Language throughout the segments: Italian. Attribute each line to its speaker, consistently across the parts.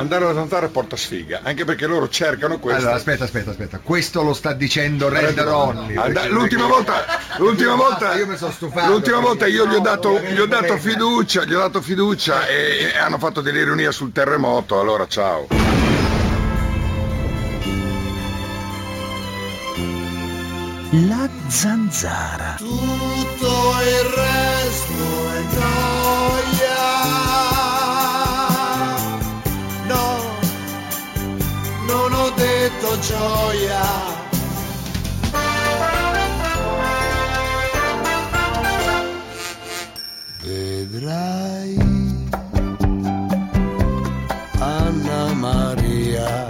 Speaker 1: andare alla zanzara porta sfiga, anche perché loro cercano questo.
Speaker 2: Allora, aspetta, aspetta, aspetta. Questo lo sta dicendo Red Ronnie.
Speaker 1: Ah, da-
Speaker 2: perché-
Speaker 1: L'ultima volta, l'ultima volta,
Speaker 2: Io mi sono stufato.
Speaker 1: l'ultima volta io gli ho dato,
Speaker 2: no,
Speaker 1: gli ho dato fiducia, gli ho dato fiducia e, e hanno fatto dell'ironia sul terremoto, allora ciao.
Speaker 3: La zanzara.
Speaker 4: Tutto il resto è gioia. Gioia. Vedrai Anna Maria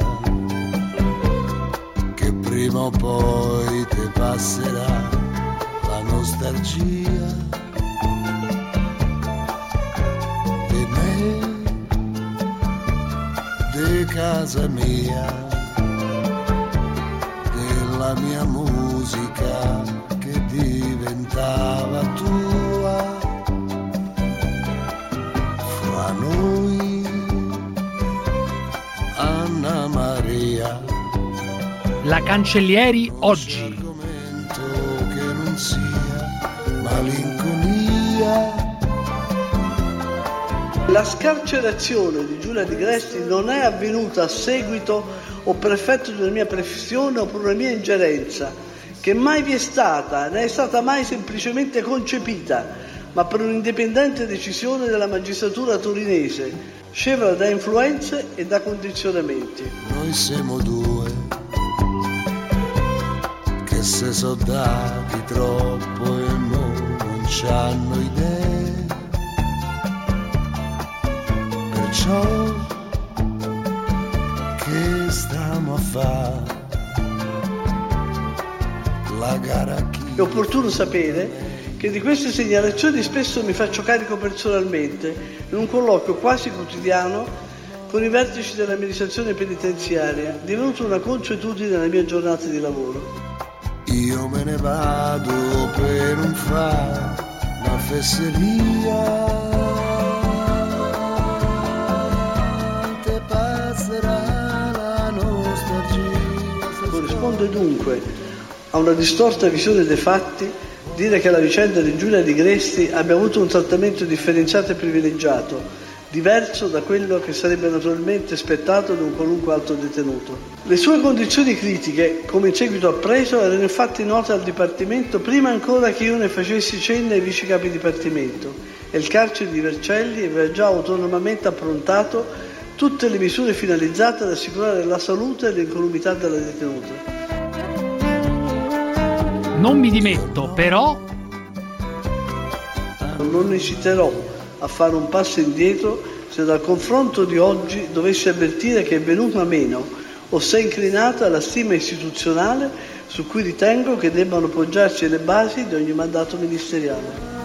Speaker 4: che prima o poi ti passerà la nostalgia di me, di casa mia, della mia musica che diventava tua. Fra noi, Anna Maria.
Speaker 5: La Cancellieri oggi.
Speaker 4: argomento che non sia malinconia.
Speaker 6: La scarcerazione di Giulia Di Gresti non è avvenuta a seguito o per effetto di una mia pressione o per una mia ingerenza, che mai vi è stata, né è stata mai semplicemente concepita, ma per un'indipendente decisione della magistratura torinese, scevra da influenze e da condizionamenti.
Speaker 4: Noi siamo due che se so dati troppo e mo non c'hanno idee. Perciò che stiamo a fare la gara chi
Speaker 6: È opportuno sapere che di queste segnalazioni spesso mi faccio carico personalmente in un colloquio quasi quotidiano con i vertici dell'amministrazione penitenziaria, divenuto una consuetudine nella mia giornata di lavoro.
Speaker 4: Io me ne vado per non fare una fesseria.
Speaker 6: Corrisponde dunque a una distorta visione dei fatti dire che la vicenda di Giulia Di Gresti abbia avuto un trattamento differenziato e privilegiato, diverso da quello che sarebbe naturalmente aspettato da un qualunque altro detenuto. Le sue condizioni critiche, come in seguito appreso, erano infatti note al Dipartimento prima ancora che io ne facessi cenno ai vice capi Dipartimento e il carcere di Vercelli aveva già autonomamente approntato tutte le misure finalizzate ad assicurare la salute e l'incolumità della detenuta.
Speaker 5: Non mi dimetto, però
Speaker 6: Non esiterò a fare un passo indietro se dal confronto di oggi dovessi avvertire che è venuta meno o se è inclinata la stima istituzionale su cui ritengo che debbano poggiarsi le basi di ogni mandato ministeriale.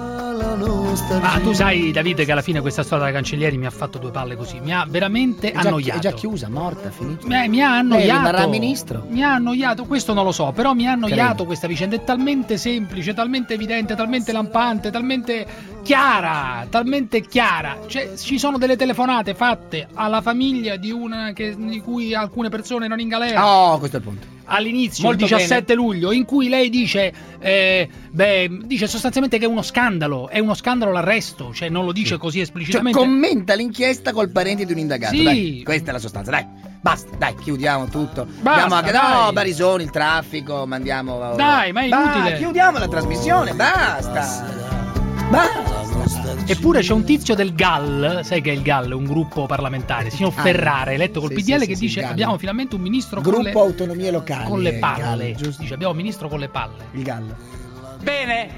Speaker 5: Ma tu sai, Davide, che alla fine questa storia della Cancellieri mi ha fatto due palle così. Mi ha veramente
Speaker 7: È già,
Speaker 5: annoiato.
Speaker 7: è già chiusa, morta, finita.
Speaker 5: Eh, mi ha
Speaker 7: Lei
Speaker 5: annoiato.
Speaker 7: rimarrà ministro.
Speaker 5: Mi ha annoiato, questo non lo so, però mi ha annoiato
Speaker 7: Credo.
Speaker 5: questa vicenda. È talmente semplice, talmente evidente, talmente lampante, talmente chiara, talmente chiara. Cioè, ci sono delle telefonate fatte alla famiglia di una che- di cui alcune persone erano in galera.
Speaker 7: Oh, questo è il punto.
Speaker 5: All'inizio, il 17 luglio, in cui lei dice, eh, beh, dice sostanzialmente che è uno scandalo, è uno scandalo l'arresto, cioè non lo dice così
Speaker 7: Cioè,
Speaker 5: esplicitamente.
Speaker 7: commenta l'inchiesta col parente di un indagato.
Speaker 5: Sì.
Speaker 7: Dai, questa è la sostanza, dai. Basta, dai, chiudiamo tutto.
Speaker 5: Basta,
Speaker 7: Andiamo anche, no, Barisoni, il traffico, mandiamo.
Speaker 5: Dai, ma è inutile.
Speaker 7: chiudiamo la trasmissione, basta. Basta.
Speaker 5: Eppure c'è un tizio del GAL, sai che è il GAL, un gruppo parlamentare, signor
Speaker 7: Ah,
Speaker 5: Ferrara, eletto col
Speaker 7: sì,
Speaker 5: PDL,
Speaker 7: sì,
Speaker 5: che
Speaker 7: sì,
Speaker 5: dice
Speaker 7: GAL.
Speaker 5: abbiamo finalmente un ministro con
Speaker 8: Gruppo
Speaker 5: le,
Speaker 8: Autonomie Locali.
Speaker 5: con le palle.
Speaker 8: Giusto?
Speaker 5: Dice abbiamo un ministro con le palle.
Speaker 8: Il Gallo.
Speaker 9: Bene,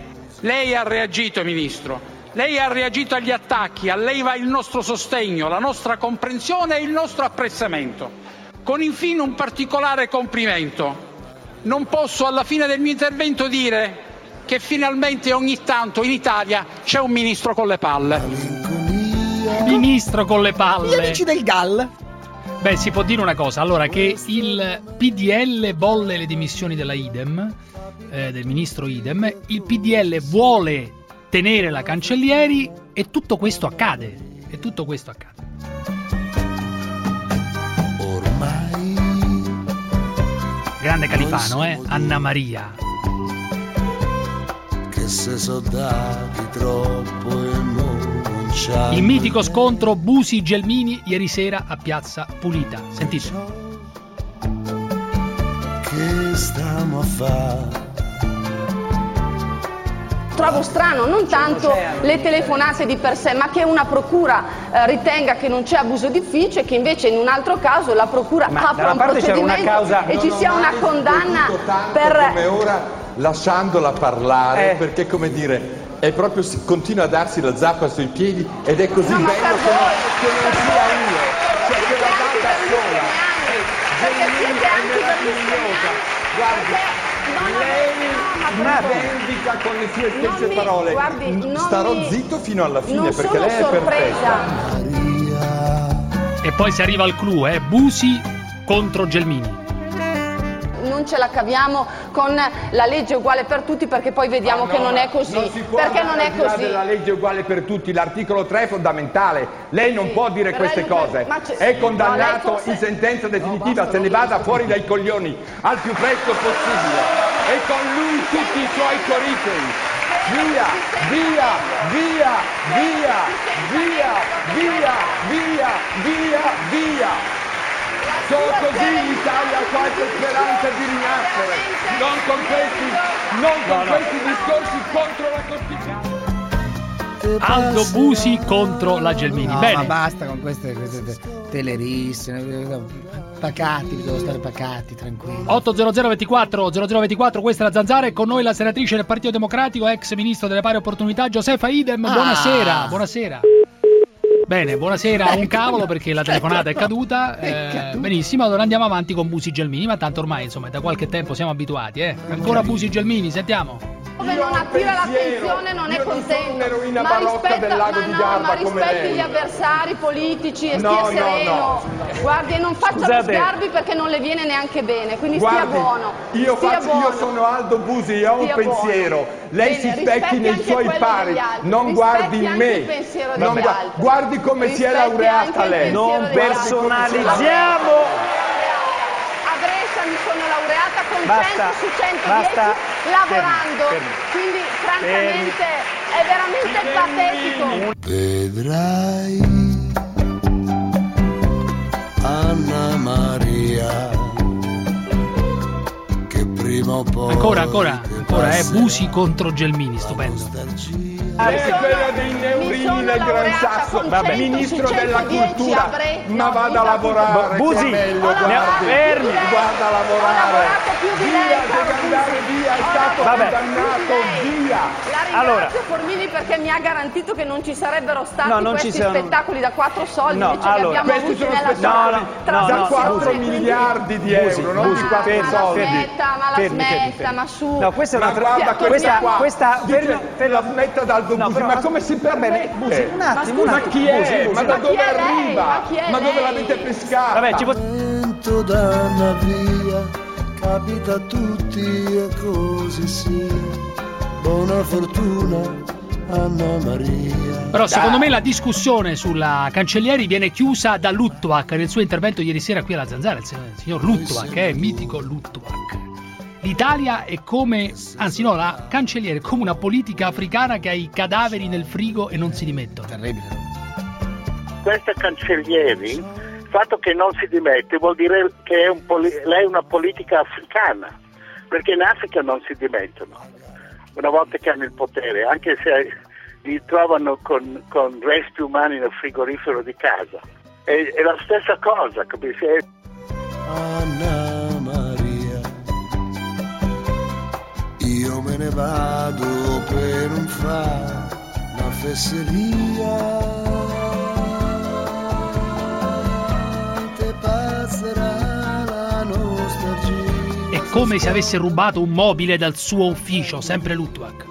Speaker 9: lei ha reagito, Ministro. Lei ha reagito agli attacchi, a lei va il nostro sostegno, la nostra comprensione e il nostro apprezzamento. Con infine un particolare complimento. Non posso alla fine del mio intervento dire che finalmente ogni tanto in Italia c'è un ministro con le palle.
Speaker 5: Ministro con le palle.
Speaker 8: Gli amici del GAL.
Speaker 5: Beh, si può dire una cosa, allora che il PDL bolle le dimissioni della Idem, eh, del ministro Idem, il PDL vuole tenere la Cancellieri e tutto questo accade, e tutto questo accade. Ormai Grande Califano, eh? Anna Maria.
Speaker 4: Che se so dati troppo e non c'hanno
Speaker 5: Il mitico scontro Busi-Gelmini ieri sera a Piazza Pulita. Sentite.
Speaker 4: Che stiamo a fare?
Speaker 8: Trovo strano non tanto le telefonate di per sé, ma che una procura eh, ritenga che non c'è abuso d'ufficio e che invece in un altro caso la procura
Speaker 10: Ma
Speaker 8: apra un procedimento
Speaker 10: causa-
Speaker 8: e ci sia una condanna per
Speaker 11: come ora lasciandola parlare
Speaker 10: Eh.
Speaker 11: perché come dire è proprio continua a darsi la zappa sui piedi ed è così
Speaker 8: No,
Speaker 11: bello che, non, sia io cioè che la data sola
Speaker 8: perché siete anche per gli
Speaker 11: guardi lei mi
Speaker 8: ma
Speaker 11: vendica con le sue stesse
Speaker 8: mi-
Speaker 11: parole
Speaker 8: guardi, non
Speaker 11: starò
Speaker 8: mi-
Speaker 11: zitto fino alla fine perché lei è perfetta
Speaker 8: sorpresa.
Speaker 5: E poi si arriva al clou, eh? Busi contro Gelmini.
Speaker 8: Non ce la caviamo con la legge uguale per tutti perché poi vediamo che non è così.
Speaker 11: Non si può
Speaker 8: perché non è così.
Speaker 11: della legge uguale per tutti, l'articolo 3 è fondamentale. Lei non può dire queste cose. È
Speaker 8: no,
Speaker 11: condannato
Speaker 8: forse-
Speaker 11: in sentenza definitiva, se ne vada fuori dai coglioni al più presto possibile. E con lui tutti i suoi coricoli. Via, via, via, via, via, via, via, via, via. Solo così l'Italia ha qualche speranza di rinascere, non con questi, non con questi discorsi contro la Costituzione.
Speaker 5: Aldo Busi contro la Gelmini.
Speaker 7: No,
Speaker 5: Bene.
Speaker 7: ma basta con queste, queste te- telerissime. Pacati, bisogna stare pacati, tranquilli.
Speaker 5: 800 24 0024, questa è la Zanzara e con noi la senatrice del Partito Democratico, ex ministro delle pari opportunità, Josefa Idem.
Speaker 7: Ah.
Speaker 5: Buonasera, buonasera. Bene, buonasera, un cavolo perché la telefonata è caduta. eh, benissimo, allora andiamo avanti con Busi Gelmini, ma tanto ormai insomma da qualche tempo siamo abituati, eh. Ancora Busi Gelmini, sentiamo.
Speaker 8: Dove non attira l'attenzione non è contento. Ma
Speaker 11: barocca
Speaker 8: rispetta,
Speaker 11: del lago
Speaker 8: ma no, ma rispetti gli avversari politici e
Speaker 11: No,
Speaker 8: stia
Speaker 11: no,
Speaker 8: sereno.
Speaker 11: no.
Speaker 8: Guardi, e non faccia
Speaker 11: Scusate.
Speaker 8: lo sgarbi perché non le viene neanche bene, quindi
Speaker 11: Guardi,
Speaker 8: stia buono.
Speaker 11: Io,
Speaker 8: stia
Speaker 11: faccio-
Speaker 8: buono.
Speaker 11: io sono Aldo Busi e ho un
Speaker 8: Stia buono.
Speaker 11: pensiero. Lei
Speaker 8: Bene,
Speaker 11: si specchi nei suoi pari, non
Speaker 8: rispetti
Speaker 11: guardi me.
Speaker 8: pensiero
Speaker 11: Non
Speaker 8: degli
Speaker 11: Guardi come si è laureata lei. Non personalizziamo.
Speaker 8: A Brescia mi sono laureata con
Speaker 10: Basta,
Speaker 8: 100 su 110
Speaker 10: basta.
Speaker 8: lavorando.
Speaker 10: Fermi, fermi.
Speaker 8: Quindi francamente è veramente patetico.
Speaker 4: Vedrai Anna Maria che prima o poi
Speaker 5: Ancora, ancora,
Speaker 4: che
Speaker 5: ancora, eh.
Speaker 4: passerà
Speaker 5: Busi contro Gelmini, stupendo.
Speaker 11: Lei è quella dei neurini del Gran Sasso,
Speaker 8: Vabbè.
Speaker 11: ministro della
Speaker 8: 110
Speaker 11: cultura. Ma vada a lavorare,
Speaker 10: Busi,
Speaker 11: è meglio, guardi.
Speaker 10: fermi.
Speaker 11: Guarda a lavorare. Via, deve andare via, è stato condannato, via.
Speaker 8: La ringrazio
Speaker 10: Allora.
Speaker 8: Formini perché mi ha garantito che non ci sarebbero stati
Speaker 10: No,
Speaker 8: questi spettacoli da quattro soldi,
Speaker 10: No,
Speaker 8: invece
Speaker 10: allora.
Speaker 8: li abbiamo
Speaker 11: Questi
Speaker 8: avuti
Speaker 11: sono
Speaker 8: nella
Speaker 11: spettacoli
Speaker 10: No, no, no,
Speaker 11: da
Speaker 10: no,
Speaker 11: 4
Speaker 8: trasmissione, quindi-
Speaker 11: miliardi di
Speaker 10: Busi,
Speaker 11: euro, non
Speaker 10: Busi,
Speaker 11: di 4
Speaker 10: fermi,
Speaker 8: ma la
Speaker 11: soldi.
Speaker 8: smetta, ma la smetta, ma su.
Speaker 10: No, questa è
Speaker 11: Ma
Speaker 10: una tra-
Speaker 11: guarda
Speaker 8: Questa-
Speaker 11: questa qua,
Speaker 10: questa-
Speaker 11: dice,
Speaker 10: fermi-
Speaker 11: te la smetta dal
Speaker 10: No,
Speaker 11: Busi,
Speaker 10: però
Speaker 11: ma come si permette?
Speaker 10: Busi, un attimo,
Speaker 11: ma chi è?
Speaker 10: Busi,
Speaker 11: Ma da dove arriva?
Speaker 8: Ma
Speaker 11: dove l'avete pescata?
Speaker 5: Vabbè, ci può-
Speaker 4: Vento d'Anna via capita a tutti e così sia buona fortuna Anna Maria
Speaker 5: Però secondo me la discussione sulla Cancellieri viene chiusa da Lutwak nel suo intervento ieri sera qui alla Zanzara, il signor- Lutwak, eh, mitico Lutwak. L'Italia è come, anzi no, la Cancellieri è come una politica africana che ha i cadaveri nel frigo e non si dimettono.
Speaker 7: Terribile.
Speaker 12: questa cancellieri, il fatto che non si dimette vuol dire che è un poli- lei è una politica africana, perché in Africa non si dimettono, una volta che hanno il potere, anche se li trovano con, con resti umani nel frigorifero di casa. È, è la stessa cosa, capisci? È-
Speaker 4: io me ne vado per non fare una fesseria. Te passerà la nostalgia.
Speaker 5: È come se avesse rubato un mobile dal suo ufficio, sempre Lutwak.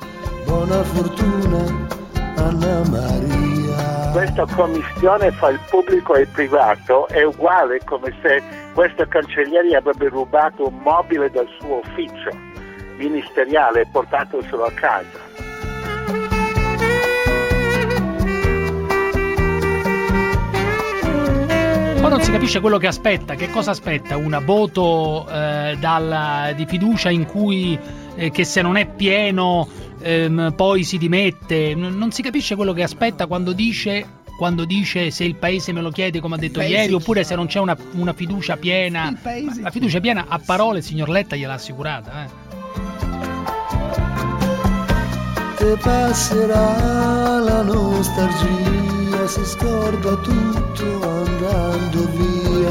Speaker 4: buona fortuna Anna Maria.
Speaker 12: Questa commissione fra il pubblico e il privato è uguale come se questa cancellieri avrebbe rubato un mobile dal suo ufficio ministeriale e portatoselo a casa.
Speaker 5: Ora non si capisce quello che aspetta. Che cosa aspetta? Un voto eh, dal- di fiducia in cui eh, che se non è pieno ehm, poi si dimette. N- non si capisce quello che aspetta quando dice, quando dice se il paese me lo chiede, come ha detto
Speaker 7: paese
Speaker 5: ieri, oppure se non c'è una, una fiducia piena.
Speaker 7: Il paese
Speaker 5: Ma La fiducia piena a parole, il signor Letta gliel'ha assicurata. Eh.
Speaker 4: Te passerà la nostalgia, si scorda tutto andando via.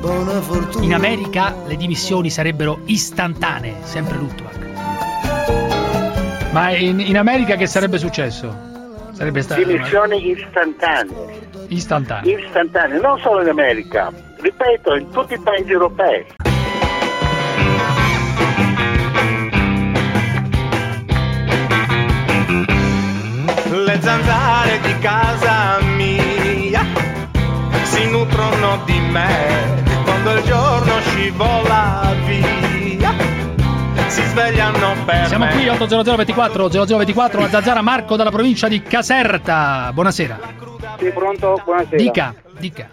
Speaker 4: Buona fortuna.
Speaker 5: In America le dimissioni sarebbero istantanee, sempre Luttwak. Ma in, in America che sarebbe successo? Sarebbe stato
Speaker 12: Dimissioni istantanee,
Speaker 5: istantaneo.
Speaker 12: istantanee, non solo in America, ripeto, in tutti i paesi europei.
Speaker 10: Le zanzare di casa mia si nutrono di me quando il giorno scivola via. Si svegliano per
Speaker 5: Siamo
Speaker 10: me.
Speaker 5: qui 80024 0024 la Zazzara Marco dalla provincia di Caserta. Buonasera.
Speaker 13: Sì, pronto? Buonasera.
Speaker 5: Dica, dica.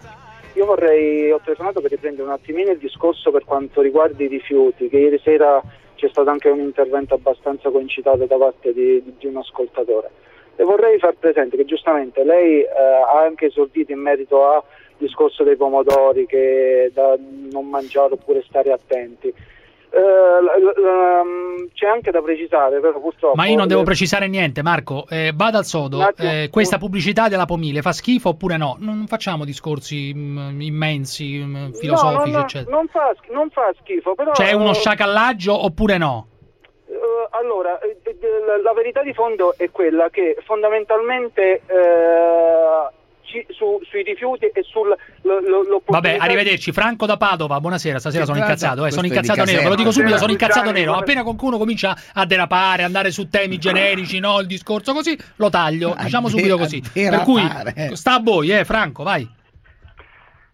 Speaker 13: Io vorrei, ho telefonato per riprendere un attimino il discorso per quanto riguarda i rifiuti, che ieri sera c'è stato anche un intervento abbastanza coincitato da parte di, di un ascoltatore. E vorrei far presente che giustamente lei eh, ha anche esordito in merito al discorso dei pomodori, che da non mangiare oppure stare attenti. Eh, l- c'è anche da precisare, però purtroppo...
Speaker 5: Ma io non devo
Speaker 13: le-
Speaker 5: precisare niente, Marco. Eh, vada al sodo. Eh, questa pubblicità della Pomile fa schifo oppure no? Non facciamo discorsi mm, immensi, mm, filosofici,
Speaker 13: no, no, no,
Speaker 5: eccetera.
Speaker 13: non, fa, non fa schifo, però...
Speaker 5: C'è uno
Speaker 13: eh,
Speaker 5: sciacallaggio oppure no?
Speaker 13: Eh, allora, eh, eh, la- la verità di fondo è quella che fondamentalmente eh, ci- su- sui rifiuti e sul lo- lo- l'opportunità-
Speaker 5: Vabbè, arrivederci. Franco da Padova, buonasera. Stasera sono incazzato, eh, sono incazzato nero. Ve lo dico subito, sono incazzato nero. Appena qualcuno comincia a derapare, andare su temi generici, no, il discorso così, lo taglio. Diciamo subito così. Per cui sta a voi, eh, Franco, vai.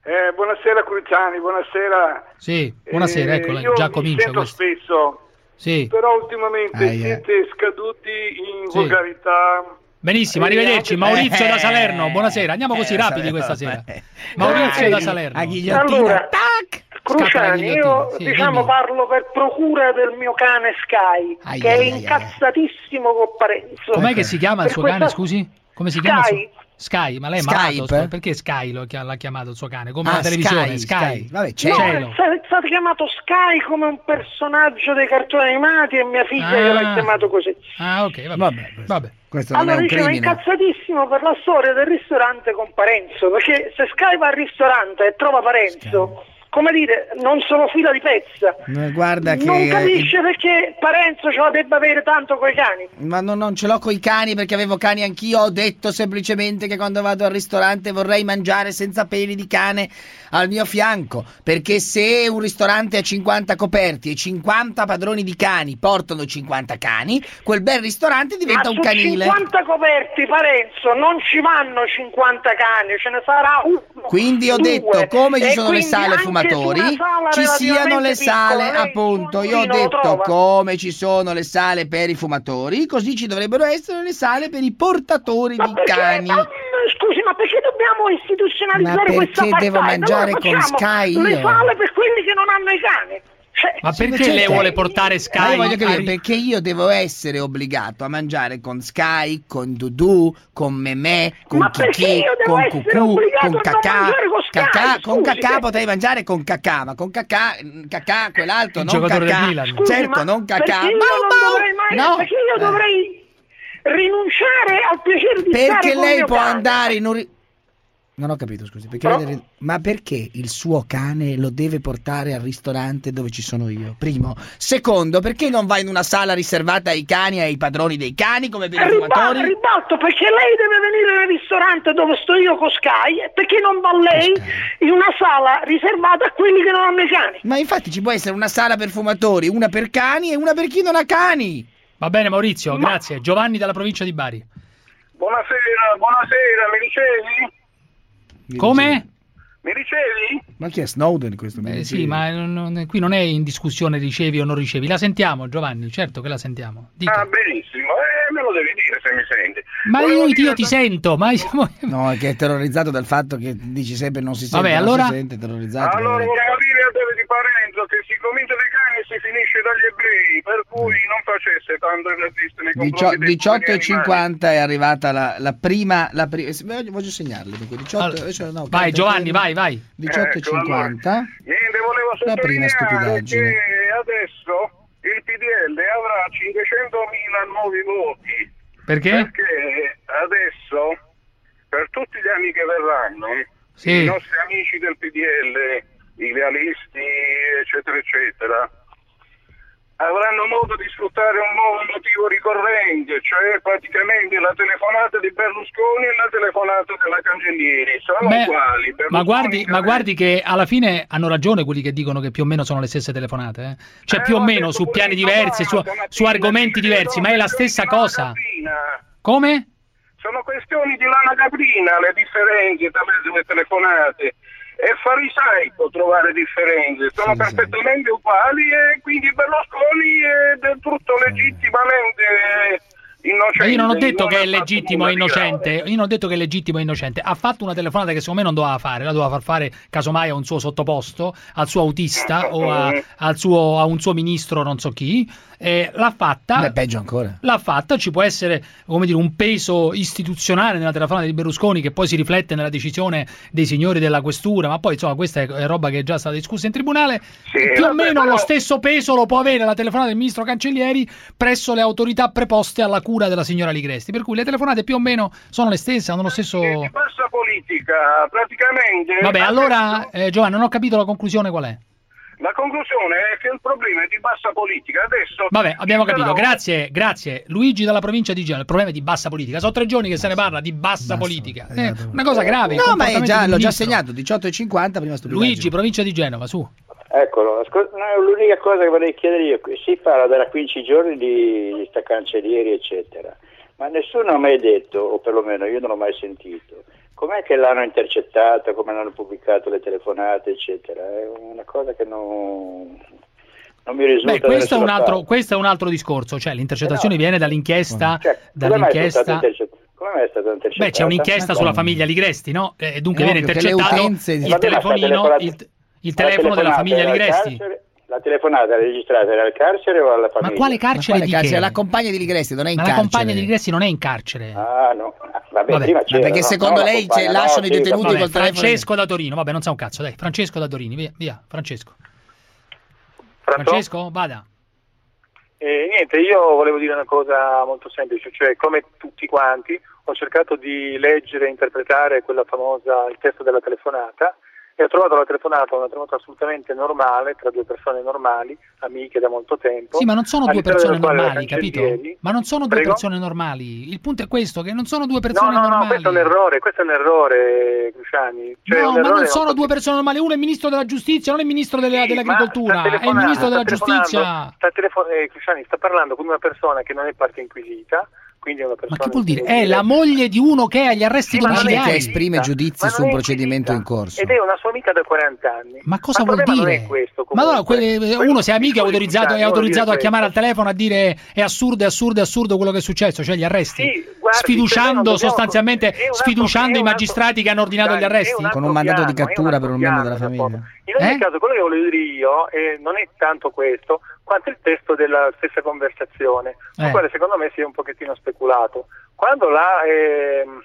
Speaker 14: Eh, buonasera Cruciani, buonasera.
Speaker 5: Sì, buonasera,
Speaker 14: Eh,
Speaker 5: ecco,
Speaker 14: io
Speaker 5: già
Speaker 14: mi
Speaker 5: comincia
Speaker 14: sento
Speaker 5: questo.
Speaker 14: spesso,
Speaker 5: Sì.
Speaker 14: però ultimamente
Speaker 5: Aia.
Speaker 14: siete scaduti in
Speaker 5: Sì.
Speaker 14: volgarità.
Speaker 5: Benissimo,
Speaker 14: Eh,
Speaker 5: arrivederci.
Speaker 14: anche-
Speaker 5: Maurizio da
Speaker 14: Eh,
Speaker 5: Salerno, buonasera. Andiamo così
Speaker 14: eh,
Speaker 5: rapidi
Speaker 14: Salerno,
Speaker 5: questa sera.
Speaker 14: eh.
Speaker 5: Maurizio
Speaker 14: Eh,
Speaker 5: da Salerno.
Speaker 14: Allora,
Speaker 5: Scappa
Speaker 14: Cruciani, io
Speaker 5: sì,
Speaker 14: diciamo
Speaker 5: dimmi.
Speaker 14: parlo per procura del mio cane Sky,
Speaker 5: Ai,
Speaker 14: che
Speaker 5: ai,
Speaker 14: è
Speaker 5: ai, ai.
Speaker 14: incazzatissimo con Parenzo.
Speaker 5: Com'è che si chiama il suo cane, scusi? Come si chiama? il
Speaker 14: Sky.
Speaker 5: Sky, ma lei è
Speaker 7: Skype?
Speaker 5: malato? Perché Sky l'ha chiamato il suo cane? Come
Speaker 7: Ah,
Speaker 5: la televisione,
Speaker 7: Sky,
Speaker 5: Sky.
Speaker 7: Sky. Vabbè,
Speaker 14: No,
Speaker 5: Cielo.
Speaker 14: è sta- è stato chiamato Sky come un personaggio dei cartoni animati e mia figlia
Speaker 5: Ah.
Speaker 14: gliel'ha chiamato così.
Speaker 5: Ah, ok, vabbè. vabbè.
Speaker 7: Questo
Speaker 14: Allora dicevo, è incazzatissimo per la storia del ristorante con Parenzo, perché se Sky va al ristorante e trova Parenzo, come dire, non sono fila di pezza.
Speaker 7: Eh, Guarda che...
Speaker 14: Non capisce perché Parenzo ce la debba avere tanto coi cani.
Speaker 7: Ma no, non ce l'ho coi cani perché avevo cani anch'io. Ho detto semplicemente che quando vado al ristorante vorrei mangiare senza peli di cane al mio fianco. Perché se un ristorante ha 50 coperti e 50 padroni di cani portano 50 cani, quel bel ristorante diventa
Speaker 14: Ma
Speaker 7: un
Speaker 14: su
Speaker 7: canile.
Speaker 14: 50 coperti, Parenzo, non ci vanno 50 cani, ce ne sarà uno.
Speaker 7: Quindi ho
Speaker 14: due.
Speaker 7: detto, come ci
Speaker 14: E
Speaker 7: sono le sale fumatori,
Speaker 14: sala
Speaker 7: ci siano le sale,
Speaker 14: piccola, lei
Speaker 7: appunto, io ho detto come ci sono le sale per i fumatori, così ci dovrebbero essere le sale per i portatori di cani.
Speaker 14: Ma, scusi, ma perché dobbiamo istituzionalizzare
Speaker 7: Ma
Speaker 14: questa
Speaker 7: perché devo mangiare
Speaker 14: Allora
Speaker 7: con
Speaker 14: facciamo
Speaker 7: Sky
Speaker 14: Le
Speaker 7: io?
Speaker 14: sale per quelli che non hanno i cani. Cioè,
Speaker 5: Ma perché
Speaker 7: certo.
Speaker 5: lei vuole portare
Speaker 7: Ma
Speaker 5: Sky?
Speaker 7: io voglio capire perché io devo essere obbligato a mangiare con Sky, con Dudu, con Memè, con
Speaker 14: Ma perché
Speaker 7: Kiki,
Speaker 14: io
Speaker 7: con Cucù, con Cacà.
Speaker 14: con Sky?
Speaker 7: Cacà, con Cacà potrei mangiare con Cacà, ma con Cacà, Cacà quell'altro,
Speaker 5: Il
Speaker 7: non Cacà.
Speaker 14: Scusi,
Speaker 7: certo,
Speaker 14: ma
Speaker 7: non
Speaker 14: perché
Speaker 7: Cacà.
Speaker 14: io dovrei mai,
Speaker 7: No.
Speaker 14: perché io
Speaker 7: Eh.
Speaker 14: dovrei rinunciare al piacere di stare
Speaker 7: Perché
Speaker 14: con
Speaker 7: lei
Speaker 14: mio
Speaker 7: può
Speaker 14: cane.
Speaker 7: andare in un Non ho capito, scusi. Perché
Speaker 14: Però-
Speaker 7: lei deve- Ma perché il suo cane lo deve portare al ristorante dove ci sono io? Primo. Secondo, perché non va in una sala riservata ai cani e ai padroni dei cani come per i fumatori?
Speaker 14: ribalto, perché lei deve venire nel ristorante dove sto io con Sky e perché non va lei in una sala riservata a quelli che non hanno i cani.
Speaker 7: Ma infatti ci può essere una sala per fumatori, una per cani e una per chi non ha cani.
Speaker 5: Va bene Maurizio, grazie. Giovanni dalla provincia di Bari.
Speaker 14: Buonasera, buonasera, mi ricevi?
Speaker 5: Come?
Speaker 14: Mi ricevi?
Speaker 7: Ma chi è Snowden questo?
Speaker 5: Eh, sì, ma non- non- qui non è in discussione ricevi o non ricevi. La sentiamo Giovanni, certo che la sentiamo. Dica.
Speaker 14: Ah, benissimo, eh, me lo
Speaker 15: devi dire se mi senti.
Speaker 5: Ma io, io ti sento, ma
Speaker 7: No, è che è terrorizzato dal fatto che dici sempre non si sente,
Speaker 5: Vabbè,
Speaker 7: non
Speaker 5: allora-
Speaker 7: si sente, terrorizzato.
Speaker 15: Allora Deve Parenzo che si comincia dai cani e si finisce dagli ebrei, per cui non facesse tanto il razzista nei
Speaker 7: Dicio-
Speaker 15: confronti dei
Speaker 7: 18 e
Speaker 15: poveri animali.
Speaker 7: 50 è arrivata la, la prima, la pri- voglio, voglio segnarle perché 18
Speaker 5: Allora,
Speaker 7: cioè, no,
Speaker 5: vai, Giovanni,
Speaker 7: ferma.
Speaker 5: vai, vai.
Speaker 7: 18 e
Speaker 15: Ecco,
Speaker 7: 50
Speaker 15: Niente, volevo
Speaker 7: La prima stupidaggine.
Speaker 15: che adesso il PDL avrà 500.000 nuovi voti.
Speaker 5: Perché?
Speaker 15: Perché adesso, per tutti gli anni che verranno,
Speaker 5: Sì.
Speaker 15: i nostri amici del PDL, i realisti, eccetera, eccetera, avranno modo di sfruttare un nuovo motivo ricorrente, cioè praticamente la telefonata di Berlusconi e la telefonata della Cancellieri. Sono
Speaker 5: Beh,
Speaker 15: uguali.
Speaker 5: ma guardi, ma guardi che alla fine hanno ragione quelli che dicono che più o meno sono le stesse telefonate. eh. Cioè, più o meno su piani diversi, su, su argomenti diversi, ma è la stessa cosa. Come?
Speaker 15: Sono questioni di lana caprina le differenze tra le due telefonate. È farisaico trovare differenze, sono perfettamente uguali e quindi Berlusconi è del tutto legittimamente innocente.
Speaker 5: Io non ho detto
Speaker 15: non
Speaker 5: che è legittimo e
Speaker 15: grave.
Speaker 5: innocente. Io non ho detto che è legittimo e innocente. Ha fatto una telefonata che secondo me non doveva fare. La doveva far fare casomai a un suo sottoposto, al suo autista o a, al suo, a un suo ministro, non so chi. Eh, l'ha fatta.
Speaker 7: Beh, peggio ancora.
Speaker 5: L'ha fatta, ci può essere come dire, un peso istituzionale nella telefonata di Berlusconi che poi si riflette nella decisione dei signori della questura, ma poi insomma questa è, è roba che è già stata discussa in tribunale. Più o
Speaker 15: vabbè,
Speaker 5: meno
Speaker 15: però-
Speaker 5: lo stesso peso lo può avere la telefonata del ministro Cancellieri presso le autorità preposte alla cura della signora Ligresti, per cui le telefonate più o meno sono le stesse, hanno lo stesso...
Speaker 15: Di bassa politica, praticamente.
Speaker 5: Vabbè, allora eh, Giovanni, non ho capito la conclusione qual è.
Speaker 15: La conclusione è che il problema è di bassa politica. Adesso
Speaker 5: Vabbè, abbiamo capito.
Speaker 15: un-
Speaker 5: Grazie, grazie. Luigi dalla provincia di Genova. Il problema è di bassa politica. Sono tre giorni che se ne parla di bassa politica. È una cosa grave.
Speaker 7: No, ma già, l'ho già segnato, 18 e 50 prima.
Speaker 5: Luigi, provincia di Genova, su.
Speaker 16: Eccolo, no, l'unica cosa che vorrei chiedere io, si parla da 15 giorni di, di sta cancellieri eccetera, ma nessuno ha mai detto, o perlomeno io non l'ho mai sentito, com'è che l'hanno intercettata, come hanno pubblicato le telefonate eccetera, è una cosa che non, non mi risulta
Speaker 5: Beh, questo è, un altro,
Speaker 16: parte.
Speaker 5: questo è un altro discorso. Cioè, l'intercettazione
Speaker 16: Eh no.
Speaker 5: viene dall'inchiesta.
Speaker 16: Cioè, come mai è stata
Speaker 5: dall'inchiesta.
Speaker 16: come mai è stata intercettata?
Speaker 5: Beh, c'è un'inchiesta sulla famiglia Ligresti, no? E dunque
Speaker 16: È
Speaker 5: viene intercettato
Speaker 16: utenze
Speaker 5: il telefonino, il, il telefono della famiglia Ligresti.
Speaker 16: carcere? La telefonata registrata era al carcere o alla famiglia?
Speaker 5: quale carcere
Speaker 7: quale
Speaker 5: di
Speaker 7: carcere?
Speaker 5: che?
Speaker 7: La compagna di Ligresti non è in
Speaker 5: Ma la
Speaker 7: carcere.
Speaker 5: compagna di Ligresti non è in carcere.
Speaker 16: Ah, no. Vabbè,
Speaker 5: Vabbè.
Speaker 16: prima
Speaker 5: Ma
Speaker 16: c'era,
Speaker 7: perché
Speaker 16: no?
Speaker 7: secondo
Speaker 16: No, la
Speaker 7: lei
Speaker 16: compagna,
Speaker 7: c'è- lasciano i
Speaker 16: sì,
Speaker 7: detenuti
Speaker 16: vabbè.
Speaker 7: Col telefono.
Speaker 5: Francesco da Torino, vabbè, non sa un cazzo, dai, Francesco da Torino, via, via, Francesco. Francesco, vada.
Speaker 17: Eh, niente, io volevo dire una cosa molto semplice, cioè come tutti quanti ho cercato di leggere e interpretare quella famosa, il testo della telefonata e ho trovato la telefonata una telefonata assolutamente normale tra due persone normali, amiche da molto tempo.
Speaker 5: Sì, ma non sono due persone normali, capito? Ma non sono due
Speaker 17: Prego?
Speaker 5: persone normali. Il punto è questo, che non sono due
Speaker 17: No,
Speaker 5: persone
Speaker 17: no, no,
Speaker 5: normali.
Speaker 17: questo è un errore, questo è un errore, Cruciani. Cioè,
Speaker 5: no,
Speaker 17: un
Speaker 5: ma
Speaker 17: errore
Speaker 5: non sono due persone normali. Uno è il ministro della giustizia, non è il ministro della- dell'agricoltura,
Speaker 17: sta
Speaker 5: è il ministro della giustizia.
Speaker 17: Sta telefo- eh, Cruciani sta parlando con una persona che non è parte inquisita, quindi è una persona...
Speaker 5: Ma che vuol dire? È la moglie di uno che ha gli arresti
Speaker 17: Sì, ma è
Speaker 5: domiciliari.
Speaker 7: che esprime giudizi
Speaker 17: Ma
Speaker 7: su un
Speaker 17: è
Speaker 7: procedimento in corso.
Speaker 17: Ed è una sua amica da 40 anni.
Speaker 5: Ma cosa
Speaker 17: il
Speaker 5: vuol dire?
Speaker 17: È questo,
Speaker 5: Ma allora,
Speaker 17: comunque.
Speaker 5: que- uno se è amico è autorizzato, è autorizzato a chiamare al telefono a dire è assurdo, è assurdo, è assurdo quello che è successo, cioè gli arresti.
Speaker 17: Sì, guardi,
Speaker 5: sfiduciando
Speaker 17: dobbiamo-
Speaker 5: sostanzialmente,
Speaker 17: è altro-
Speaker 5: sfiduciando
Speaker 17: è
Speaker 5: i
Speaker 17: un altro-
Speaker 5: magistrati che hanno ordinato gli
Speaker 17: Cruciani, è
Speaker 5: arresti.
Speaker 17: un
Speaker 7: Con un mandato di
Speaker 17: piano, è un
Speaker 7: cattura per un membro della
Speaker 17: altro
Speaker 7: famiglia.
Speaker 17: In ogni
Speaker 5: Eh?
Speaker 17: caso, quello che volevo dire io eh, non è tanto questo, quanto il testo della stessa conversazione, sul
Speaker 5: Eh.
Speaker 17: quale secondo me si è un pochettino speculato. Quando la ehm,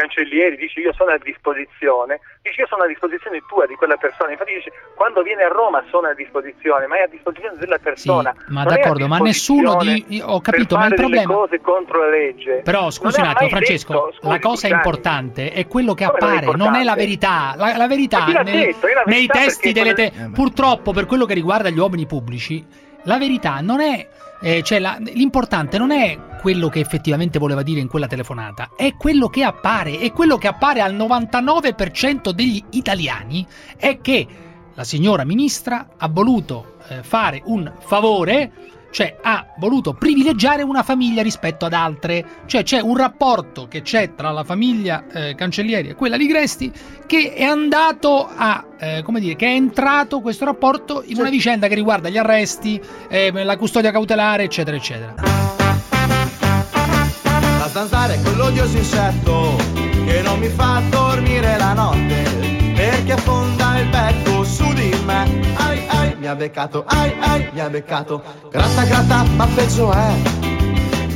Speaker 17: Cancellieri dice io sono a disposizione, dice io sono a disposizione tua, di quella persona, infatti dice quando viene a Roma sono a disposizione, ma è a disposizione della persona.
Speaker 5: ma
Speaker 17: non è a
Speaker 5: d'accordo, ma nessuno di- ho capito, ma il problema-
Speaker 17: cose contro la legge.
Speaker 5: Però scusi un attimo, Francesco,
Speaker 17: detto, scusi,
Speaker 5: la cosa
Speaker 17: Cruciani,
Speaker 5: importante è quello che
Speaker 17: Come non è
Speaker 5: appare, non è la verità. La, la verità,
Speaker 17: Ma
Speaker 5: nei,
Speaker 17: detto? La
Speaker 5: nei testi delle te- purtroppo per quello che riguarda gli uomini pubblici, la verità non è eh, cioè la- l'importante non è quello che effettivamente voleva dire in quella telefonata, è quello che appare e quello che appare al 99% degli italiani è che la signora ministra ha voluto eh, fare un favore cioè ha voluto privilegiare una famiglia rispetto ad altre, cioè c'è un rapporto che c'è tra la famiglia eh, Cancellieri e quella Ligresti che è andato a, eh, come dire, che è entrato questo rapporto in una vicenda che riguarda gli arresti, eh, la custodia cautelare, eccetera, eccetera.
Speaker 10: zanzara è quell'odioso insetto che non mi fa dormire la notte perché affonda il becco ha beccato, ai ai, mi ha beccato. Gratta gratta, ma peggio è.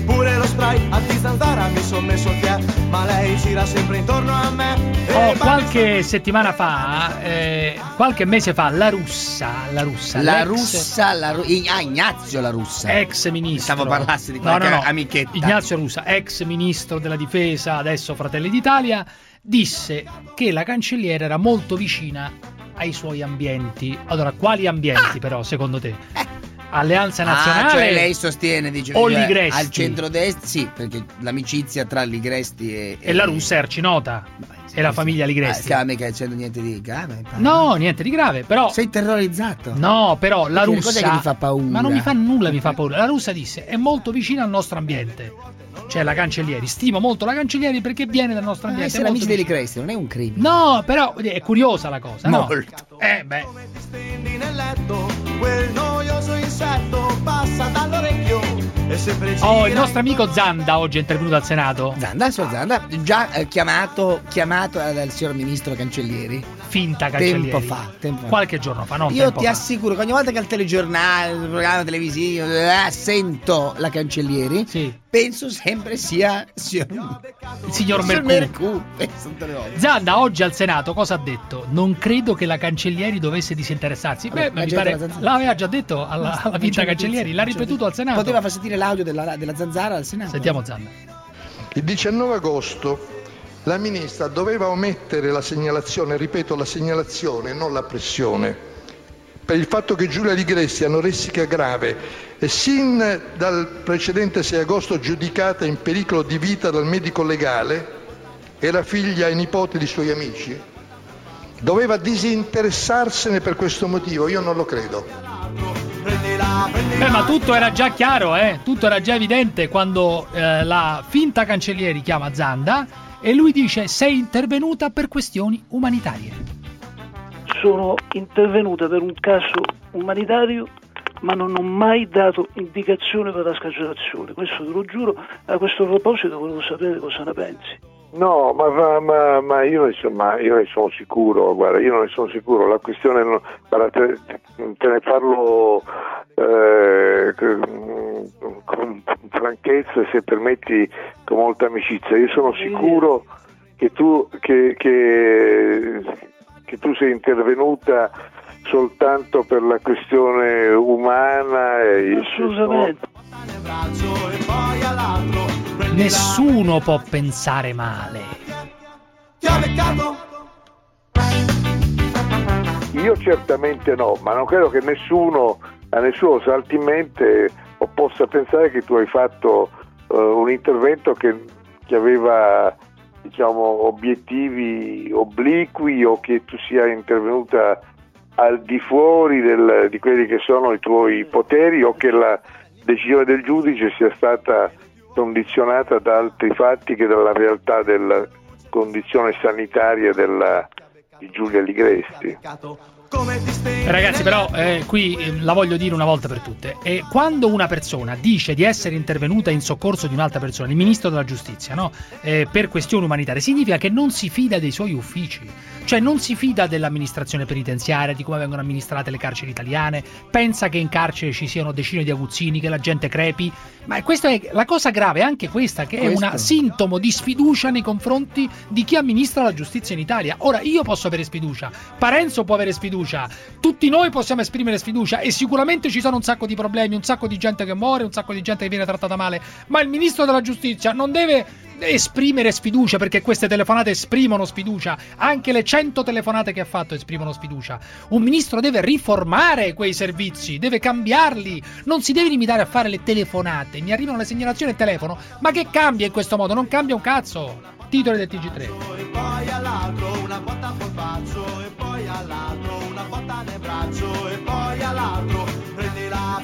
Speaker 10: Pure lo spray anti-zanzara mi son messo che è, ma lei gira sempre intorno a me.
Speaker 5: Oh, qualche settimana fa, eh, qualche mese fa, la russa, la russa,
Speaker 7: La
Speaker 5: l'ex-
Speaker 7: russa, la Ru- ah, Ignazio la russa.
Speaker 5: ex ministro.
Speaker 7: Stavo parlassi di
Speaker 5: no,
Speaker 7: qualche
Speaker 5: no, no.
Speaker 7: amichetta.
Speaker 5: Ignazio Russa, ex ministro della difesa, adesso Fratelli d'Italia, disse che la cancelliera era molto vicina ai suoi ambienti. Allora, quali ambienti però, secondo te? Alleanza Nazionale
Speaker 7: Ah, cioè lei sostiene, dice,
Speaker 5: o
Speaker 7: cioè,
Speaker 5: Ligresti?
Speaker 7: al centro-destra, sì, perché l'amicizia tra Ligresti e...
Speaker 5: E la russa è arcinota. E la famiglia Ligresti.
Speaker 7: Ah, mica c'è niente di grave.
Speaker 5: No, niente di grave, però...
Speaker 7: Sei terrorizzato.
Speaker 5: No, però la
Speaker 7: Perché
Speaker 5: russa...
Speaker 7: che ti fa paura?
Speaker 5: Ma non mi fa nulla, mi fa paura. La russa disse, è molto vicina al nostro ambiente. Cioè la cancellieri. Stimo molto la cancellieri perché viene dal nostro
Speaker 7: Ma
Speaker 5: ambiente.
Speaker 7: essere
Speaker 5: è molto
Speaker 7: amici dei. Ligresti non è un crimine.
Speaker 5: No, però è curiosa la cosa, no?
Speaker 7: Molto.
Speaker 5: Eh, beh.
Speaker 10: Quel noioso insetto passa dall'orecchio e sempre gira.
Speaker 5: Oh, il nostro amico Zanda oggi è intervenuto al Senato.
Speaker 7: Zanda, suo Zanda, già eh, chiamato, chiamato dal signor ministro Cancellieri.
Speaker 5: Finta cancellieri.
Speaker 7: Tempo fa, tempo fa.
Speaker 5: Qualche giorno fa, non
Speaker 7: Io
Speaker 5: tempo
Speaker 7: ti
Speaker 5: fa.
Speaker 7: assicuro che ogni volta che al telegiornale, al programma televisivo, eh, sento la Cancellieri, penso sempre sia signor,
Speaker 5: Il signor
Speaker 7: le volte.
Speaker 5: Zanda oggi al Senato cosa ha detto? Non credo che la cancellieri dovesse disinteressarsi. Beh, ma mi pare l'aveva già detto alla, alla finta cancellieri, l'ha ripetuto al Senato.
Speaker 7: Poteva far sentire l'audio della, della zanzara al Senato.
Speaker 5: Sentiamo Zanda.
Speaker 18: Il 19 agosto la ministra doveva omettere la segnalazione, ripeto la segnalazione, non la pressione, per il fatto che Giulia Ligresti, anoressica grave e sin dal precedente 6 agosto giudicata in pericolo di vita dal medico legale, era figlia e nipote di suoi amici, doveva disinteressarsene per questo motivo, io non lo credo.
Speaker 5: Beh, ma tutto era già chiaro, eh? Tutto era già evidente quando eh, la finta cancellieri chiama Zanda e lui dice sei intervenuta per questioni umanitarie.
Speaker 19: sono intervenuta per un caso umanitario ma non ho mai dato indicazione per la scarcerazione, questo te lo giuro. A questo proposito volevo sapere cosa ne pensi.
Speaker 20: No, ma, ma- ma- ma io, insomma, io ne sono sicuro, guarda, io non ne sono sicuro, la questione non, guarda, te, te ne parlo eh, con, con franchezza e se permetti con molta amicizia, io sono sicuro che tu, che, che- che tu sei intervenuta soltanto per la questione umana e io
Speaker 19: Assolutamente.
Speaker 5: Nessuno può pensare male.
Speaker 20: Io certamente no, ma non credo che nessuno, a nessuno salti in mente o possa pensare che tu hai fatto eh, un intervento che, che aveva diciamo, obiettivi obliqui o che tu sia intervenuta al di fuori del- di quelli che sono i tuoi poteri o che la decisione del giudice sia stata condizionata da altri fatti che dalla realtà della condizione sanitaria della- di Giulia Ligresti.
Speaker 5: Ragazzi, però, eh, qui eh, la voglio dire una volta per tutte. E quando una persona dice di essere intervenuta in soccorso di un'altra persona, il ministro della giustizia, no? Eh, per questioni umanitarie, significa che non si fida dei suoi uffici. Cioè, non si fida dell'amministrazione penitenziaria, di come vengono amministrate le carceri italiane, pensa che in carcere ci siano decine di aguzzini, che la gente crepi. Ma questa è la cosa grave, è anche questa, che è
Speaker 7: Questo.
Speaker 5: un sintomo di sfiducia nei confronti di chi amministra la giustizia in Italia. Ora, io posso avere sfiducia, Parenzo può avere sfiducia, tutti noi possiamo esprimere sfiducia e sicuramente ci sono un sacco di problemi, un sacco di gente che muore, un sacco di gente che viene trattata male, ma il ministro della giustizia non deve esprimere sfiducia perché queste telefonate esprimono sfiducia, anche le 100 telefonate che ha fatto esprimono sfiducia. Un ministro deve riformare quei servizi, deve cambiarli, non si deve limitare a fare le telefonate. Mi arrivano le segnalazioni al telefono, ma che cambia in questo modo? Non cambia un cazzo. Titoli del TG3.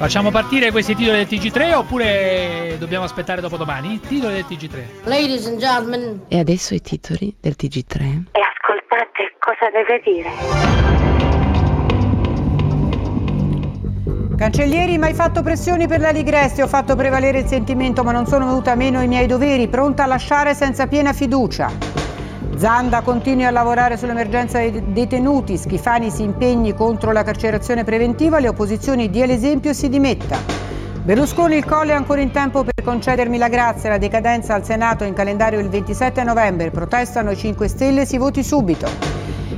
Speaker 5: Facciamo partire questi titoli del TG3 oppure dobbiamo aspettare dopo domani? Titoli del TG3.
Speaker 21: Ladies and gentlemen.
Speaker 22: E adesso i titoli del TG3.
Speaker 21: E ascoltate cosa deve dire.
Speaker 23: Cancellieri, mai fatto pressioni per la Ligresti, ho fatto prevalere il sentimento ma non sono venuta meno ai miei doveri, pronta a lasciare senza piena fiducia. Zanda continui a lavorare sull'emergenza dei detenuti, Schifani si impegni contro la carcerazione preventiva, le opposizioni dia l'esempio e si dimetta. Berlusconi il colle è ancora in tempo per concedermi la grazia, la decadenza al Senato in calendario il 27 novembre, protestano i 5 Stelle, si voti subito.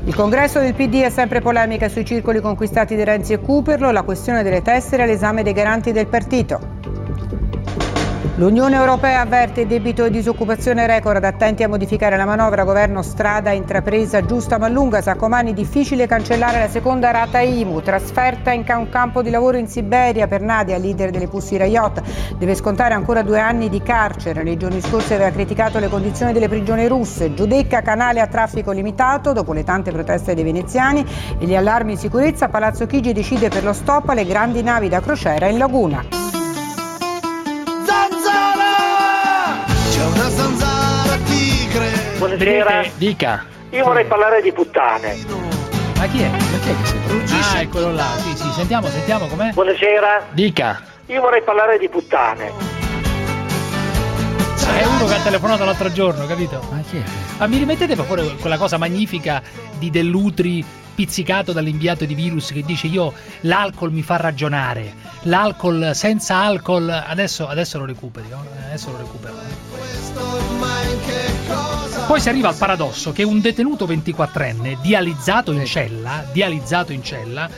Speaker 23: Il congresso del PD è sempre polemica sui circoli conquistati di Renzi e Cooperlo, la questione delle tessere all'esame dei garanti del partito. L'Unione Europea avverte debito e disoccupazione record, attenti a modificare la manovra, governo strada intrapresa giusta ma lunga, Sacomani difficile cancellare la seconda rata IMU, trasferta in un campo di lavoro in Siberia per Nadia, leader delle Pussy Riot, deve scontare ancora due anni di carcere, nei giorni scorsi aveva criticato le condizioni delle prigioni russe, Giudecca canale a traffico limitato dopo le tante proteste dei veneziani e gli allarmi in sicurezza, Palazzo Chigi decide per lo stop alle grandi navi da crociera in laguna.
Speaker 14: Buonasera.
Speaker 5: Dica.
Speaker 14: Io vorrei parlare di puttane.
Speaker 5: Ma chi è? Ma chi è che sei? Ah, è quello là. Sì, sì, sentiamo, sentiamo com'è.
Speaker 14: Buonasera.
Speaker 5: Dica.
Speaker 14: Io vorrei parlare di puttane.
Speaker 5: È uno che ha telefonato l'altro giorno, capito? Ma chi è? Ma mi rimettete per favore quella cosa magnifica di Dell'Utri pizzicato dall'inviato di virus che dice io l'alcol mi fa ragionare. L'alcol senza alcol adesso, adesso lo recuperi, no? adesso lo recupero. Poi si arriva al paradosso che un detenuto 24enne dializzato in cella, dializzato in cella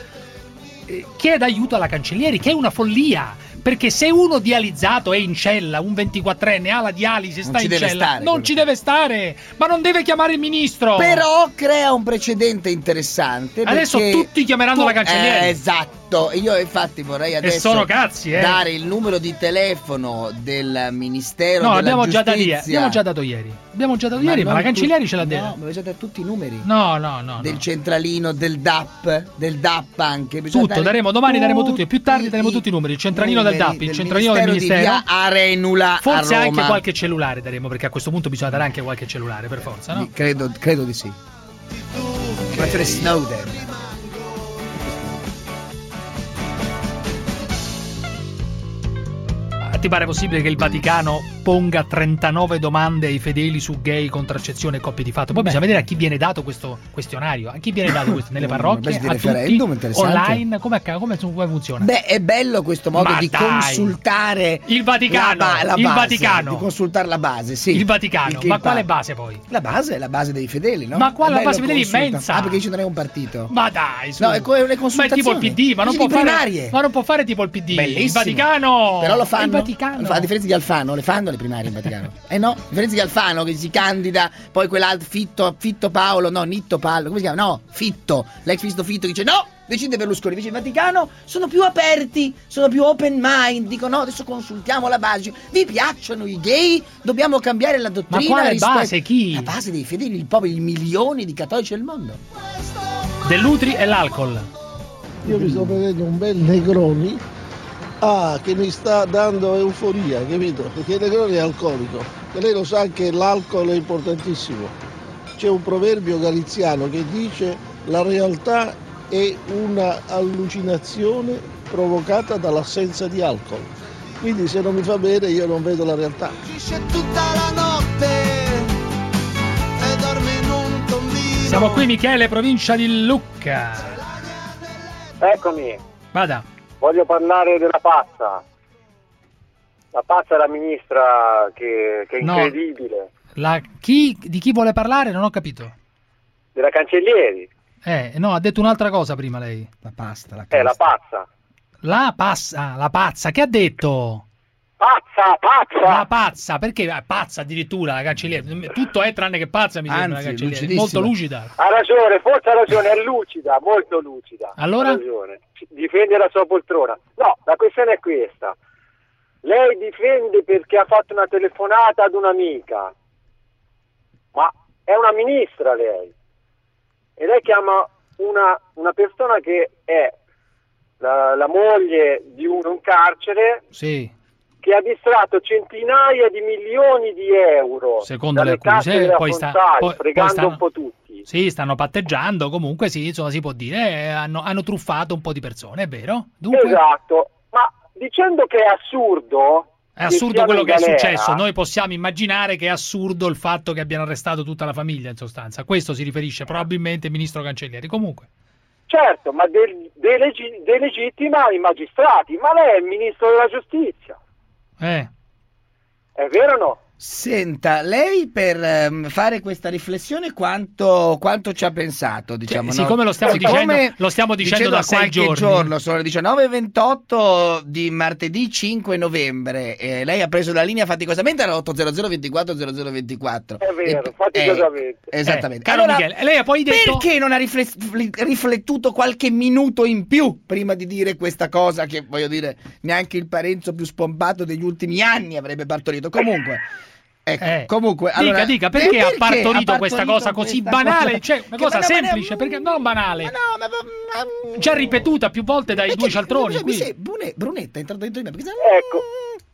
Speaker 5: eh, chiede aiuto alla cancellieri, che è una follia. Perché se uno dializzato è in cella, un 24enne ha la dialisi e sta in cella,
Speaker 7: stare,
Speaker 5: non ci deve stare, ma non deve chiamare il ministro.
Speaker 7: Però crea un precedente interessante.
Speaker 5: Adesso
Speaker 7: perché
Speaker 5: tutti chiameranno
Speaker 7: tu-
Speaker 5: la cancelliere.
Speaker 7: Eh, esatto. E io infatti vorrei adesso
Speaker 5: sono cazzi, eh.
Speaker 7: dare il numero di telefono del Ministero
Speaker 5: No,
Speaker 7: della
Speaker 5: abbiamo già, dato,
Speaker 7: Giustizia.
Speaker 5: ieri, abbiamo già dato ieri. Abbiamo già dato ieri, ma la cancellieri ce l'ha
Speaker 7: No,
Speaker 5: detto.
Speaker 7: ma avete già dato tutti i numeri.
Speaker 5: No, no, no.
Speaker 7: del
Speaker 5: no.
Speaker 7: centralino, del DAP, del DAP anche. Bisogna
Speaker 5: Tutto,
Speaker 7: dare
Speaker 5: daremo domani, daremo
Speaker 7: tutti.
Speaker 5: Più tardi daremo tutti i numeri. Il centralino del
Speaker 7: numeri
Speaker 5: DAP, il
Speaker 7: del
Speaker 5: centralino del
Speaker 7: Ministero di via Arenula
Speaker 5: Forse
Speaker 7: a
Speaker 5: anche qualche cellulare daremo, perché a questo punto bisogna dare anche qualche cellulare, per forza, no?
Speaker 7: Credo, credo di sì. Per Snowden.
Speaker 5: Ti pare possibile che il Vaticano ponga 39 domande ai fedeli su gay, contraccezione e coppie di fatto? Poi
Speaker 7: Beh.
Speaker 5: bisogna vedere a chi viene dato questo questionario. A chi viene dato questo? Nelle
Speaker 7: Una
Speaker 5: parrocchie? A tutti? Online? Come, come, come funziona?
Speaker 7: Beh, è bello questo modo
Speaker 5: Ma
Speaker 7: di
Speaker 5: dai.
Speaker 7: consultare
Speaker 5: Il Vaticano,
Speaker 7: la, la
Speaker 5: il
Speaker 7: base,
Speaker 5: Vaticano.
Speaker 7: di consultare la base, sì.
Speaker 5: Il Vaticano,
Speaker 7: Il
Speaker 5: ma
Speaker 7: il
Speaker 5: quale base poi?
Speaker 7: La base è la base dei fedeli, no?
Speaker 5: Ma quale la base fedeli
Speaker 7: consulta-
Speaker 5: immensa?
Speaker 7: Ah, perché dice non è un partito.
Speaker 5: Ma dai, su.
Speaker 7: No, è que- le
Speaker 5: Ma è
Speaker 7: consultazioni.
Speaker 5: tipo il PD, ma non, può fare, ma non può fare tipo il PD. Il
Speaker 7: Bellissimo.
Speaker 5: Vaticano!
Speaker 7: Però lo
Speaker 5: Il
Speaker 7: fanno.
Speaker 5: Vaticano.
Speaker 7: A differenza di Alfano, le fanno le primarie in Vaticano. eh no, a differenza di Alfano che si candida, poi quell'altro Fitto, Fitto Paolo, no, Nitto Paolo, come si chiama? No, Fitto, l'ex visto Fitto dice no, decide Berlusconi, invece il Vaticano sono più aperti, sono più open mind, dicono no, adesso consultiamo la base. Vi piacciono i gay? Dobbiamo cambiare la dottrina.
Speaker 5: quale
Speaker 7: rispetto-
Speaker 5: base? Chi?
Speaker 7: La base dei fedeli, il popolo, i milioni di cattolici del mondo.
Speaker 5: Dell'Utri e l'alcol.
Speaker 21: Io mi sto prendendo un bel Negroni ah, che mi sta dando euforia, capito? Perché Negroni è alcolico e lei lo sa che l'alcol è importantissimo. C'è un proverbio galiziano che dice la realtà è una allucinazione provocata dall'assenza di alcol. Quindi se non mi fa bene io non vedo la realtà.
Speaker 5: Siamo qui, Michele, provincia di Lucca.
Speaker 17: Eccomi,
Speaker 5: Vada.
Speaker 17: Voglio parlare della pazza. La pazza è la ministra che, che è
Speaker 5: No.
Speaker 17: incredibile,
Speaker 5: La- chi, di chi vuole parlare? Non ho capito.
Speaker 17: della cancellieri,
Speaker 5: Eh, no, ha detto un'altra cosa prima lei.
Speaker 7: La pasta, la
Speaker 17: è la pazza.
Speaker 5: La pazza, la pazza, che ha detto?
Speaker 17: Pazza, pazza!
Speaker 5: La pazza, perché è pazza addirittura la cancelliera? Tutto è tranne che pazza, mi sembra la cancelliera. Molto lucida.
Speaker 17: Ha ragione, forse ha ragione, è lucida, molto lucida.
Speaker 5: Allora?
Speaker 17: Ha ragione. Difende la sua poltrona. No, la questione è questa. Lei difende perché ha fatto una telefonata ad un'amica. Ma è una ministra lei. E lei chiama una, una persona che è la, la moglie di uno in carcere
Speaker 5: Sì.
Speaker 24: Che ha distratto centinaia di milioni di euro
Speaker 5: Secondo le accuse,
Speaker 24: della
Speaker 5: poi sta- poi- poi stanno-
Speaker 24: un po' tutti.
Speaker 5: Sì, stanno patteggiando, comunque sì, insomma si può dire, eh, hanno, hanno truffato un po' di persone, è vero? Dunque,
Speaker 24: Esatto, ma dicendo che è assurdo...
Speaker 5: è assurdo quello che è
Speaker 24: galera,
Speaker 5: successo, noi possiamo immaginare che è assurdo il fatto che abbiano arrestato tutta la famiglia, in sostanza. A questo si riferisce probabilmente il ministro Cancellieri. Comunque,
Speaker 24: Certo, ma del- delegi- delegittima i magistrati, ma lei è il ministro della giustizia,
Speaker 5: eh,
Speaker 24: è vero o no?
Speaker 7: Senta, lei per ehm, fare questa riflessione quanto, quanto ci ha pensato? Diciamo,
Speaker 5: Sì,
Speaker 7: no?
Speaker 5: siccome lo stiamo
Speaker 7: Siccome-
Speaker 5: dicendo- lo stiamo dicendo da sei
Speaker 7: qualche
Speaker 5: giorni.
Speaker 7: giorno, sono le 19.28 di martedì 5 novembre, eh, lei ha preso la linea faticosamente alla 800 24 0024.
Speaker 24: È vero,
Speaker 7: E-
Speaker 24: faticosamente.
Speaker 7: eh, esattamente.
Speaker 5: Eh, caro Michele, lei ha poi detto-
Speaker 7: Perché non ha riflettuto qualche minuto in più prima di dire questa cosa che, voglio dire, neanche il Parenzo più spompato degli ultimi anni avrebbe partorito? Comunque... Ecco,
Speaker 5: Eh,
Speaker 7: comunque,
Speaker 5: dica,
Speaker 7: allora,
Speaker 5: dica, perché, ha
Speaker 7: perché
Speaker 5: partorito questa cosa così
Speaker 7: questa
Speaker 5: banale?
Speaker 7: cosa?
Speaker 5: Cioè, una
Speaker 7: Che
Speaker 5: cosa
Speaker 7: ma- ma- ma-
Speaker 5: semplice, perché non banale. Già ripetuta più volte dai due cialtroni. Qui.
Speaker 7: sei- Brune- Brunetta è entrato dentro di me perché
Speaker 24: Ecco,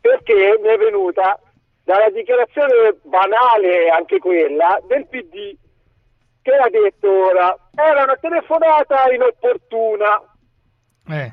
Speaker 24: perché mi è venuta dalla dichiarazione banale, anche quella, del PD, che ha detto ora, era una telefonata inopportuna.
Speaker 5: Eh.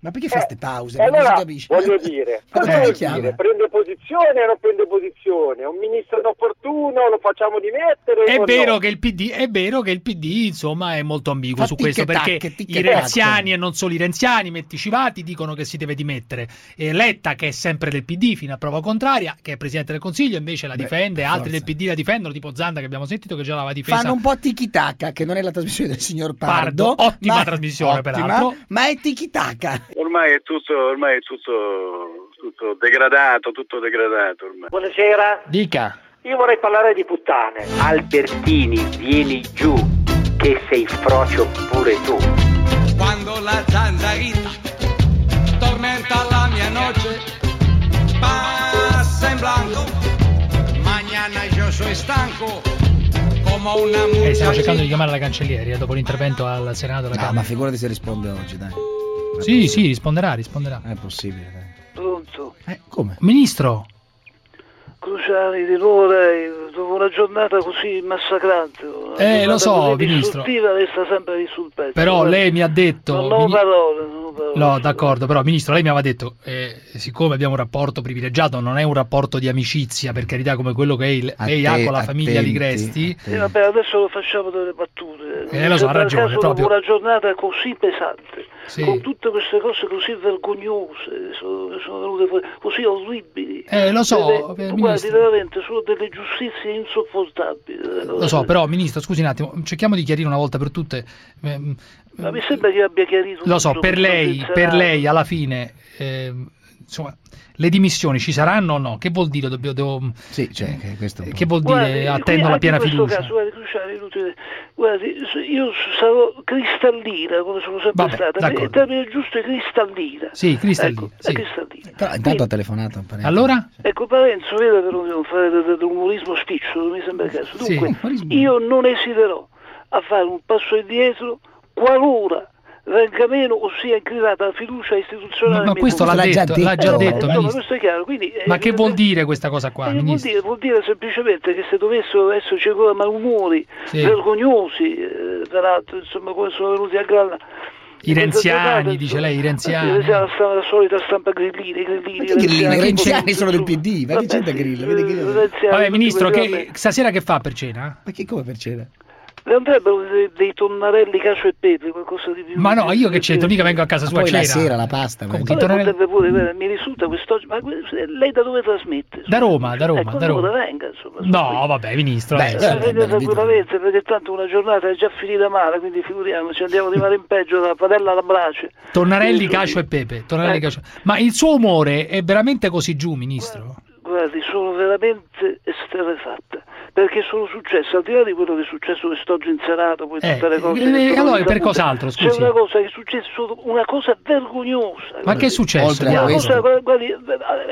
Speaker 7: Ma perché fa queste pause?
Speaker 24: E
Speaker 7: Non si
Speaker 24: allora,
Speaker 7: capisce.
Speaker 24: voglio dire, cosa
Speaker 7: perché
Speaker 24: vuol dire? Prende posizione o non prende posizione? Un ministro inopportuno lo facciamo dimettere?
Speaker 5: È vero,
Speaker 24: no?
Speaker 5: che il PD, è vero che il PD, insomma, è molto ambiguo
Speaker 24: Fa
Speaker 5: su questo perché i renziani e non solo i renziani, metti civati, dicono che si deve dimettere. E Letta, che è sempre del PD fino a prova contraria, che è presidente del Consiglio, invece la
Speaker 7: Beh,
Speaker 5: difende, altri
Speaker 7: forza.
Speaker 5: del PD la difendono, tipo Zanda che abbiamo sentito che già l'aveva difesa.
Speaker 7: Fanno un po' tiki-taka, che non è la trasmissione del signor Pardo.
Speaker 5: Pardo, ottima
Speaker 7: ma-
Speaker 5: trasmissione,
Speaker 7: ottima,
Speaker 5: peraltro.
Speaker 7: Ma è tiki-taka.
Speaker 25: Ormai è tutto, ormai è tutto, tutto degradato, tutto degradato ormai.
Speaker 14: Buonasera,
Speaker 5: Dica.
Speaker 14: io vorrei parlare di puttane.
Speaker 26: Albertini, vieni giù, che sei frocio pure tu.
Speaker 27: Quando la zanzarita tormenta la mia noche, pasa en blanco. Mañana estanco, como una
Speaker 5: Eh, stiamo cercando di chiamare la cancellieri eh, dopo l'intervento al Senato della
Speaker 7: No,
Speaker 5: Camera.
Speaker 7: ma figurati se risponde oggi, dai.
Speaker 5: Sì, sì, risponderà, risponderà.
Speaker 7: È possibile, dai.
Speaker 19: Pronto?
Speaker 7: Eh, come?
Speaker 5: Ministro,
Speaker 19: Cruciani, lei, dopo una giornata così massacrante,
Speaker 5: Eh, lo so, Ministro.
Speaker 19: distruttiva, resta sempre lì sul pezzo.
Speaker 5: però
Speaker 19: Guarda,
Speaker 5: lei mi ha detto...
Speaker 19: Non ho parole, non ho parole.
Speaker 5: No, d'accordo, però Ministro, lei mi aveva detto, eh, siccome abbiamo un rapporto privilegiato, non è un rapporto di amicizia, per carità, come quello che il- lei ha
Speaker 7: Atte-
Speaker 5: con la famiglia
Speaker 7: attenti,
Speaker 5: Ligresti,
Speaker 19: Sì, vabbè, adesso lo facciamo delle battute.
Speaker 5: Eh, lo so, ha ragione, proprio.
Speaker 19: dopo una giornata così pesante,
Speaker 5: Sì.
Speaker 19: con tutte queste cose così vergognose, sono, sono venute fuori, così orribili.
Speaker 5: Eh, lo so,
Speaker 19: Delle-
Speaker 5: eh,
Speaker 19: guardi,
Speaker 5: Ministro.
Speaker 19: veramente, sono delle giustizie insopportabili. delle
Speaker 5: lo so, però Ministro, scusi un attimo, cerchiamo di chiarire una volta per tutte. ehm,
Speaker 19: Ma mi sembra che abbia chiarito
Speaker 5: Lo so, per lei, per lei alla fine, ehm, insomma, le dimissioni ci saranno o no? Che vuol dire? Dobbiamo, devo-
Speaker 7: Sì, cioè, che questo...
Speaker 5: che vuol dire
Speaker 19: Guardi,
Speaker 5: attendo
Speaker 19: qui
Speaker 5: la piena
Speaker 19: in questo
Speaker 5: fiducia?
Speaker 19: Caso. Guardi, s- io sarò cristallina come sono sempre
Speaker 5: Vabbè,
Speaker 19: stata.
Speaker 5: d'accordo.
Speaker 19: Il termine giusto è cristallina.
Speaker 5: Sì, cristallina,
Speaker 19: Ecco,
Speaker 5: sì.
Speaker 19: cristallina.
Speaker 7: Però intanto ha telefonato un parente.
Speaker 5: Allora?
Speaker 19: Ecco, Parenzo, vede per non fare de- de- dell'umorismo spicciolo, mi sembra il caso.
Speaker 5: Sì.
Speaker 19: Dunque, io non esiterò a fare un passo indietro qualora venga meno o sia inclinata la fiducia istituzionale.
Speaker 5: Ma, ma questo l'ha
Speaker 19: confronti.
Speaker 5: detto, l'ha già
Speaker 19: Eh, no,
Speaker 5: detto,
Speaker 19: è chiaro. Quindi, eh,
Speaker 5: Ma che vuol dire questa cosa qua,
Speaker 19: eh, vuol, dire, vuol dire semplicemente che se dovessero esserci ancora malumori
Speaker 5: Sì.
Speaker 19: vergognosi, eh, peraltro, insomma, come sono venuti a galla.
Speaker 5: I renziani, dice lei, i renziani.
Speaker 19: Eh, la, la solita stampa grillini, grillini,
Speaker 7: Che Grillo, i renziani sono del PD, ma che c'entra Grillo?
Speaker 19: Renziani,
Speaker 5: Vabbè, Ministro, che, stasera che fa per cena?
Speaker 7: Ma che come per cena?
Speaker 19: Le andrebbero dei, dei tonnarelli cacio e pepe, qualcosa di più.
Speaker 5: Ma no, io che c'entro, mica vengo a casa sua a
Speaker 7: poi la
Speaker 5: cena.
Speaker 7: sera la pasta,
Speaker 5: Comunque, i tonnarelli-
Speaker 19: pure, guarda, mi risulta quest'oggi, ma lei da dove trasmette?
Speaker 5: Da Roma, da Roma,
Speaker 19: ecco,
Speaker 5: da Roma.
Speaker 19: allora venga, insomma.
Speaker 5: No, vabbè, Ministro.
Speaker 7: Beh,
Speaker 5: eh,
Speaker 19: Eh, venga tranquillamente, perché tanto una giornata è già finita male, quindi figuriamoci, andiamo di male in peggio dalla padella alla brace.
Speaker 5: Tonnarelli,
Speaker 19: Quindi,
Speaker 5: cacio e pepe. Tonnarelli,
Speaker 19: Ecco.
Speaker 5: cacio. Ma il suo umore è veramente così giù, Ministro?
Speaker 19: Guardi, sono veramente esterrefatta. perché sono successe, al di là di quello che è successo quest'oggi in Senato, poi
Speaker 5: Eh,
Speaker 19: tutte le cose
Speaker 5: eh,
Speaker 19: che
Speaker 5: allora, per cos'altro,
Speaker 19: C'è
Speaker 5: scusi?
Speaker 19: una cosa che è successo, una cosa vergognosa.
Speaker 5: Ma che è successo?
Speaker 7: Oltre a
Speaker 19: Una cosa, guardi,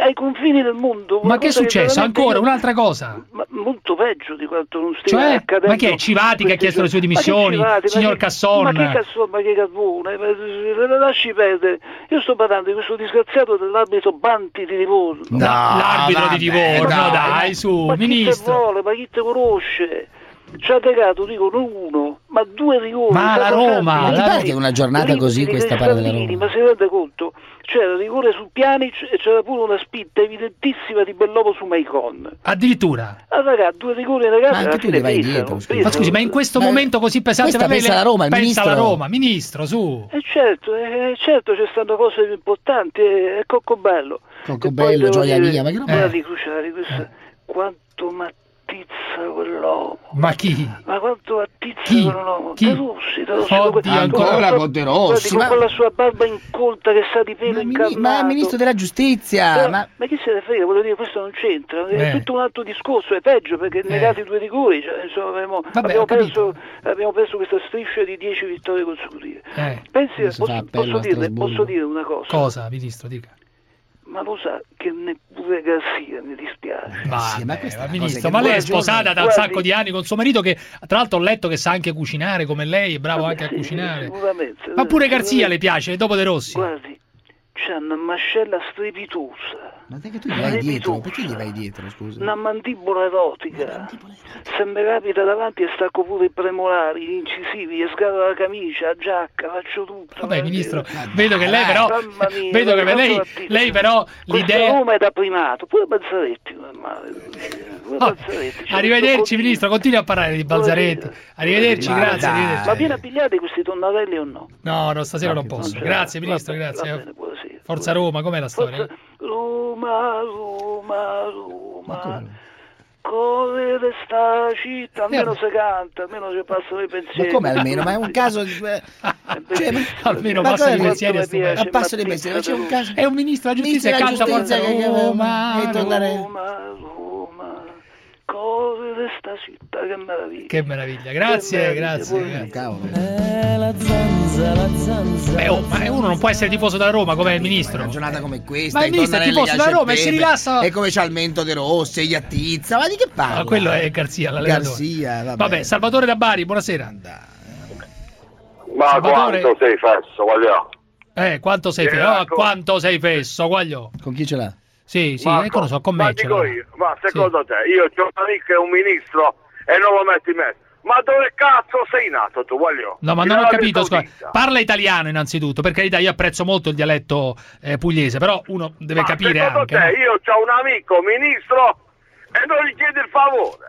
Speaker 19: ai confini del mondo.
Speaker 5: Ma che è successo?
Speaker 19: veramente-
Speaker 5: Ancora un'altra cosa?
Speaker 19: Ma molto peggio di quanto non stia
Speaker 5: Cioè?
Speaker 19: accadendo.
Speaker 5: Ma che è Civati che ha chiesto le sue.
Speaker 19: Ma che
Speaker 5: dimissioni?
Speaker 19: Civati? Ma
Speaker 5: Signor
Speaker 19: che-
Speaker 5: Casson?
Speaker 19: Ma che Casson, ma che Carbone? Ma- la lasci perdere. Io sto parlando di questo disgraziato dell'arbitro Banti di Livorno.
Speaker 7: No,
Speaker 5: L'arbitro di Livorno,
Speaker 7: no,
Speaker 5: dai, su,
Speaker 19: ma chi te
Speaker 5: ministro.
Speaker 19: vuole, ma chi te conosce? Ci ha legato, dico, non uno, ma due rigori.
Speaker 5: Ma la Roma, la
Speaker 7: che una giornata così questa parla della Roma?
Speaker 19: Ma si rende conto? C'era rigore su Pianic e c'era pure una spinta evidentissima di Bellovo su Maicon.
Speaker 5: Addirittura.
Speaker 19: Ah, raga, due rigori negati
Speaker 7: Ma anche tu li vai
Speaker 19: pesano,
Speaker 7: dietro, scusa.
Speaker 5: Ma scusi, ma in questo
Speaker 7: Ma-
Speaker 5: momento così pesante
Speaker 7: questa
Speaker 5: per lei,
Speaker 7: pensa la Roma, il
Speaker 5: pensa
Speaker 7: ministro-
Speaker 5: alla Roma, ministro, su.
Speaker 19: E certo, eh, certo ci stanno cose più importanti, è Coccobello.
Speaker 7: Coccobello,
Speaker 19: devo
Speaker 7: gioia
Speaker 19: dire-
Speaker 7: mia, ma che roba
Speaker 5: è?
Speaker 19: Guardi, Cruciari, questo- quanto mattizza quell'uomo.
Speaker 5: Ma chi?
Speaker 19: Ma quanto attizza
Speaker 5: Chi?
Speaker 19: quell'uomo?
Speaker 5: Chi?
Speaker 19: De Rossi, De Rossi,
Speaker 5: Oddio,
Speaker 19: con
Speaker 7: ancora
Speaker 19: con-
Speaker 7: con De Rossi,
Speaker 19: con
Speaker 7: ma-
Speaker 19: quella sua barba incolta che sa di pelo incarnato.
Speaker 7: ma ministro della giustizia,
Speaker 19: Però-
Speaker 7: ma
Speaker 19: ma chi se ne frega, voglio dire, questo non c'entra, è
Speaker 5: Eh.
Speaker 19: tutto un altro discorso, è peggio perché
Speaker 5: Eh.
Speaker 19: negati due rigori, cioè, insomma, abbiamo,
Speaker 5: Vabbè,
Speaker 19: abbiamo perso, abbiamo perso questa striscia di 10 vittorie consecutive.
Speaker 5: Eh,
Speaker 19: Pensi, posso, posso dirle, posso dire una cosa?
Speaker 5: cosa, ministro, dica.
Speaker 19: Ma lo sa che neppure Garcia mi dispiace.
Speaker 5: Ma,
Speaker 7: sì, ma questa è una cosa
Speaker 5: ministro, ma lei è sposata da un sacco di anni con suo marito che tra l'altro ho letto che sa anche cucinare come lei, è bravo anche a
Speaker 19: Sì,
Speaker 5: cucinare.
Speaker 19: sicuramente.
Speaker 5: Ma pure Garzia
Speaker 19: Sicuramente.
Speaker 5: le piace, dopo De Rossi.
Speaker 19: Guardi, c'è una mascella strepitosa.
Speaker 7: Ma te che tu gli vai dietro? Perché gli vai dietro, scusa?
Speaker 19: Una mandibola erotica. Se mi capita davanti e stacco pure i premolari, gli incisivi, gli sgaro la camicia, la giacca, faccio tutto.
Speaker 5: Vabbè,
Speaker 19: guardi.
Speaker 5: ministro, vedo che lei però
Speaker 19: Mamma mia,
Speaker 5: vedo che lei, lei però l'idea
Speaker 19: Roma è da primato, pure è male. Pure
Speaker 5: Oh, Arrivederci ministro, continui a parlare di Balzaretti. Arrivederci,
Speaker 7: Ma
Speaker 5: grazie,
Speaker 7: dai.
Speaker 5: arrivederci.
Speaker 19: Ma viene a pigliare questi tonnarelli o no?
Speaker 5: No, no, stasera non
Speaker 7: che
Speaker 5: posso.
Speaker 19: Non.
Speaker 5: Grazie ministro,
Speaker 19: Vabbè,
Speaker 5: grazie.
Speaker 19: va bene, buonasera.
Speaker 5: Forza Roma, com'è la storia?
Speaker 19: Forza Roma, Roma, Roma. Correre sta città, almeno si canta, almeno ci passano i
Speaker 7: Ma
Speaker 19: pensieri.
Speaker 7: come almeno? Ma è un caso di... eh, cioè, ma-
Speaker 5: Almeno
Speaker 7: ma
Speaker 5: passano i pensieri
Speaker 19: ma
Speaker 7: dei pensieri, ma c'è un caso...
Speaker 5: È un ministro della giustizia
Speaker 7: Ministro
Speaker 5: canta
Speaker 7: della
Speaker 5: Forza
Speaker 7: giustizia che-
Speaker 5: Roma.
Speaker 7: che tornare-
Speaker 19: Roma, Roma, correre sta città, che meraviglia.
Speaker 5: Che meraviglia, grazie,
Speaker 19: Che
Speaker 5: grazie.
Speaker 19: meraviglia,
Speaker 5: grazie.
Speaker 7: Cavolo.
Speaker 5: Beh, oh, ma uno non può essere tifoso della Roma come il ministro.
Speaker 7: Una giornata come questa,
Speaker 5: Ma il ministro è tifoso
Speaker 7: ha
Speaker 5: Roma e si rilassa.
Speaker 7: E come c'ha il mento De Rossi, gli attizza, ma di che parla?
Speaker 5: Ah, quello è Garzia, l'allenatore.
Speaker 7: Garzia, vabbè.
Speaker 5: Vabbè, Salvatore da Bari, buonasera.
Speaker 28: Ma
Speaker 5: Salvatore-
Speaker 28: quanto sei fesso, voglio.
Speaker 5: Eh, quanto sei
Speaker 28: Eh,
Speaker 5: fesso? Oh,
Speaker 28: ecco.
Speaker 5: quanto sei fesso, guaglio.
Speaker 7: Con chi ce l'ha?
Speaker 5: Sì, sì,
Speaker 28: ma,
Speaker 5: ecco, lo so, con
Speaker 28: ma dico io, ma secondo te, io ho un amico è un ministro e non lo metti in mezzo. Ma dove cazzo sei nato tu, voglio?
Speaker 5: No, ma non ho capito, scusa.
Speaker 28: Saudita.
Speaker 5: Parla italiano innanzitutto, per carità, io apprezzo molto il dialetto eh, pugliese, però uno deve
Speaker 28: Ma
Speaker 5: capire
Speaker 28: secondo
Speaker 5: anche.
Speaker 28: te,
Speaker 5: no?
Speaker 28: io ho un amico ministro e non gli chiedi il favore.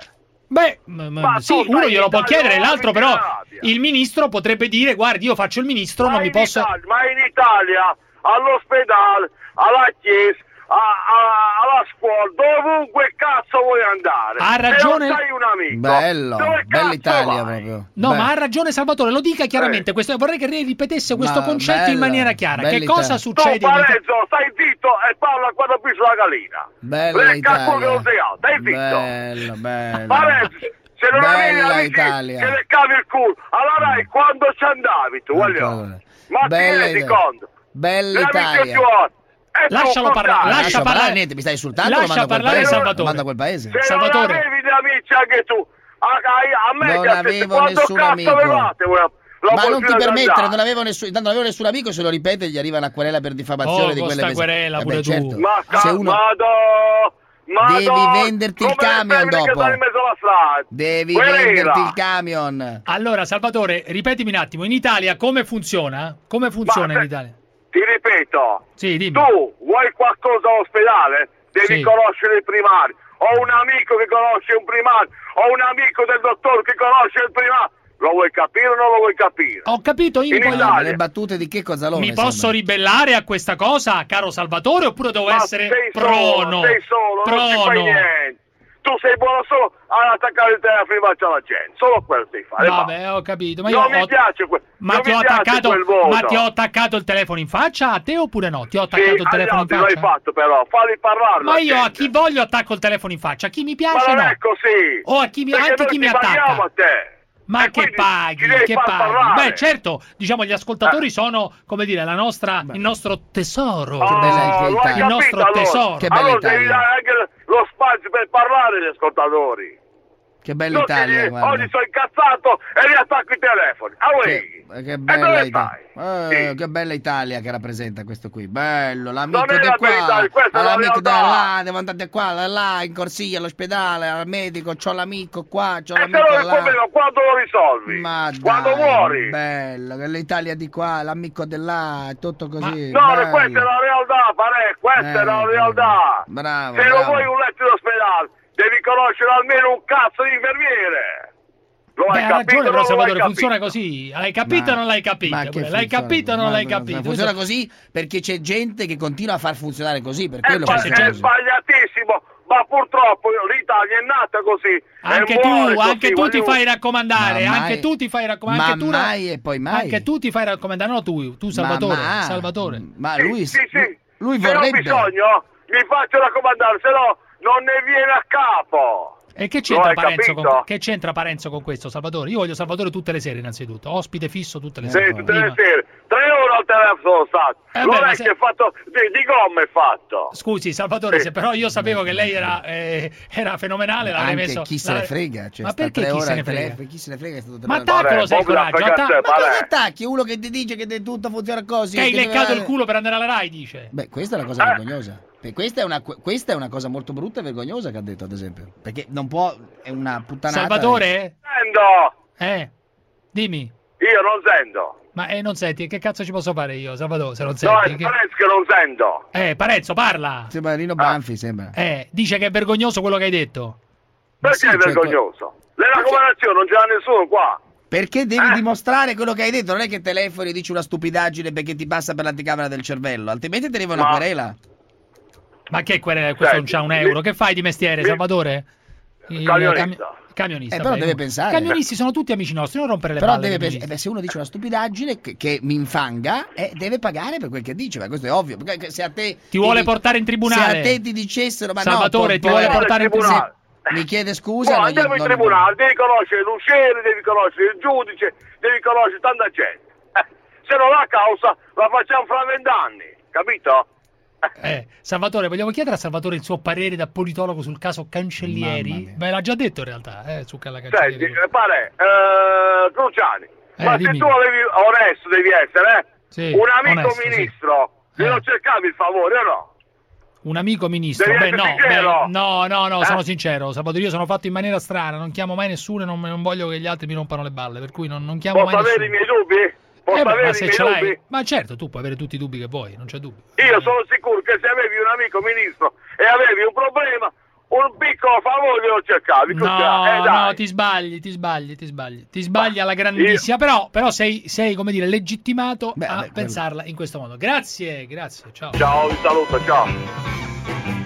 Speaker 5: Beh,
Speaker 28: Ma
Speaker 5: sì, uno glielo può chiedere, l'altro però il ministro potrebbe dire "Guardi, io faccio il ministro,
Speaker 28: ma
Speaker 5: non mi posso
Speaker 28: Italia, ma in Italia, all'ospedale, alla chiesa, a- a- alla scuola, dovunque cazzo vuoi andare.
Speaker 5: Ha ragione-
Speaker 28: Se non sei un amico.
Speaker 7: Bello, bella Italia proprio.
Speaker 5: No,
Speaker 7: Beh.
Speaker 5: ma ha ragione Salvatore, lo dica
Speaker 28: Eh.
Speaker 5: chiaramente. questo- vorrei che lei ripetesse questo
Speaker 7: Ma
Speaker 5: concetto in
Speaker 7: bella,
Speaker 5: maniera chiara. Che
Speaker 7: bella
Speaker 5: cosa
Speaker 7: Italia.
Speaker 5: succede in Italia?
Speaker 28: Parenzo, stai zitto e parla quando pisi la gallina.
Speaker 7: Bella
Speaker 28: culo che
Speaker 7: Italia.
Speaker 28: non sei alto, stai zitto.
Speaker 7: Bello, bello.
Speaker 28: Parenzo, se non avevi
Speaker 7: Bella
Speaker 28: amici
Speaker 7: Italia.
Speaker 28: che le cavi il culo, allora Rai, quando ci andavi tu, voglio? Ma ti
Speaker 7: Bella
Speaker 28: rendi
Speaker 7: Italia.
Speaker 28: conto?
Speaker 7: Bella
Speaker 28: amiche
Speaker 7: Italia.
Speaker 28: E tu
Speaker 5: Lascialo parlare, lascia
Speaker 7: Lascia
Speaker 5: parlare.
Speaker 7: niente, mi stai insultando?
Speaker 5: Lascia
Speaker 7: lo mando a quel
Speaker 5: parlare
Speaker 7: paese.
Speaker 5: Salvatore.
Speaker 7: Lo mando a quel paese.
Speaker 28: Se
Speaker 5: Salvatore.
Speaker 28: non avevi degli amici anche tu, a, a, a me
Speaker 7: Non
Speaker 28: che
Speaker 7: avevo nessun amico.
Speaker 28: avevate
Speaker 7: Ma non ti permettere, non avevo nessun, non avevo nessun amico, se lo ripete gli arriva una querela per diffamazione
Speaker 5: Oh,
Speaker 7: di quelle pes-
Speaker 5: querela
Speaker 7: Vabbè,
Speaker 5: pure tu.
Speaker 7: certo.
Speaker 28: Ma
Speaker 7: Se uno
Speaker 28: Madò, Madò,
Speaker 7: Devi venderti il camion
Speaker 28: che
Speaker 7: dopo. devi venderti il camion.
Speaker 5: Allora, Salvatore, ripetimi un attimo, in Italia come funziona? Come funziona
Speaker 28: Ma-
Speaker 5: in Italia?
Speaker 28: Ti ripeto,
Speaker 5: Sì, dimmi.
Speaker 28: tu vuoi qualcosa all'ospedale? Devi
Speaker 5: Sì.
Speaker 28: conoscere il primario. Ho un amico che conosce un primario. Ho un amico del dottore che conosce il primario. Lo vuoi capire o non lo vuoi capire?
Speaker 5: Ho capito, io
Speaker 28: In Italia.
Speaker 7: Le battute di che cosa
Speaker 5: mi posso ribellare a questa cosa, caro Salvatore, oppure devo
Speaker 28: Ma
Speaker 5: essere
Speaker 28: sei
Speaker 5: prono?
Speaker 28: solo, sei solo, non ti fai
Speaker 5: prono.
Speaker 28: niente. Tu sei buono solo ad attaccare il telefono in faccia alla gente, solo quello sei fare.
Speaker 5: Vabbè, ho capito. Ma io
Speaker 28: non mi
Speaker 5: ho-
Speaker 28: piace, que-
Speaker 5: Ma
Speaker 28: non
Speaker 5: ti,
Speaker 28: mi
Speaker 5: ho
Speaker 28: piace
Speaker 5: attaccato, ma ti ho attaccato il telefono in faccia a te oppure no? Ti ho attaccato
Speaker 28: Sì,
Speaker 5: il telefono in faccia?
Speaker 28: l'hai fatto però, falli parlare.
Speaker 5: Ma io a
Speaker 28: gente.
Speaker 5: chi voglio attacco il telefono in faccia, a chi mi piace
Speaker 28: Ma non
Speaker 5: no.
Speaker 28: è così.
Speaker 5: O a chi mi,
Speaker 28: Perché
Speaker 5: anche chi mi attacca.
Speaker 28: a te.
Speaker 5: Ma
Speaker 28: E
Speaker 5: che paghi, che paghi?
Speaker 28: parlare.
Speaker 5: Beh, certo, diciamo gli ascoltatori sono, come dire, la nostra, il nostro tesoro.
Speaker 28: Oh, lo hai
Speaker 5: il
Speaker 28: capito,
Speaker 5: nostro
Speaker 28: allora?
Speaker 5: tesoro.
Speaker 28: allora devi dare anche lo spazio per parlare agli ascoltatori.
Speaker 7: Che bella
Speaker 28: Non
Speaker 7: Italia, guarda.
Speaker 28: oggi sono incazzato e riattacco i telefoni.
Speaker 7: Che, che
Speaker 28: E
Speaker 7: bella Italia. Eh, che bella Italia che rappresenta questo qui. Bello, l'amico
Speaker 28: Non
Speaker 7: di
Speaker 28: la
Speaker 7: qua,
Speaker 28: verità,
Speaker 7: l'amico da là, devo andare da qua, da là, in corsia, all'ospedale, al medico, c'ho l'amico qua, c'ho
Speaker 28: E
Speaker 7: l'amico
Speaker 28: però il
Speaker 7: là.
Speaker 28: problema quando lo risolvi?
Speaker 7: Ma
Speaker 28: quando
Speaker 7: dai,
Speaker 28: muori?
Speaker 7: Bello, che l'Italia di qua, l'amico di là, è tutto così.
Speaker 28: No,
Speaker 7: bello.
Speaker 28: questa è la realtà, pare, questa è la
Speaker 7: Eh,
Speaker 28: realtà.
Speaker 7: Bravo,
Speaker 28: Se non
Speaker 7: bravo.
Speaker 28: vuoi un letto in ospedale, devi conoscere almeno un cazzo di infermiere. Lo
Speaker 5: Beh,
Speaker 28: hai
Speaker 5: ha
Speaker 28: capito
Speaker 5: ragione, Salvatore,
Speaker 28: capito?
Speaker 5: funziona così. L'hai capito o non l'hai capito?
Speaker 7: Ma che?
Speaker 5: L'hai capito o non
Speaker 7: Ma
Speaker 5: l'hai capito?
Speaker 7: Funziona così perché c'è gente che continua a far funzionare così, per
Speaker 28: È,
Speaker 7: quello
Speaker 28: sba-
Speaker 7: funziona
Speaker 28: è
Speaker 7: così.
Speaker 28: sbagliatissimo, ma purtroppo l'Italia è nata così.
Speaker 5: Anche tu,
Speaker 28: così,
Speaker 5: anche tu ti fai raccomandare,
Speaker 7: Ma mai-
Speaker 5: anche tu ti fai raccomandare.
Speaker 7: ma
Speaker 5: anche tu,
Speaker 7: mai e poi mai.
Speaker 5: Anche tu ti fai raccomandare, no tu, tu Salvatore,
Speaker 7: ma-
Speaker 5: Salvatore.
Speaker 7: Ma
Speaker 28: Sì,
Speaker 7: lui,
Speaker 28: sì, sì.
Speaker 7: lui
Speaker 28: Se ho
Speaker 7: vorrebbe...
Speaker 28: bisogno, mi faccio raccomandare, se no non ne viene a capo.
Speaker 5: E che c'entra,
Speaker 28: hai
Speaker 5: Parenzo con, che c'entra Parenzo con questo, Salvatore? Io voglio Salvatore tutte le sere, innanzitutto. Ospite fisso tutte le
Speaker 28: Sì,
Speaker 5: sere.
Speaker 28: tutte le sere. Tre ore al telefono stato.
Speaker 5: Eh
Speaker 28: non
Speaker 5: beh, ma
Speaker 28: è
Speaker 5: se-
Speaker 28: che è fatto di, di gomma è fatto.
Speaker 5: Scusi, Salvatore,
Speaker 28: Sì.
Speaker 5: se però io sapevo che lei era, eh, era fenomenale, l'avrei
Speaker 7: Anche
Speaker 5: messo.
Speaker 7: chi se ne frega, cioè
Speaker 5: Ma
Speaker 7: sta
Speaker 5: perché chi
Speaker 7: ore
Speaker 5: se ne
Speaker 7: al
Speaker 5: frega?
Speaker 7: telefono, chi se ne frega è stato tre
Speaker 5: Ma attaccalo, sei il
Speaker 28: Pare,
Speaker 5: coraggio. atta-
Speaker 7: Ma cosa attacchi? Uno che ti dice che tutto funziona così.
Speaker 5: Che hai leccato il culo per andare alla Rai, dice.
Speaker 7: Beh, questa è una cosa vergognosa. Questa è, una, questa è una cosa molto brutta e vergognosa che ha detto, ad esempio. Perché non può. È una puttanata.
Speaker 5: Salvatore?
Speaker 28: Sento.
Speaker 5: Eh, dimmi.
Speaker 28: Io non sento.
Speaker 5: Ma eh, non senti, che cazzo ci posso fare io, Salvatore, se non
Speaker 28: No,
Speaker 5: senti?
Speaker 28: è
Speaker 5: Che-
Speaker 28: Parenzo che non sento.
Speaker 5: Eh, Parenzo, parla.
Speaker 7: Sembra
Speaker 28: Ah.
Speaker 7: Rino Banfi, sembra.
Speaker 5: Eh, dice che è vergognoso quello che hai detto.
Speaker 28: Perché
Speaker 7: sì,
Speaker 28: è
Speaker 7: cioè,
Speaker 28: vergognoso? Le raccomandazioni non ce l'ha nessuno qua.
Speaker 7: Perché devi
Speaker 28: Eh?
Speaker 7: dimostrare quello che hai detto, non è che telefoni e dici una stupidaggine perché ti passa per l'anticamera del cervello, altrimenti ti arriva una
Speaker 28: Ma-
Speaker 7: querela.
Speaker 5: Ma che querela? Questo non
Speaker 28: Senti,
Speaker 5: c'ha un
Speaker 28: mi-
Speaker 5: euro. Che fai di mestiere,
Speaker 28: mi-
Speaker 5: Salvatore? Il
Speaker 28: Camionista.
Speaker 5: cami- camionista.
Speaker 7: Eh, però
Speaker 5: prego.
Speaker 7: deve pensare.
Speaker 5: I camionisti sono tutti amici nostri, non rompere le
Speaker 7: Però
Speaker 5: palle.
Speaker 7: deve pensare,
Speaker 5: camionisti.
Speaker 7: se uno dice una stupidaggine che, che mi infanga, eh, deve pagare per quel che dice, ma questo è ovvio. Perché se a te
Speaker 5: Ti vuole portare in tribunale.
Speaker 7: Se a te ti dicessero, ma
Speaker 5: Salvatore,
Speaker 7: no,
Speaker 5: ti vuole portare in
Speaker 28: tribunale.
Speaker 7: Mi chiede scusa,
Speaker 28: No,
Speaker 7: non gli-
Speaker 28: andiamo in
Speaker 7: non-
Speaker 28: tribunale, devi conoscere l'usciere, devi conoscere il giudice, devi conoscere tanta gente. Eh, se non la causa la facciamo fra vent'anni, capito?
Speaker 5: Eh, Salvatore, vogliamo chiedere a Salvatore il suo parere da politologo sul caso Cancellieri? Beh, l'ha già detto in realtà, eh, su Calla
Speaker 28: Senti,
Speaker 5: Cancellieri.
Speaker 28: eh, pare, eh, Cruciani,
Speaker 5: Eh,
Speaker 28: ma
Speaker 5: dimmi.
Speaker 28: se tu avevi, onesto devi essere, eh?
Speaker 5: Sì,
Speaker 28: un amico
Speaker 5: onesto, sì.
Speaker 28: ministro,
Speaker 5: Eh.
Speaker 28: non cercavi il favore o no?
Speaker 5: Un amico ministro? Beh, no, beh, no, no, no,
Speaker 28: Eh?
Speaker 5: sono sincero. Salvatore, io sono fatto in maniera strana, non chiamo mai nessuno e non, non voglio che gli altri mi rompano le balle, per cui non, non chiamo
Speaker 28: Posso
Speaker 5: mai
Speaker 28: avere i
Speaker 5: nessuno.
Speaker 28: miei dubbi? Posso
Speaker 5: Eh beh,
Speaker 28: avere
Speaker 5: ma se ce l'hai, ma certo, tu puoi avere tutti i dubbi che vuoi, non c'è dubbio.
Speaker 28: Io sono sicuro che se avevi un amico ministro e avevi un problema, un piccolo favore lo cercavi.
Speaker 5: No,
Speaker 28: eh,
Speaker 5: no, ti sbagli, ti sbagli, ti sbagli. Ti sbagli alla grandissima, però, però sei, sei, come dire, legittimato
Speaker 7: Beh,
Speaker 5: a
Speaker 7: quello-
Speaker 5: pensarla in questo modo. Grazie, grazie, ciao.
Speaker 28: Ciao, vi saluto, ciao.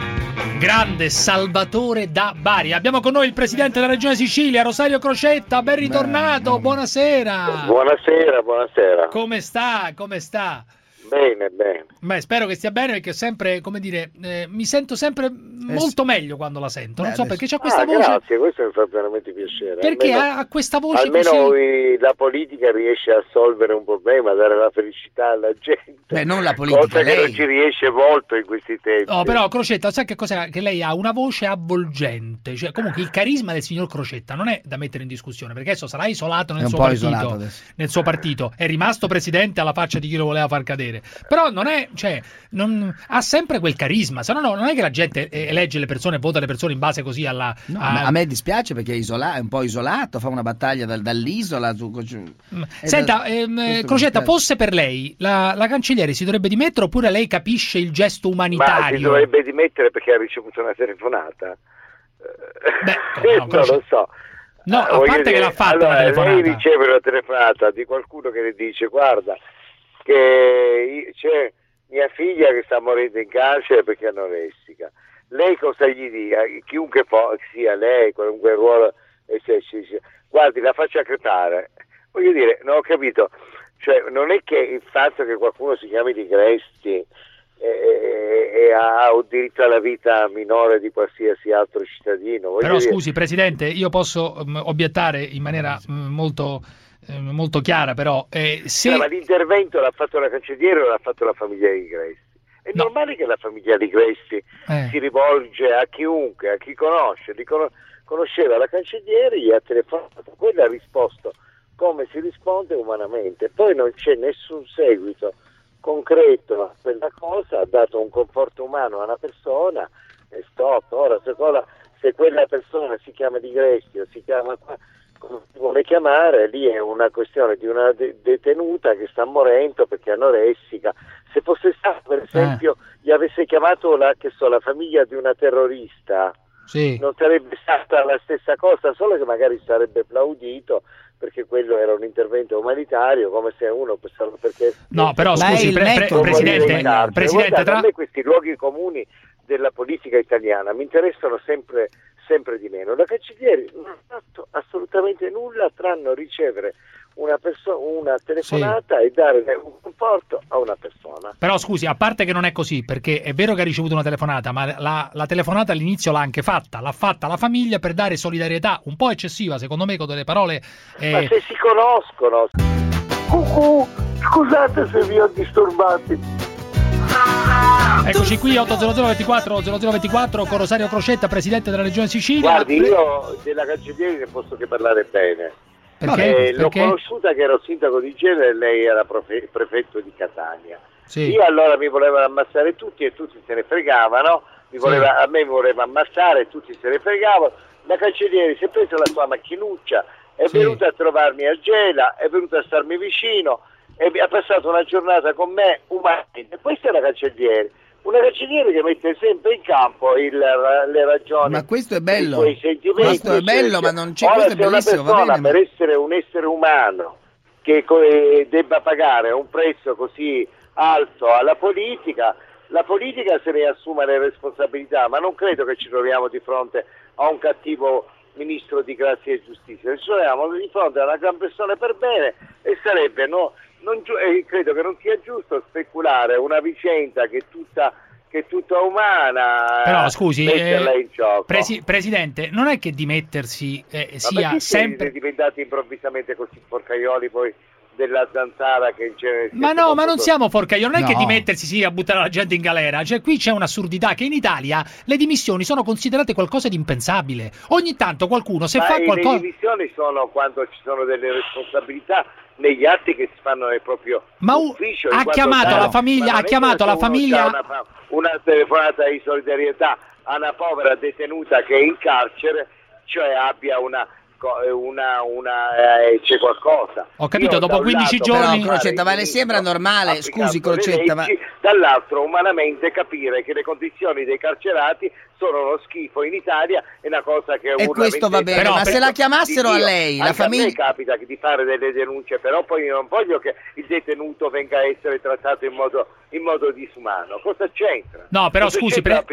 Speaker 5: Grande Salvatore da Bari. Abbiamo con noi il presidente della regione Sicilia, Rosario Crocetta. Ben ritornato, buonasera.
Speaker 29: Buonasera, buonasera.
Speaker 5: Come sta? Come sta?
Speaker 29: Bene, bene.
Speaker 5: Beh, spero che stia bene perché sempre, come dire, eh, mi sento sempre molto meglio quando la sento. Non
Speaker 29: Beh,
Speaker 5: so perché c'ha questa
Speaker 29: Ah,
Speaker 5: voce.
Speaker 29: Grazie, questo mi fa veramente piacere.
Speaker 5: Perché
Speaker 29: almeno,
Speaker 5: ha, questa voce
Speaker 29: almeno
Speaker 5: così.
Speaker 29: la politica riesce a solvere un problema, a dare la felicità alla gente.
Speaker 7: Beh, non la politica,
Speaker 29: Cosa che
Speaker 7: lei.
Speaker 29: non ci riesce molto in questi tempi.
Speaker 5: Oh, però Crocetta, sai che cosa? Che lei ha una voce avvolgente. Cioè, comunque il carisma del signor Crocetta non è da mettere in discussione, perché adesso sarà isolato nel suo partito.
Speaker 7: isolato.
Speaker 5: Nel suo partito. È rimasto presidente alla faccia di chi lo voleva far cadere. Però non è, cioè, non- ha sempre quel carisma. Se no, no, non è che la gente elegge le persone, vota le persone in base così alla.
Speaker 7: No,
Speaker 5: a-
Speaker 7: a me dispiace perché è, isola- è un po' isolato, fa una battaglia dal- dall'isola. È
Speaker 5: Senta,
Speaker 7: da-
Speaker 5: ehm, Crocetta, fosse per lei, la, la cancelliere si dovrebbe dimettere oppure lei capisce il gesto
Speaker 29: Ma
Speaker 5: umanitario?
Speaker 29: si dovrebbe dimettere perché ha ricevuto una telefonata.
Speaker 5: no,
Speaker 29: non lo so.
Speaker 5: No, a
Speaker 29: Eh, voglio
Speaker 5: parte che
Speaker 29: dire,
Speaker 5: l'ha fatta
Speaker 29: allora,
Speaker 5: la telefonata.
Speaker 29: Lei riceve una telefonata di qualcuno che le dice guarda che c'è mia figlia che sta morendo in carcere perché è anorestica lei cosa gli dica, chiunque po- sia lei, qualunque ruolo eserciti, guardi la faccia crepare. Voglio dire, non ho capito, cioè non è che il fatto che qualcuno si chiami Di Gresti e, e ha un diritto alla vita minore di qualsiasi altro cittadino. Voglio
Speaker 5: Però
Speaker 29: dire,
Speaker 5: scusi Presidente, io posso mm, obiettare in maniera mm, molto, eh, molto chiara, però eh, se...
Speaker 29: ma l'intervento l'ha fatto la cancelliera o l'ha fatto la famiglia di Gresti? È normale che la famiglia di Gresti
Speaker 5: Eh.
Speaker 29: si rivolge a chiunque, a chi conosce, Li cono- conosceva la cancelliera, gli ha telefonato, quella ha risposto come si risponde umanamente, poi non c'è nessun seguito concreto a quella cosa, ha dato un conforto umano a una persona e stop. Ora se quella, persona si chiama Di Gresti o si chiama vuole chiamare, lì è una questione di una de- detenuta che sta morendo perché è anoressica. Se fosse stato, per esempio, gli avesse chiamato la, che so, la famiglia di una terrorista,
Speaker 5: Sì.
Speaker 29: non sarebbe stata la stessa cosa, solo che magari sarebbe applaudito perché quello era un intervento umanitario, come se uno perché...
Speaker 5: No, però scusi, pre- pre- Presidente. Presidente,
Speaker 29: Guardate,
Speaker 5: tra...
Speaker 29: a me questi luoghi comuni della politica italiana mi interessano sempre, sempre di meno. La Cancellieri non ha fatto assolutamente nulla tranne ricevere una, perso- una telefonata e dare un conforto a una persona.
Speaker 5: Però scusi, a parte che non è così, perché è vero che ha ricevuto una telefonata, ma la, la telefonata all'inizio l'ha anche fatta, l'ha fatta la famiglia per dare solidarietà, un po' eccessiva secondo me con delle parole... eh,
Speaker 29: Ma se si conoscono...
Speaker 20: Cucù, scusate se vi ho disturbati.
Speaker 5: Eccoci qui 800 24 0024 con Rosario Crocetta, Presidente della Regione Sicilia.
Speaker 29: Guardi, io della Cancellieri ne posso che parlare bene.
Speaker 5: Perché?
Speaker 29: Eh, l'ho
Speaker 5: Perché?
Speaker 29: conosciuta che ero sindaco di Genova e lei era profe- prefetto di Catania.
Speaker 5: Sì.
Speaker 29: Io allora mi volevano ammazzare tutti e tutti se ne fregavano, mi
Speaker 5: Sì.
Speaker 29: voleva- a me mi voleva ammazzare e tutti se ne fregavano. La Cancellieri si è presa la sua macchinuccia, è
Speaker 5: Sì.
Speaker 29: venuta a trovarmi a Gela, è venuta a starmi vicino e ha passato una giornata con me umanamente. Questa è la Cancellieri. Una cancelliere che mette sempre in campo il- le ragioni
Speaker 7: Ma questo è bello.
Speaker 29: i suoi sentimenti.
Speaker 7: Questo è bello, ma non c'è-
Speaker 29: Ora,
Speaker 7: questo è
Speaker 29: una
Speaker 7: bellissimo, va
Speaker 29: persona
Speaker 7: bene,
Speaker 29: per essere un essere umano che eh, debba pagare un prezzo così alto alla politica, la politica se ne assume le responsabilità, ma non credo che ci troviamo di fronte a un cattivo ministro di grazia e giustizia, ci troviamo di fronte a una gran persona per bene e sarebbe no, giu- e credo che non sia giusto speculare una vicenda che è tutta, che è tutta umana
Speaker 5: Però scusi,
Speaker 29: metterla
Speaker 5: eh,
Speaker 29: in gioco.
Speaker 5: Presi- Presidente, non è che dimettersi eh,
Speaker 29: Ma
Speaker 5: sia sempre...
Speaker 29: siete diventati improvvisamente così porcaioli poi della zanzara che in genere
Speaker 5: Ma no, ma non siamo forcaioli, non è che
Speaker 29: No.
Speaker 5: dimettersi sia buttare la gente in galera, cioè qui c'è un'assurdità che in Italia le dimissioni sono considerate qualcosa di impensabile. Ogni tanto qualcuno se
Speaker 29: Ma
Speaker 5: fa qualcosa...
Speaker 29: le divisioni sono quando ci sono delle responsabilità negli atti che si fanno nel proprio
Speaker 5: Ma u-
Speaker 29: ufficio.
Speaker 5: ha chiamato la famiglia- ha
Speaker 29: è
Speaker 5: chiamato la famiglia-
Speaker 29: Una, una telefonata di solidarietà a una povera detenuta che è in carcere, cioè abbia una una, una eh, c'è qualcosa.
Speaker 5: Ho capito,
Speaker 29: Io,
Speaker 5: dopo
Speaker 29: da un
Speaker 5: 15
Speaker 29: lato,
Speaker 5: giorni-
Speaker 7: Però, Crocetta, ma le sembra normale? Scusi, Crocetta, ma...
Speaker 29: leggi, dall'altro umanamente capire che le condizioni dei carcerati sono uno schifo in Italia è una cosa che
Speaker 7: E questo va bene, ma se la chiamassero a lei, la
Speaker 29: anche a
Speaker 7: famiglia...
Speaker 29: me capita di fare delle denunce, però poi io non voglio che il detenuto venga a essere trattato in modo, in modo disumano. Cosa c'entra?
Speaker 5: No, però
Speaker 29: Cosa
Speaker 5: scusi, pre-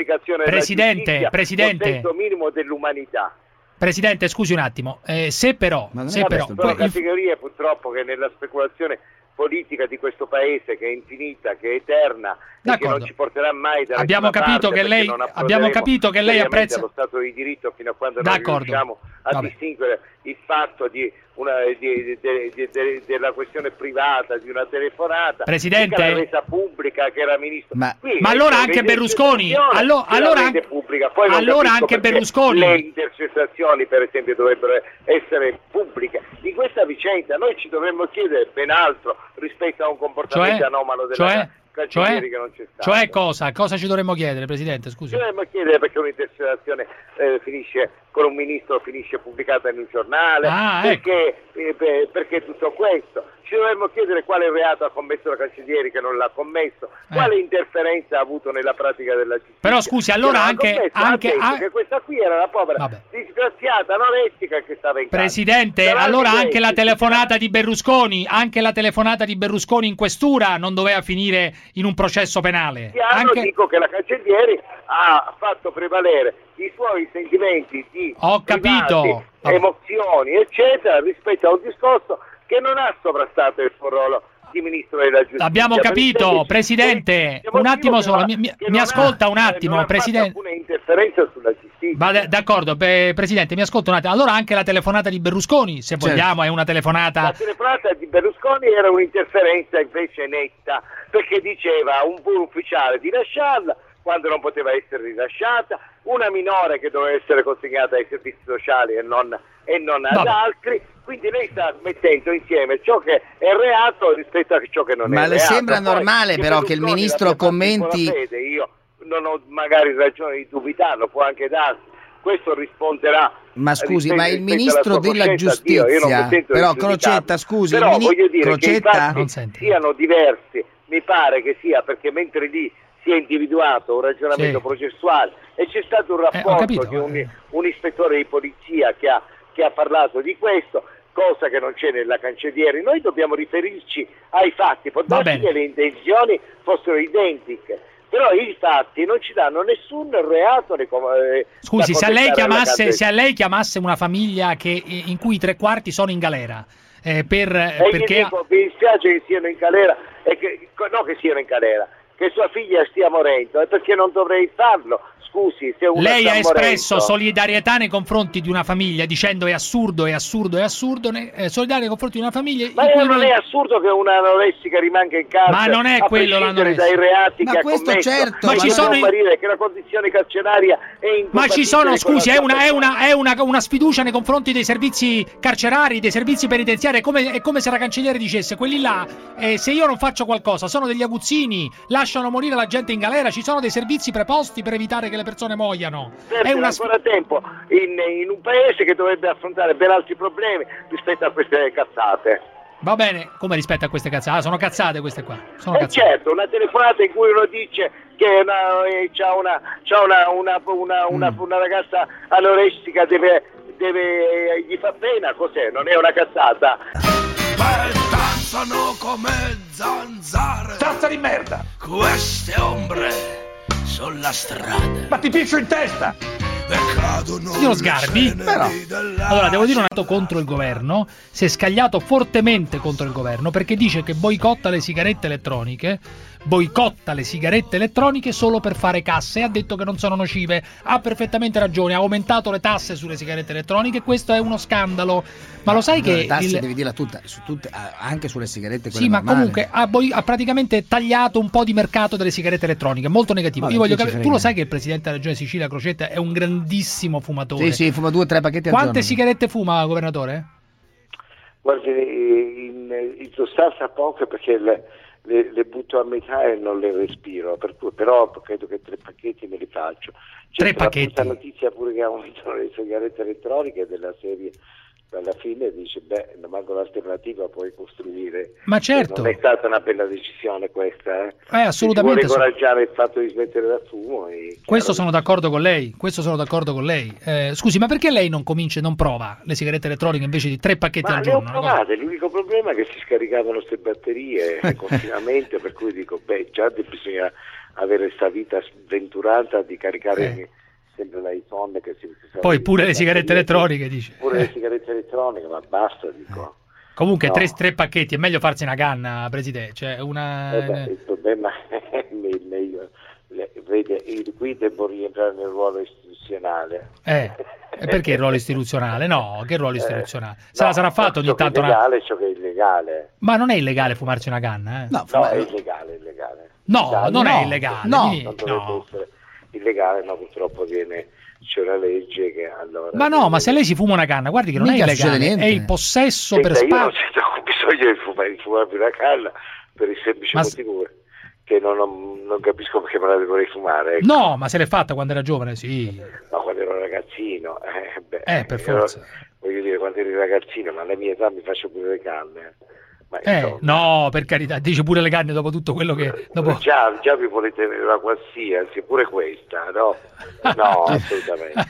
Speaker 5: Presidente, Presidente.
Speaker 29: minimo dell'umanità.
Speaker 5: Presidente, scusi un attimo, eh, se però... se però
Speaker 29: sono
Speaker 5: poi
Speaker 29: categorie purtroppo che nella speculazione politica di questo paese che è infinita, che è eterna e che
Speaker 5: D'accordo.
Speaker 29: non ci porterà mai da
Speaker 5: Abbiamo capito
Speaker 29: parte,
Speaker 5: che lei-
Speaker 29: non
Speaker 5: abbiamo capito che lei apprezza-
Speaker 29: allo Stato di diritto fino a quando non
Speaker 5: D'accordo.
Speaker 29: riusciamo a
Speaker 5: Vabbè.
Speaker 29: distinguere il fatto di una, di- di- di- di- della questione privata di una telefonata
Speaker 5: Presidente?
Speaker 29: che resa pubblica che era ministro
Speaker 7: Ma-
Speaker 29: Qui,
Speaker 5: Ma allora anche Berlusconi? Allo- allora anche-
Speaker 29: pubblica. Poi non
Speaker 5: allora anche Berlusconi?
Speaker 29: le intercettazioni per esempio dovrebbero essere pubbliche di questa vicenda noi ci dovremmo chiedere ben altro rispetto a un comportamento
Speaker 5: Cioè?
Speaker 29: anomalo della
Speaker 5: Cioè? Cioè? Cioè cosa? Cosa ci dovremmo chiedere, Presidente? Scusi.
Speaker 29: ci dovremmo chiedere perché un'intercettazione eh, finisce con un ministro finisce pubblicata in un giornale
Speaker 5: Ah,
Speaker 29: perché, eh, per- perché tutto questo ci dovremmo chiedere quale reato ha commesso la cancellieri che non l'ha commesso quale interferenza ha avuto nella pratica della giustizia
Speaker 5: Eh. Però scusi, allora anche-
Speaker 29: commesso,
Speaker 5: anche-
Speaker 29: che questa qui era la povera
Speaker 5: Vabbè.
Speaker 29: disgraziata anorestica che stava in casa
Speaker 5: Presidente,
Speaker 29: Davanti
Speaker 5: allora
Speaker 29: a
Speaker 5: anche la telefonata di Berlusconi, anche la telefonata di Berlusconi in questura non doveva finire in un processo penale.
Speaker 29: Piano
Speaker 5: Anche...
Speaker 29: dico che la cancellieri ha fatto prevalere i suoi sentimenti di
Speaker 5: Ho capito.
Speaker 29: privati, emozioni, eccetera, rispetto a un discorso che non ha sovrastato il suo ruolo di ministro della giustizia. Il
Speaker 5: capito, Presidente. Un attimo solo, mi, mi- ascolta
Speaker 29: ha-
Speaker 5: un attimo,
Speaker 29: non ha fatto
Speaker 5: Presidente.
Speaker 29: alcuna interferenza sulla giustizia.
Speaker 5: Va d- d'accordo, Presidente, mi ascolta un attimo. Allora anche la telefonata di Berlusconi, se
Speaker 29: Certo.
Speaker 5: vogliamo, è una telefonata...
Speaker 29: La telefonata di Berlusconi era un'interferenza invece netta, perché diceva a un puro ufficiale di lasciarla quando non poteva essere rilasciata, una minore che doveva essere consegnata ai servizi sociali e non, e non ad
Speaker 7: Vabbè.
Speaker 29: altri. Quindi lei sta mettendo insieme ciò che è reato rispetto a ciò che non
Speaker 7: Ma
Speaker 29: è
Speaker 7: le
Speaker 29: reato.
Speaker 7: sembra
Speaker 29: Poi,
Speaker 7: normale però che il ministro commenti-
Speaker 29: fede, io non ho magari ragione di dubitarlo, può anche darsi. Questo risponderà
Speaker 7: Ma scusi,
Speaker 29: rispetto-
Speaker 7: ma il ministro della
Speaker 29: Dio, io
Speaker 7: giustizia,
Speaker 29: di
Speaker 7: però. Crocetta, scusi, il
Speaker 29: però
Speaker 7: mini-
Speaker 29: voglio dire
Speaker 7: Crocetta?
Speaker 29: che i siano diversi, mi pare che sia perché mentre lì si è individuato un ragionamento
Speaker 5: Sì.
Speaker 29: processuale e c'è stato un
Speaker 5: Eh,
Speaker 29: rapporto
Speaker 5: capito,
Speaker 29: di un, un ispettore di polizia che ha, che ha parlato di questo, cosa che non c'è nella cancellieri. Noi dobbiamo riferirci ai fatti, può darsi che le intenzioni fossero identiche. Però i fatti non ci danno nessun reato eh,
Speaker 5: Scusi, se a, lei chiamasse, se a lei chiamasse una famiglia che- in cui tre quarti sono in galera, eh, per, perché...
Speaker 29: dico, mi dispiace che siano in galera, che, no che siano in galera, che sua figlia stia morendo, e perché non dovrei farlo? Scusi, se uno
Speaker 5: Lei ha espresso
Speaker 29: morendo-
Speaker 5: solidarietà nei confronti di una famiglia dicendo è assurdo, è assurdo, è assurdo, ne- eh, solidarietà nei confronti di una famiglia in
Speaker 29: Ma non
Speaker 5: noi-
Speaker 29: è assurdo che una anoressica rimanga in carcere
Speaker 5: Ma non è
Speaker 29: a
Speaker 5: quello
Speaker 29: prescindere
Speaker 5: l'anoressia.
Speaker 29: dai reati
Speaker 5: Ma
Speaker 29: che
Speaker 5: questo
Speaker 29: ha commesso.
Speaker 5: certo,
Speaker 29: ma
Speaker 5: ma
Speaker 29: ci
Speaker 5: sono
Speaker 29: sono
Speaker 5: i-
Speaker 29: che la condizione carceraria è
Speaker 5: Ma ci sono, scusi, è una, è, una, è una, una sfiducia nei confronti dei servizi carcerari, dei servizi penitenziari. È come, è come se la cancelliere dicesse: quelli là, eh, se io non faccio qualcosa, sono degli aguzzini, lasciano morire la gente in galera. Ci sono dei servizi preposti per evitare che le persone muoiano.
Speaker 29: Serve
Speaker 5: È una
Speaker 29: ancora tempo in, in un paese che dovrebbe affrontare ben altri problemi rispetto a queste cazzate.
Speaker 5: Va bene, come rispetto a queste cazzate? Ah, sono cazzate queste qua. Sono
Speaker 29: Eh
Speaker 5: cazzate.
Speaker 29: certo, una telefonata in cui uno dice che una, eh, c'ha una, c'ha una, una, una, una,
Speaker 5: Mm.
Speaker 29: una ragazza anoressica deve, deve, eh, gli fa pena, cos'è? Non è una cazzata?
Speaker 30: Danzano come zanzare. Tazza di merda. Queste ombre sulla strada. Ma ti piccio in testa.
Speaker 5: Signor Sgarbi,
Speaker 30: della-
Speaker 5: allora devo dire un atto contro il governo. Si è scagliato fortemente contro il governo perché dice che boicotta le sigarette elettroniche. Boicotta le sigarette elettroniche solo per fare casse e ha detto che non sono nocive. Ha perfettamente ragione, ha aumentato le tasse sulle sigarette elettroniche. Questo è uno scandalo. Ma lo sai che.
Speaker 7: Le tasse
Speaker 5: il-
Speaker 7: devi dirla tutta, su tutte, anche sulle sigarette quelle
Speaker 5: Sì, ma
Speaker 7: normali.
Speaker 5: comunque ha, boi- ha praticamente tagliato un po' di mercato delle sigarette elettroniche, molto negativo.
Speaker 7: Vabbè,
Speaker 5: Io voglio capire, tu lo sai che il presidente della regione Sicilia Crocetta è un grandissimo fumatore.
Speaker 7: Sì, sì, fuma due o tre pacchetti al
Speaker 5: Quante
Speaker 7: giorno.
Speaker 5: sigarette fuma, governatore?
Speaker 29: Guardi, in, in sostanza poche perché le, le- le butto a metà e non le respiro, per cui, però credo che tre pacchetti me li faccio. C'è
Speaker 5: Tre pacchetti?
Speaker 29: brutta notizia pure che aumentano le sigarette elettroniche della serie alla fine dice beh non manco l'alternativa puoi costruire
Speaker 5: Ma certo.
Speaker 29: non è stata una bella decisione questa eh.
Speaker 5: Eh, assolutamente
Speaker 29: vuole
Speaker 5: so-
Speaker 29: incoraggiare il fatto di smettere dal fumo
Speaker 5: Questo sono d'accordo con lei. Questo sono d'accordo con lei. Eh, scusi, ma perché lei non comincia e non prova le sigarette elettroniche invece di tre pacchetti
Speaker 29: Ma
Speaker 5: al
Speaker 29: le ho
Speaker 5: giorno?
Speaker 29: Provate, l'unico problema è che si scaricavano queste batterie continuamente, per cui dico, beh, già bisogna avere questa vita sventurata di caricare sempre l'iPhone che si, si
Speaker 5: Eh. Poi pure le sigarette elettroniche, dice.
Speaker 29: Pure le sigarette elettroniche, ma basta, dico.
Speaker 5: Comunque,
Speaker 29: No.
Speaker 5: tre, tre pacchetti, è meglio farsi una canna, Presidente. Cioè, una...
Speaker 29: Eh beh, il problema è me- meglio, le- vede, il- qui devo rientrare nel ruolo istituzionale.
Speaker 5: Eh, e perché il ruolo istituzionale? No, che ruolo
Speaker 29: Eh,
Speaker 5: istituzionale? Se la
Speaker 29: no,
Speaker 5: sarà fatto ogni
Speaker 29: ciò che è
Speaker 5: tanto una...
Speaker 29: legale, ciò che è illegale.
Speaker 5: Ma non è illegale fumarsi una canna, eh?
Speaker 29: No, è illegale, è illegale.
Speaker 5: No,
Speaker 29: Italia-
Speaker 5: non è illegale.
Speaker 29: No,
Speaker 5: Quindi-
Speaker 29: dovrebbe essere illegale, ma purtroppo viene, c'è una legge che allora...
Speaker 5: Ma no, ma se lei si fuma una canna, guardi che non è illegale, è il possesso
Speaker 29: Senta,
Speaker 5: per
Speaker 29: io non
Speaker 5: spazio.
Speaker 29: sento bisogno di fumare, di fumarmi una canna per il semplice
Speaker 5: Ma-
Speaker 29: motivo che non, ho- non capisco perché me la dovrei fumare. ecco.
Speaker 5: No, ma se l'è fatta quando era giovane, sì.
Speaker 29: Ma quando ero ragazzino, eh, beh,
Speaker 5: Eh, per forza.
Speaker 29: voglio dire, quando eri ragazzino, ma alla mia età mi faccio pure le canne. Ma
Speaker 5: Eh,
Speaker 29: insomma,
Speaker 5: no, per carità, dice pure le canne dopo tutto quello che... Dopo...
Speaker 29: già, già vi volete la qualsiasi, pure questa, no? No, assolutamente.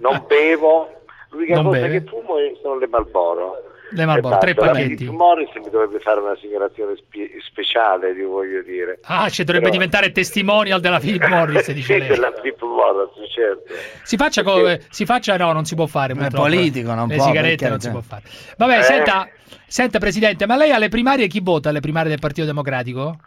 Speaker 29: Non bevo, l'unica
Speaker 5: Non
Speaker 29: cosa
Speaker 5: beve?
Speaker 29: che fumo sono le Malboro.
Speaker 5: Le Marlboro, tre pacchetti.
Speaker 29: Philip Morris mi dovrebbe fare una segnalazione spi- speciale, vi voglio dire.
Speaker 5: Ah, ci dovrebbe
Speaker 29: Però-
Speaker 5: diventare testimonial della Philip Morris, dice lei.
Speaker 29: della Philip Morris, certo.
Speaker 5: Si faccia, co- si faccia, no, non si può fare.
Speaker 7: è
Speaker 5: purtroppo.
Speaker 7: politico, non
Speaker 5: Le
Speaker 7: può,
Speaker 5: sigarette
Speaker 7: perché-
Speaker 5: non si può fare. Vabbè,
Speaker 29: Eh.
Speaker 5: senta, senta, Presidente, ma lei alle primarie chi vota alle primarie del Partito Democratico?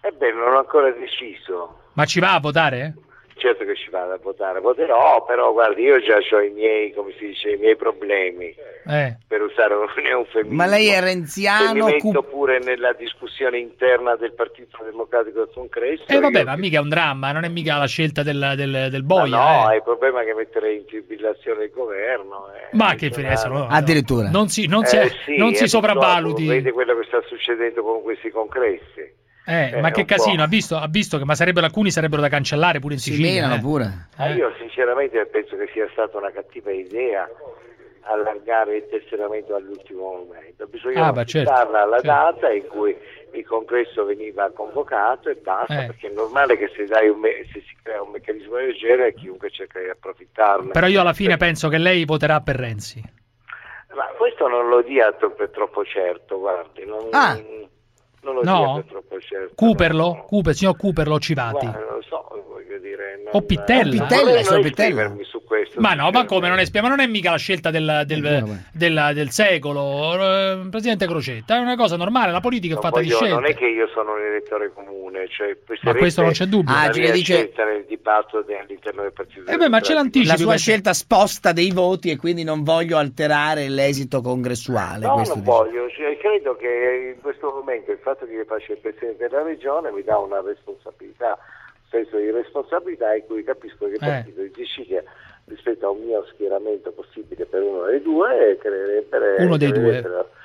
Speaker 29: Ebbene, non ho ancora deciso.
Speaker 5: Ma ci va a votare?
Speaker 29: Certo che ci vado a votare, voterò, però guardi, io già ho i miei, come si dice, i miei problemi,
Speaker 5: Eh.
Speaker 29: per usare un eufemismo.
Speaker 7: Ma lei è
Speaker 29: Se mi
Speaker 7: renziano?
Speaker 29: metto
Speaker 7: cu-
Speaker 29: pure nella discussione interna del Partito Democratico del Congresso.
Speaker 5: E vabbè, ma mica è un dramma, non è mica la scelta del, del, del boia.
Speaker 29: no,
Speaker 5: eh.
Speaker 29: il problema è che metterei in fibrillazione il governo. eh.
Speaker 5: Ma che adesso no.
Speaker 7: Addirittura.
Speaker 5: Non si, non si,
Speaker 29: Eh, sì,
Speaker 5: non si
Speaker 29: eh,
Speaker 5: sopravvaluti.
Speaker 29: Vede quello che sta succedendo con questi congressi.
Speaker 5: Eh,
Speaker 29: Eh,
Speaker 5: ma che casino, ha visto, ha visto che ma sarebbero alcuni sarebbero da cancellare pure in
Speaker 7: Si
Speaker 5: Sicilia. eh.
Speaker 7: pure.
Speaker 29: Ma io sinceramente penso che sia stata una cattiva idea allargare il tesseramento all'ultimo momento. Bisognava
Speaker 5: Ah, beh, certo,
Speaker 29: alla
Speaker 5: certo.
Speaker 29: data in cui il congresso veniva convocato e basta,
Speaker 5: Eh.
Speaker 29: perché è normale che se, dai un me- se si crea un meccanismo del genere chiunque cerca di approfittarne.
Speaker 5: Però io alla fine penso che lei voterà per Renzi.
Speaker 29: Ma questo non lo dia per troppo certo, guardi, non,
Speaker 5: Ah.
Speaker 29: Non lo
Speaker 5: No?
Speaker 29: dia per troppo certo.
Speaker 5: Cooperlo? Cooper, signor Cooperlo o Civati?
Speaker 29: Guarda, non lo so, voglio dire... Non,
Speaker 5: O Pittella? Pittella,
Speaker 29: non
Speaker 7: Pittella.
Speaker 29: su questo.
Speaker 5: Ma no, ma come non Ma non è mica la scelta del, del, del- del secolo, eh, Presidente Crocetta, è una cosa normale, la politica è fatta di scelte.
Speaker 29: Non è che io sono un elettore comune, cioè
Speaker 5: Ma questo non c'è dubbio.
Speaker 29: La
Speaker 7: Ah, le dice-
Speaker 29: scelta nel dibattito all'interno del Partito
Speaker 5: Eh beh, ma ce l'anticipi.
Speaker 7: La sua
Speaker 5: perché-
Speaker 7: scelta sposta dei voti e quindi non voglio alterare l'esito congressuale.
Speaker 29: No,
Speaker 7: questo
Speaker 29: non
Speaker 7: dice.
Speaker 29: voglio, cioè, credo che in questo momento il fatto che io faccia il Presidente della Regione mi dà una responsabilità, un senso di responsabilità in cui capisco che il
Speaker 5: Eh.
Speaker 29: Partito di Sicilia rispetto a un mio schieramento possibile per uno dei due creerebbe,
Speaker 5: Uno dei due.
Speaker 29: creerebbe-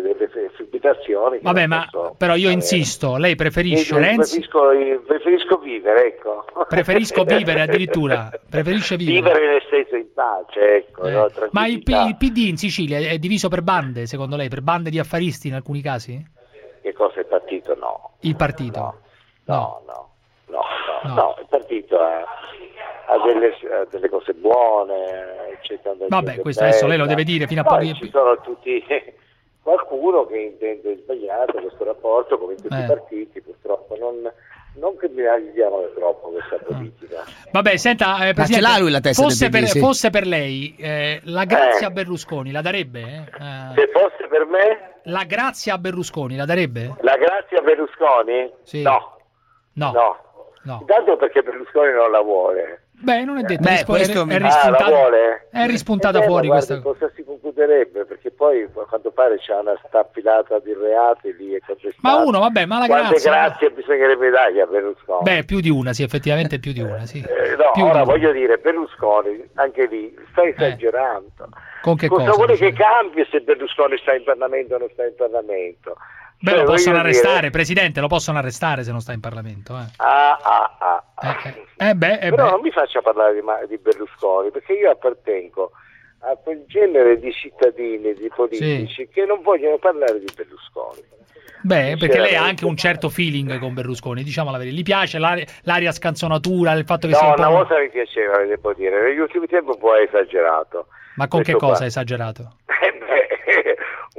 Speaker 29: delle che
Speaker 5: Vabbè, ma
Speaker 29: posso
Speaker 5: però io
Speaker 29: avere.
Speaker 5: insisto, lei preferisce
Speaker 29: Io
Speaker 5: Renzi?
Speaker 29: Preferisco, preferisco vivere, ecco.
Speaker 5: Preferisco vivere addirittura, preferisce vivere.
Speaker 29: Vivere nel senso in pace, ecco.
Speaker 5: Eh.
Speaker 29: no,
Speaker 5: Ma il, P- il PD in Sicilia è diviso per bande, secondo lei? Per bande di affaristi in alcuni casi?
Speaker 29: Che cosa è il partito? No.
Speaker 5: Il partito?
Speaker 29: No, no, no, no,
Speaker 5: No.
Speaker 29: no, il partito ha, ha delle, ha delle cose buone, eccetera.
Speaker 5: Vabbè, questo adesso lei lo deve dire fino a
Speaker 29: Poi ci sono tutti qualcuno che intende sbagliato questo rapporto, come in tutti
Speaker 5: Eh.
Speaker 29: i partiti, purtroppo. Non, non criminalizziamo troppo questa politica.
Speaker 5: Vabbè, senta, eh, Presidente,
Speaker 7: ce l'ha lui la testa
Speaker 5: fosse,
Speaker 7: del PD,
Speaker 5: per,
Speaker 7: sì.
Speaker 5: fosse per lei, eh, la grazia
Speaker 29: Eh.
Speaker 5: a Berlusconi la darebbe? eh? Eh,
Speaker 29: Se fosse per me,
Speaker 5: la grazia a Berlusconi la darebbe?
Speaker 29: la grazia Berlusconi?
Speaker 5: Sì.
Speaker 29: No.
Speaker 5: No.
Speaker 29: No.
Speaker 5: No.
Speaker 29: Intanto perché Berlusconi non la vuole.
Speaker 5: Beh, non è detto,
Speaker 7: Beh,
Speaker 5: rispo-
Speaker 7: questo
Speaker 5: è,
Speaker 7: mi-
Speaker 5: è
Speaker 29: Ah, la
Speaker 5: rispuntata,
Speaker 29: vuole?
Speaker 5: è rispuntata
Speaker 29: Eh
Speaker 5: fuori
Speaker 29: ma guardi,
Speaker 5: questa
Speaker 29: cosa si concluderebbe? Perché poi a quanto pare c'è una staffilata di reati lì e contestati.
Speaker 5: Ma uno, vabbè, ma la
Speaker 29: Quante
Speaker 5: grazia...
Speaker 29: grazie bisognerebbe dargli a Berlusconi?
Speaker 5: Beh, più di una, sì, effettivamente più di una, sì.
Speaker 29: Eh, no,
Speaker 5: più di
Speaker 29: ora
Speaker 5: una.
Speaker 29: voglio dire, Berlusconi, anche lì, sta esagerando.
Speaker 5: Con che
Speaker 29: cosa
Speaker 5: cosa?
Speaker 29: vuole
Speaker 5: dice?
Speaker 29: che cambi se Berlusconi sta in Parlamento o non sta in Parlamento?
Speaker 5: Beh, lo possono
Speaker 29: voglio dire-
Speaker 5: arrestare, Presidente, lo possono arrestare se non sta in Parlamento. Eh,
Speaker 29: Ah, ah, ah, ah.
Speaker 5: eh beh, eh
Speaker 29: Però
Speaker 5: beh.
Speaker 29: non mi faccia parlare di, di Berlusconi, perché io appartengo a quel genere di cittadini, di politici che non vogliono parlare di Berlusconi.
Speaker 5: Beh, perché lei ha anche un certo feeling con Berlusconi, diciamo la verità. Gli piace l'aria, l'aria scanzonatura, il fatto che sia
Speaker 29: No,
Speaker 5: un po'...
Speaker 29: una volta mi piaceva, devo dire, negli ultimi tempi un po' esagerato.
Speaker 5: Ma con che
Speaker 29: Questo
Speaker 5: cosa
Speaker 29: qua.
Speaker 5: è esagerato?
Speaker 29: Eh beh,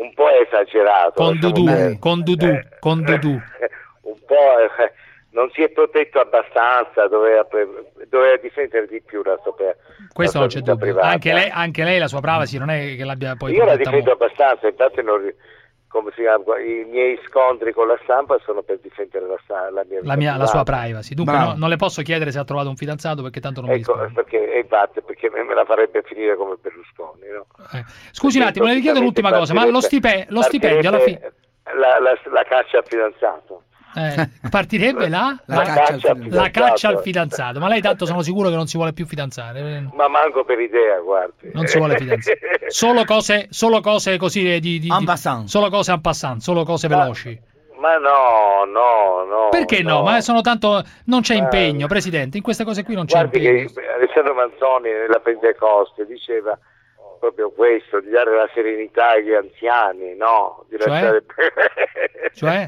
Speaker 29: un po' esagerato.
Speaker 5: Con
Speaker 29: lasciamo
Speaker 5: Dudu, con Dudu, con Dudu.
Speaker 29: un po' eh, non si è protetto abbastanza, doveva, doveva difendere di più la sua,
Speaker 5: Questo
Speaker 29: la
Speaker 5: non
Speaker 29: sua
Speaker 5: c'è dubbio. Anche lei, anche lei la sua privacy non è che l'abbia poi
Speaker 29: Io la difendo
Speaker 5: molto.
Speaker 29: abbastanza, infatti non chiama, i miei scontri con la stampa sono per difendere la, la mia
Speaker 5: la, mia, la sua privacy. Dunque no- non le posso chiedere se ha trovato un fidanzato perché tanto non mi
Speaker 29: Ecco,
Speaker 5: risponde.
Speaker 29: perché, infatti, perché me la farebbe finire come Berlusconi. No?
Speaker 5: Eh. Scusi un attimo, le chiedo l'ultima cosa, ma lo, stipe- lo stipendio alla fine...
Speaker 29: La, la, la caccia al fidanzato.
Speaker 5: Eh, partirebbe la,
Speaker 29: La caccia al
Speaker 5: la caccia al
Speaker 29: fidanzato.
Speaker 5: Ma lei tanto sono sicuro che non si vuole più fidanzare.
Speaker 29: Ma manco per idea, guardi.
Speaker 5: Non si vuole fidanzare. Solo cose, solo cose così di, di,
Speaker 7: En passant.
Speaker 5: Solo cose en passant, solo cose veloci.
Speaker 29: Ma no, no, no.
Speaker 5: Perché no? Ma sono tanto. Non c'è
Speaker 29: Eh.
Speaker 5: impegno, Presidente. In queste cose qui non c'è
Speaker 29: Guardi
Speaker 5: impegno.
Speaker 29: che Alessandro Manzoni nella Pentecoste diceva proprio questo, di dare la serenità agli anziani, no? Di
Speaker 5: Cioè?
Speaker 29: lasciare...
Speaker 5: Cioè?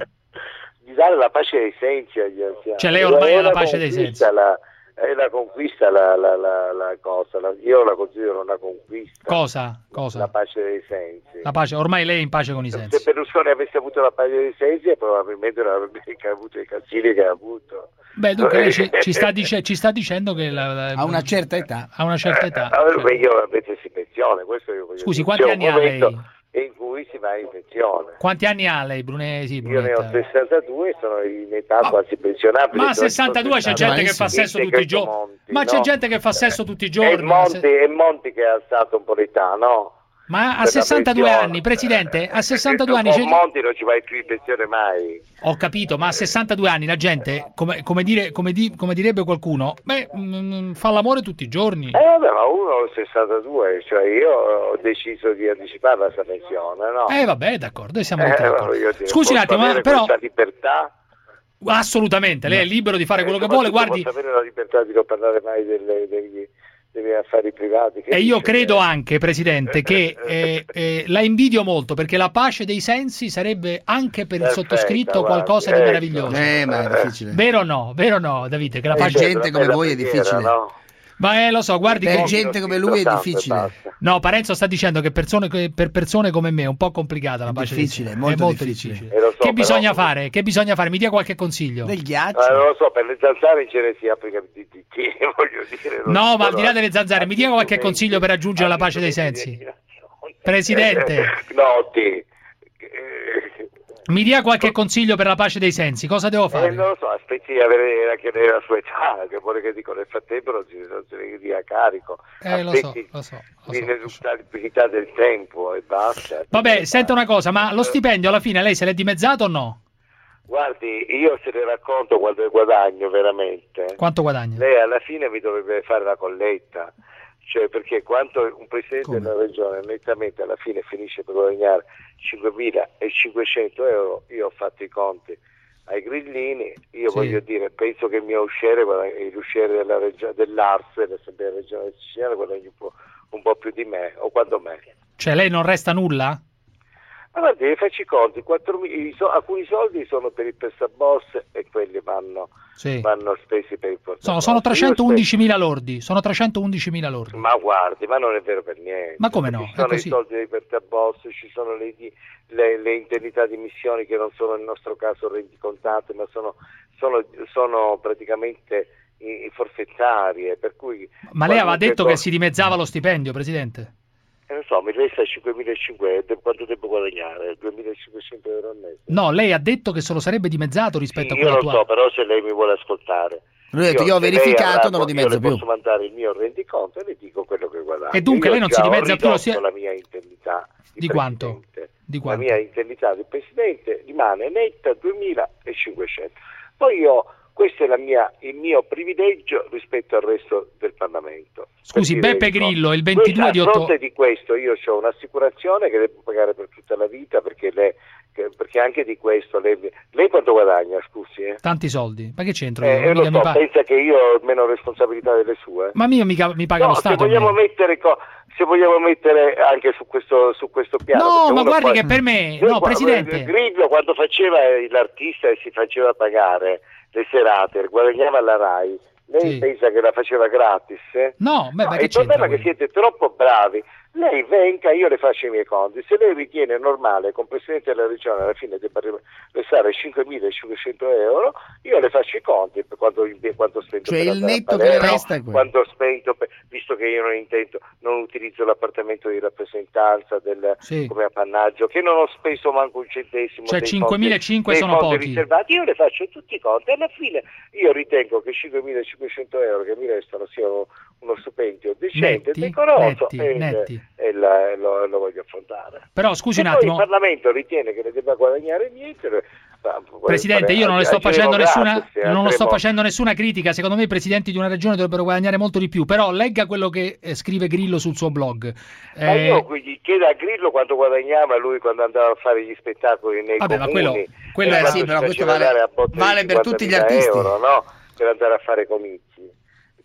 Speaker 29: Di dare la pace dei sensi agli anziani.
Speaker 5: Cioè, lei ormai
Speaker 29: È
Speaker 5: ha la pace dei sensi.
Speaker 29: La, è la conquista la, la, la, la cosa, la- io la considero una conquista.
Speaker 5: Cosa? Cosa?
Speaker 29: La pace dei sensi.
Speaker 5: La pace, ormai lei è in pace con i
Speaker 29: Se
Speaker 5: sensi.
Speaker 29: Berlusconi avesse avuto la pace dei sensi probabilmente non avrebbe avuto i casini che ha avuto.
Speaker 5: Beh, dunque lei ci, ci sta dice- ci sta dicendo che la- la-
Speaker 7: A una certa età.
Speaker 5: a una certa età.
Speaker 29: Allora, beh, io invece si pensione, questo io voglio
Speaker 5: Scusi,
Speaker 29: dire.
Speaker 5: quanti
Speaker 29: C'è
Speaker 5: anni ha
Speaker 29: momento
Speaker 5: lei?
Speaker 29: in cui si va in pensione.
Speaker 5: Quanti anni ha lei, Brunesi?
Speaker 29: Io ne ho
Speaker 5: Brunetta?
Speaker 29: 62 e sono in età quasi pensionabile.
Speaker 5: Ma a
Speaker 29: Sono
Speaker 5: 62 c'è gente che fa sesso tutti i giorni. Ma c'è gente che fa sesso tutti i
Speaker 29: È
Speaker 5: giorni.
Speaker 29: Monti, è Monti che ha alzato un po' l'età, no?
Speaker 5: Ma a
Speaker 29: Per la
Speaker 5: 62
Speaker 29: pensione.
Speaker 5: anni, Presidente, a 62 anni
Speaker 29: Con. Monti non ci vai più in pensione mai.
Speaker 5: Ho capito, ma a 62 anni la gente, come, come dire- come di- come direbbe qualcuno, beh, mm, fa l'amore tutti i giorni.
Speaker 29: Eh vabbè, ma uno ho 62, cioè io ho deciso di anticipare la sua pensione, no?
Speaker 5: Eh vabbè, d'accordo, siamo
Speaker 29: Eh,
Speaker 5: d'accordo.
Speaker 29: dire,
Speaker 5: Scusi un attimo, ma
Speaker 29: avere
Speaker 5: però
Speaker 29: questa libertà?
Speaker 5: assolutamente, lei è libero di fare quello che vuole, guardi,
Speaker 29: Posso avere la libertà di non parlare mai delle- degli, miei affari privati. Che
Speaker 5: e io
Speaker 29: dice?
Speaker 5: credo anche, Presidente, che eh, eh, la invidio molto perché la pace dei sensi sarebbe anche per il sottoscritto
Speaker 29: guardi,
Speaker 5: qualcosa di
Speaker 29: ecco.
Speaker 5: meraviglioso.
Speaker 7: Eh, ma è difficile.
Speaker 5: Vero o no? Vero o no, Davide? Che la
Speaker 7: Per
Speaker 5: pace...
Speaker 7: gente come voi è difficile.
Speaker 5: Ma eh, lo so, guardi
Speaker 7: Per
Speaker 5: che...
Speaker 7: gente come lui è difficile.
Speaker 5: No, Parenzo sta dicendo che persone, per persone come me è un po' complicata la pace
Speaker 7: difficile,
Speaker 5: sensi.
Speaker 7: molto
Speaker 5: è molto
Speaker 7: difficile.
Speaker 5: difficile.
Speaker 29: Eh, so,
Speaker 5: che
Speaker 29: però-
Speaker 5: bisogna fare? Che bisogna fare? Mi dia qualche consiglio.
Speaker 7: Del
Speaker 29: Eh,
Speaker 7: ghiaccio.
Speaker 29: non lo so, per le zanzare in genere si applica il DDT, voglio dire.
Speaker 5: No,
Speaker 29: so,
Speaker 5: ma al di là delle zanzare, mi dia qualche consiglio per raggiungere la pace dei sensi. Presidente,
Speaker 29: Eh, no, te.
Speaker 5: Mi dia qualche consiglio per la pace dei sensi. Cosa devo
Speaker 29: Eh,
Speaker 5: fare?
Speaker 29: non lo so, aspetti di avere anche la sua età, che vuole che dico nel frattempo non si, ne dia carico.
Speaker 5: Eh, lo so, lo so.
Speaker 29: l'ineluttabilità del tempo e basta.
Speaker 5: Vabbè, senta una cosa, ma lo stipendio alla fine lei se l'è dimezzato o no?
Speaker 29: Guardi, io se ne racconto quando guadagno veramente.
Speaker 5: Quanto guadagna?
Speaker 29: Lei alla fine mi dovrebbe fare la colletta, cioè perché quanto un presidente della regione nettamente alla fine finisce per guadagnare 5.500 euro, io ho fatto i conti ai grillini, io
Speaker 5: Sì.
Speaker 29: voglio dire, penso che il mio usciere, guadagna- il usciere della regio- dell'ARS, dell'Assemblea regionale siciliana, guadagni un po', un po' più di me, o quanto me.
Speaker 5: Cioè lei non resta nulla?
Speaker 29: Ma guardi, faccio i conti, 4.000 i so- alcuni soldi sono per il prestaboss e quelli vanno,
Speaker 5: Sì.
Speaker 29: vanno spesi per il
Speaker 5: Sono,
Speaker 29: prestaboss.
Speaker 5: sono
Speaker 29: Io
Speaker 5: 311.000 lordi. Sono 311.000 lordi.
Speaker 29: Ma guardi, ma non è vero per niente.
Speaker 5: Ma come no?
Speaker 29: Ci sono i soldi dei prestaboss, ci sono le, le- le indennità di missioni che non sono nel nostro caso rendicontate, ma sono, sono- sono praticamente forfettarie, per cui...
Speaker 5: Ma lei aveva detto
Speaker 29: cosa-
Speaker 5: che si dimezzava lo stipendio, Presidente?
Speaker 29: Eh, non so, mi resta 5.500, quanto devo guadagnare? 2.500 euro al mese?
Speaker 5: No, lei ha detto che se lo sarebbe dimezzato rispetto a
Speaker 29: Io
Speaker 5: quello
Speaker 29: lo so,
Speaker 5: attuale.
Speaker 29: però se lei mi vuole ascoltare.
Speaker 7: Lui ha detto, io ho verificato, non lo dimezzo
Speaker 29: io le
Speaker 7: più.
Speaker 29: posso mandare il mio rendiconto e le dico quello che guadagno.
Speaker 5: E dunque
Speaker 29: Io
Speaker 5: lei non si
Speaker 29: ho
Speaker 5: dimezza più
Speaker 29: ridotto
Speaker 5: stia-
Speaker 29: la mia indennità
Speaker 5: Di quanto? Di
Speaker 29: La
Speaker 5: quanto?
Speaker 29: mia indennità di presidente rimane netta 2.500. Poi io, questo è la mia- il mio privilegio rispetto al resto del Parlamento.
Speaker 5: Scusi, Beppe
Speaker 29: il co-
Speaker 5: Grillo, il 22 di
Speaker 29: a
Speaker 5: otto...
Speaker 29: fronte di questo io ho un'assicurazione che devo pagare per tutta la vita perché, lei- che- perché anche di questo lei, lei quanto guadagna, scusi? Eh?
Speaker 5: Tanti soldi. Ma che c'entro
Speaker 29: Eh,
Speaker 5: io
Speaker 29: lo so,
Speaker 5: pa-
Speaker 29: pensa che io ho meno responsabilità delle sue.
Speaker 5: Ma mio mica mi paga
Speaker 29: No,
Speaker 5: lo Stato.
Speaker 29: se
Speaker 5: a
Speaker 29: vogliamo, mettere co- se vogliamo mettere anche su questo, su questo piano.
Speaker 5: No, ma guardi
Speaker 29: poi-
Speaker 5: che per me- no,
Speaker 29: qua-
Speaker 5: Presidente.
Speaker 29: Grillo quando faceva l'artista e si faceva pagare le serate, guadagnava alla RAI, lei
Speaker 5: Sì.
Speaker 29: pensa che la faceva gratis? eh?
Speaker 5: No, beh, ma che
Speaker 29: il problema è che siete troppo bravi. Lei venga, io le faccio i miei conti. Se lei ritiene normale che un Presidente della Regione alla fine debba restare 5.500 euro, io le faccio i conti per quanto, quanto spendo
Speaker 7: Cioè,
Speaker 29: per
Speaker 7: il netto che le
Speaker 29: Palermo,
Speaker 7: resta è quello.
Speaker 29: quanto spento, per- visto che io non intendo, non utilizzo l'appartamento di rappresentanza del-
Speaker 5: Sì.
Speaker 29: come appannaggio, che non ho speso manco un centesimo.
Speaker 5: Cioè,
Speaker 29: dei
Speaker 5: 5.500
Speaker 29: fondi-
Speaker 5: sono pochi.
Speaker 29: riservati, io le faccio tutti i conti. Alla fine io ritengo che 5.500 euro che mi restano siano uno stipendio decente, decoroso
Speaker 5: netti, netti.
Speaker 29: E la- lo, lo voglio affrontare.
Speaker 5: Però scusi un attimo.
Speaker 29: il Parlamento ritiene che ne debba guadagnare niente, ma può
Speaker 5: Presidente, io non le sto facendo nessuna,
Speaker 29: gratis,
Speaker 5: non lo sto facendo nessuna critica. Secondo me i presidenti di una regione dovrebbero guadagnare molto di più. Però legga quello che eh, scrive Grillo sul suo blog.
Speaker 29: Ma
Speaker 5: Eh,
Speaker 29: io quindi chiedo a Grillo quanto guadagnava lui quando andava a fare gli spettacoli nei
Speaker 5: Vabbè, ma
Speaker 29: comuni.
Speaker 5: quello- quello
Speaker 29: e
Speaker 5: è-
Speaker 29: quando
Speaker 5: sì, però questo vale-
Speaker 7: vale per tutti gli
Speaker 29: 50.000
Speaker 7: artisti.
Speaker 29: Euro, no? Per andare a fare comizi.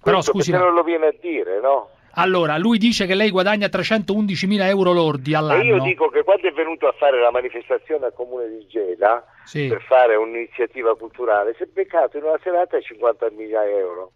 Speaker 5: Però
Speaker 29: Questo
Speaker 5: scusi,
Speaker 29: perché
Speaker 5: ma-
Speaker 29: non lo viene a dire, no?
Speaker 5: Allora, lui dice che lei guadagna 311.000 euro lordi
Speaker 29: E io
Speaker 5: all'anno.
Speaker 29: dico che quando è venuto a fare la manifestazione al comune di Gela
Speaker 5: Sì.
Speaker 29: per fare un'iniziativa culturale si è beccato in una serata 50.000 euro.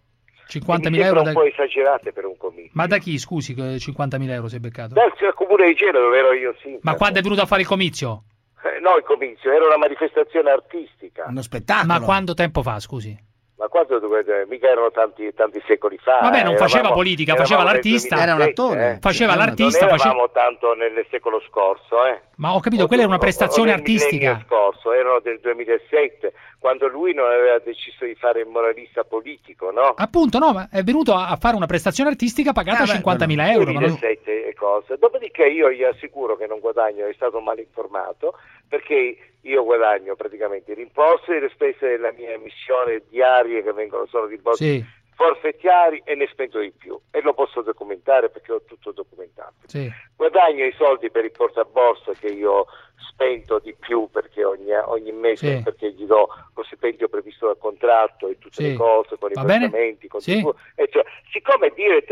Speaker 5: 50.000
Speaker 29: Mi
Speaker 5: euro
Speaker 29: sembrano
Speaker 5: da...
Speaker 29: un po' esagerate per un comizio.
Speaker 5: Ma da chi, scusi, che 50.000 euro si è beccato?
Speaker 29: Dal comune di Genova dove ero io sindaco.
Speaker 5: Ma quando è venuto a fare il comizio?
Speaker 29: Eh, no, il comizio, era una manifestazione artistica.
Speaker 7: Uno spettacolo.
Speaker 5: Ma quanto tempo fa, scusi?
Speaker 29: Ma quanto dovete- mica erano tanti, tanti secoli fa.
Speaker 5: Vabbè, non
Speaker 29: eravamo-
Speaker 5: faceva politica, faceva l'artista.
Speaker 29: 2007,
Speaker 5: Era un attore.
Speaker 29: eh.
Speaker 5: Faceva
Speaker 29: Non
Speaker 5: l'artista,
Speaker 29: eravamo tanto nel secolo scorso, eh.
Speaker 5: Ma ho capito, quella era una prestazione
Speaker 29: o nel millennio
Speaker 5: artistica.
Speaker 29: scorso, erano del 2007, quando lui non aveva deciso di fare il moralista politico, no?
Speaker 5: Appunto, no, ma è venuto a fare una prestazione artistica pagata 50.000 euro. ma non-
Speaker 29: 2007 e cose. Dopodiché io gli assicuro che non guadagno, è stato mal informato, perché io guadagno praticamente i rimborsi e le spese della mia emissione diarie che vengono solo rimborsi
Speaker 5: Sì,
Speaker 29: forfettiari e ne spendo di più e lo posso documentare perché ho tutto documentato.
Speaker 5: sì.
Speaker 29: Guadagno i soldi per il portaborsa che io spendo di più perché ogni, ogni mese
Speaker 5: Sì.
Speaker 29: perché gli do lo stipendio previsto dal contratto e tutte le cose con i
Speaker 5: Va
Speaker 29: versamenti, con
Speaker 5: Sì.
Speaker 29: tipo- cioè, siccome dire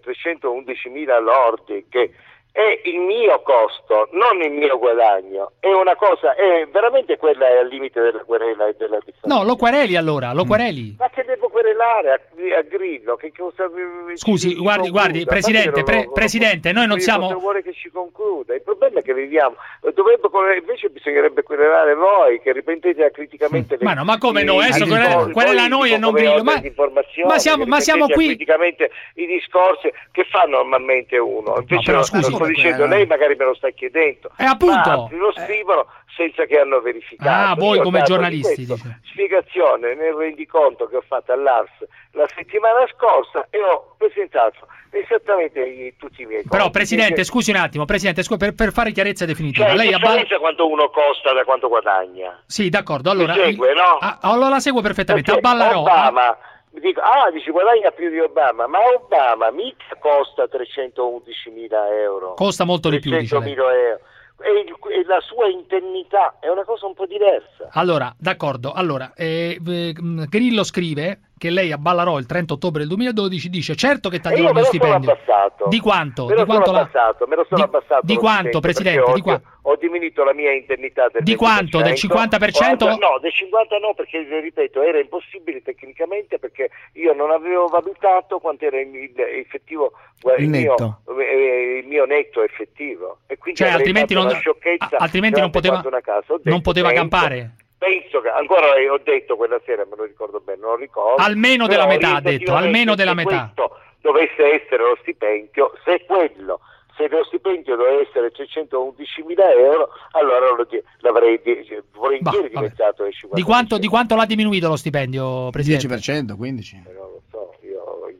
Speaker 29: 311.000 lordi che è il mio costo, non il mio guadagno, è una cosa, è veramente quella è al limite della querela e della differenza.
Speaker 5: No, lo quereli allora, lo quereli.
Speaker 29: Ma che devo querelare a, a Grillo? Che cosa
Speaker 5: Scusi, guardi, guardi, Presidente, pre-
Speaker 29: non lo-
Speaker 5: Presidente, noi non siamo...
Speaker 29: Cosa vuole che ci concluda? Il problema è che viviamo, dovrebbe, invece bisognerebbe querelare voi che riprendete criticamente le
Speaker 5: Ma no, ma come no?
Speaker 29: i-
Speaker 5: Adesso querela- querela noi e non Grillo, ma- ma siamo- ma siamo
Speaker 29: ripetete
Speaker 5: qui-
Speaker 29: criticamente i discorsi che fa normalmente uno. Invece
Speaker 5: però
Speaker 29: lo-
Speaker 5: scusi,
Speaker 29: sto dicendo,
Speaker 5: querela?
Speaker 29: lei magari me lo sta chiedendo.
Speaker 5: Eh, appunto.
Speaker 29: Lo scrivono senza che hanno verificato.
Speaker 5: Ah, voi
Speaker 29: Io
Speaker 5: come giornalisti,
Speaker 29: questo
Speaker 5: dice.
Speaker 29: spiegazione nel rendiconto che ho fatto all'ARS la settimana scorsa e ho presentato esattamente i- tutti i miei
Speaker 5: Però,
Speaker 29: conti.
Speaker 5: Presidente,
Speaker 29: Perché
Speaker 5: scusi un attimo, Presidente, scusi, per, per fare chiarezza definitiva.
Speaker 29: c'è
Speaker 5: Lei
Speaker 29: differenza quanto uno costa da quanto guadagna.
Speaker 5: Sì, d'accordo, allora...
Speaker 29: Segue, no?
Speaker 5: Ah, allora la seguo perfettamente, a
Speaker 29: Perché
Speaker 5: Ballarò...
Speaker 29: Obama, mi dico, ah, dici guadagna più di Obama, ma Obama mica costa 311 mila euro.
Speaker 5: Costa molto di più, dice
Speaker 29: 300
Speaker 5: lei.
Speaker 29: euro. E, il- e la sua indennità è una cosa un po' diversa.
Speaker 5: Allora, d'accordo. Allora, eh, eh, Grillo scrive che lei a Ballarò il 30 ottobre del 2012 dice certo che
Speaker 29: me
Speaker 5: lo stipendio.
Speaker 29: abbassato.
Speaker 5: Di quanto?
Speaker 29: Me lo
Speaker 5: Di quanto
Speaker 29: sono
Speaker 5: la-
Speaker 29: abbassato, me lo sono
Speaker 5: di-
Speaker 29: abbassato.
Speaker 5: di quanto, Presidente? Di
Speaker 29: Ho,
Speaker 5: qua-
Speaker 29: ho diminuito la mia indennità del
Speaker 5: Di quanto? Del 50%?
Speaker 29: Ho no, del 50 no, perché ripeto, era impossibile tecnicamente perché io non avevo valutato quanto era il, il effettivo il mio,
Speaker 7: Netto.
Speaker 29: eh, il mio netto effettivo. E quindi
Speaker 5: Cioè, altrimenti non-
Speaker 29: una sciocchezza
Speaker 5: a- altrimenti non poteva-
Speaker 29: quanto una casa. Ho
Speaker 5: non poteva campare.
Speaker 29: Penso che ancora ho detto quella sera, me lo ricordo bene, non lo ricordo.
Speaker 5: Almeno
Speaker 29: però
Speaker 5: della metà, ha detto, almeno della
Speaker 29: se
Speaker 5: metà.
Speaker 29: questo dovesse essere lo stipendio, se quello, se lo stipendio dovesse essere 311 mila euro, allora l'avrei di- volentieri
Speaker 5: Bah,
Speaker 29: diventato ai 50
Speaker 5: Di quanto, di quanto l'ha diminuito lo stipendio, Presidente?
Speaker 7: 10%, 15%.
Speaker 29: Non lo so, io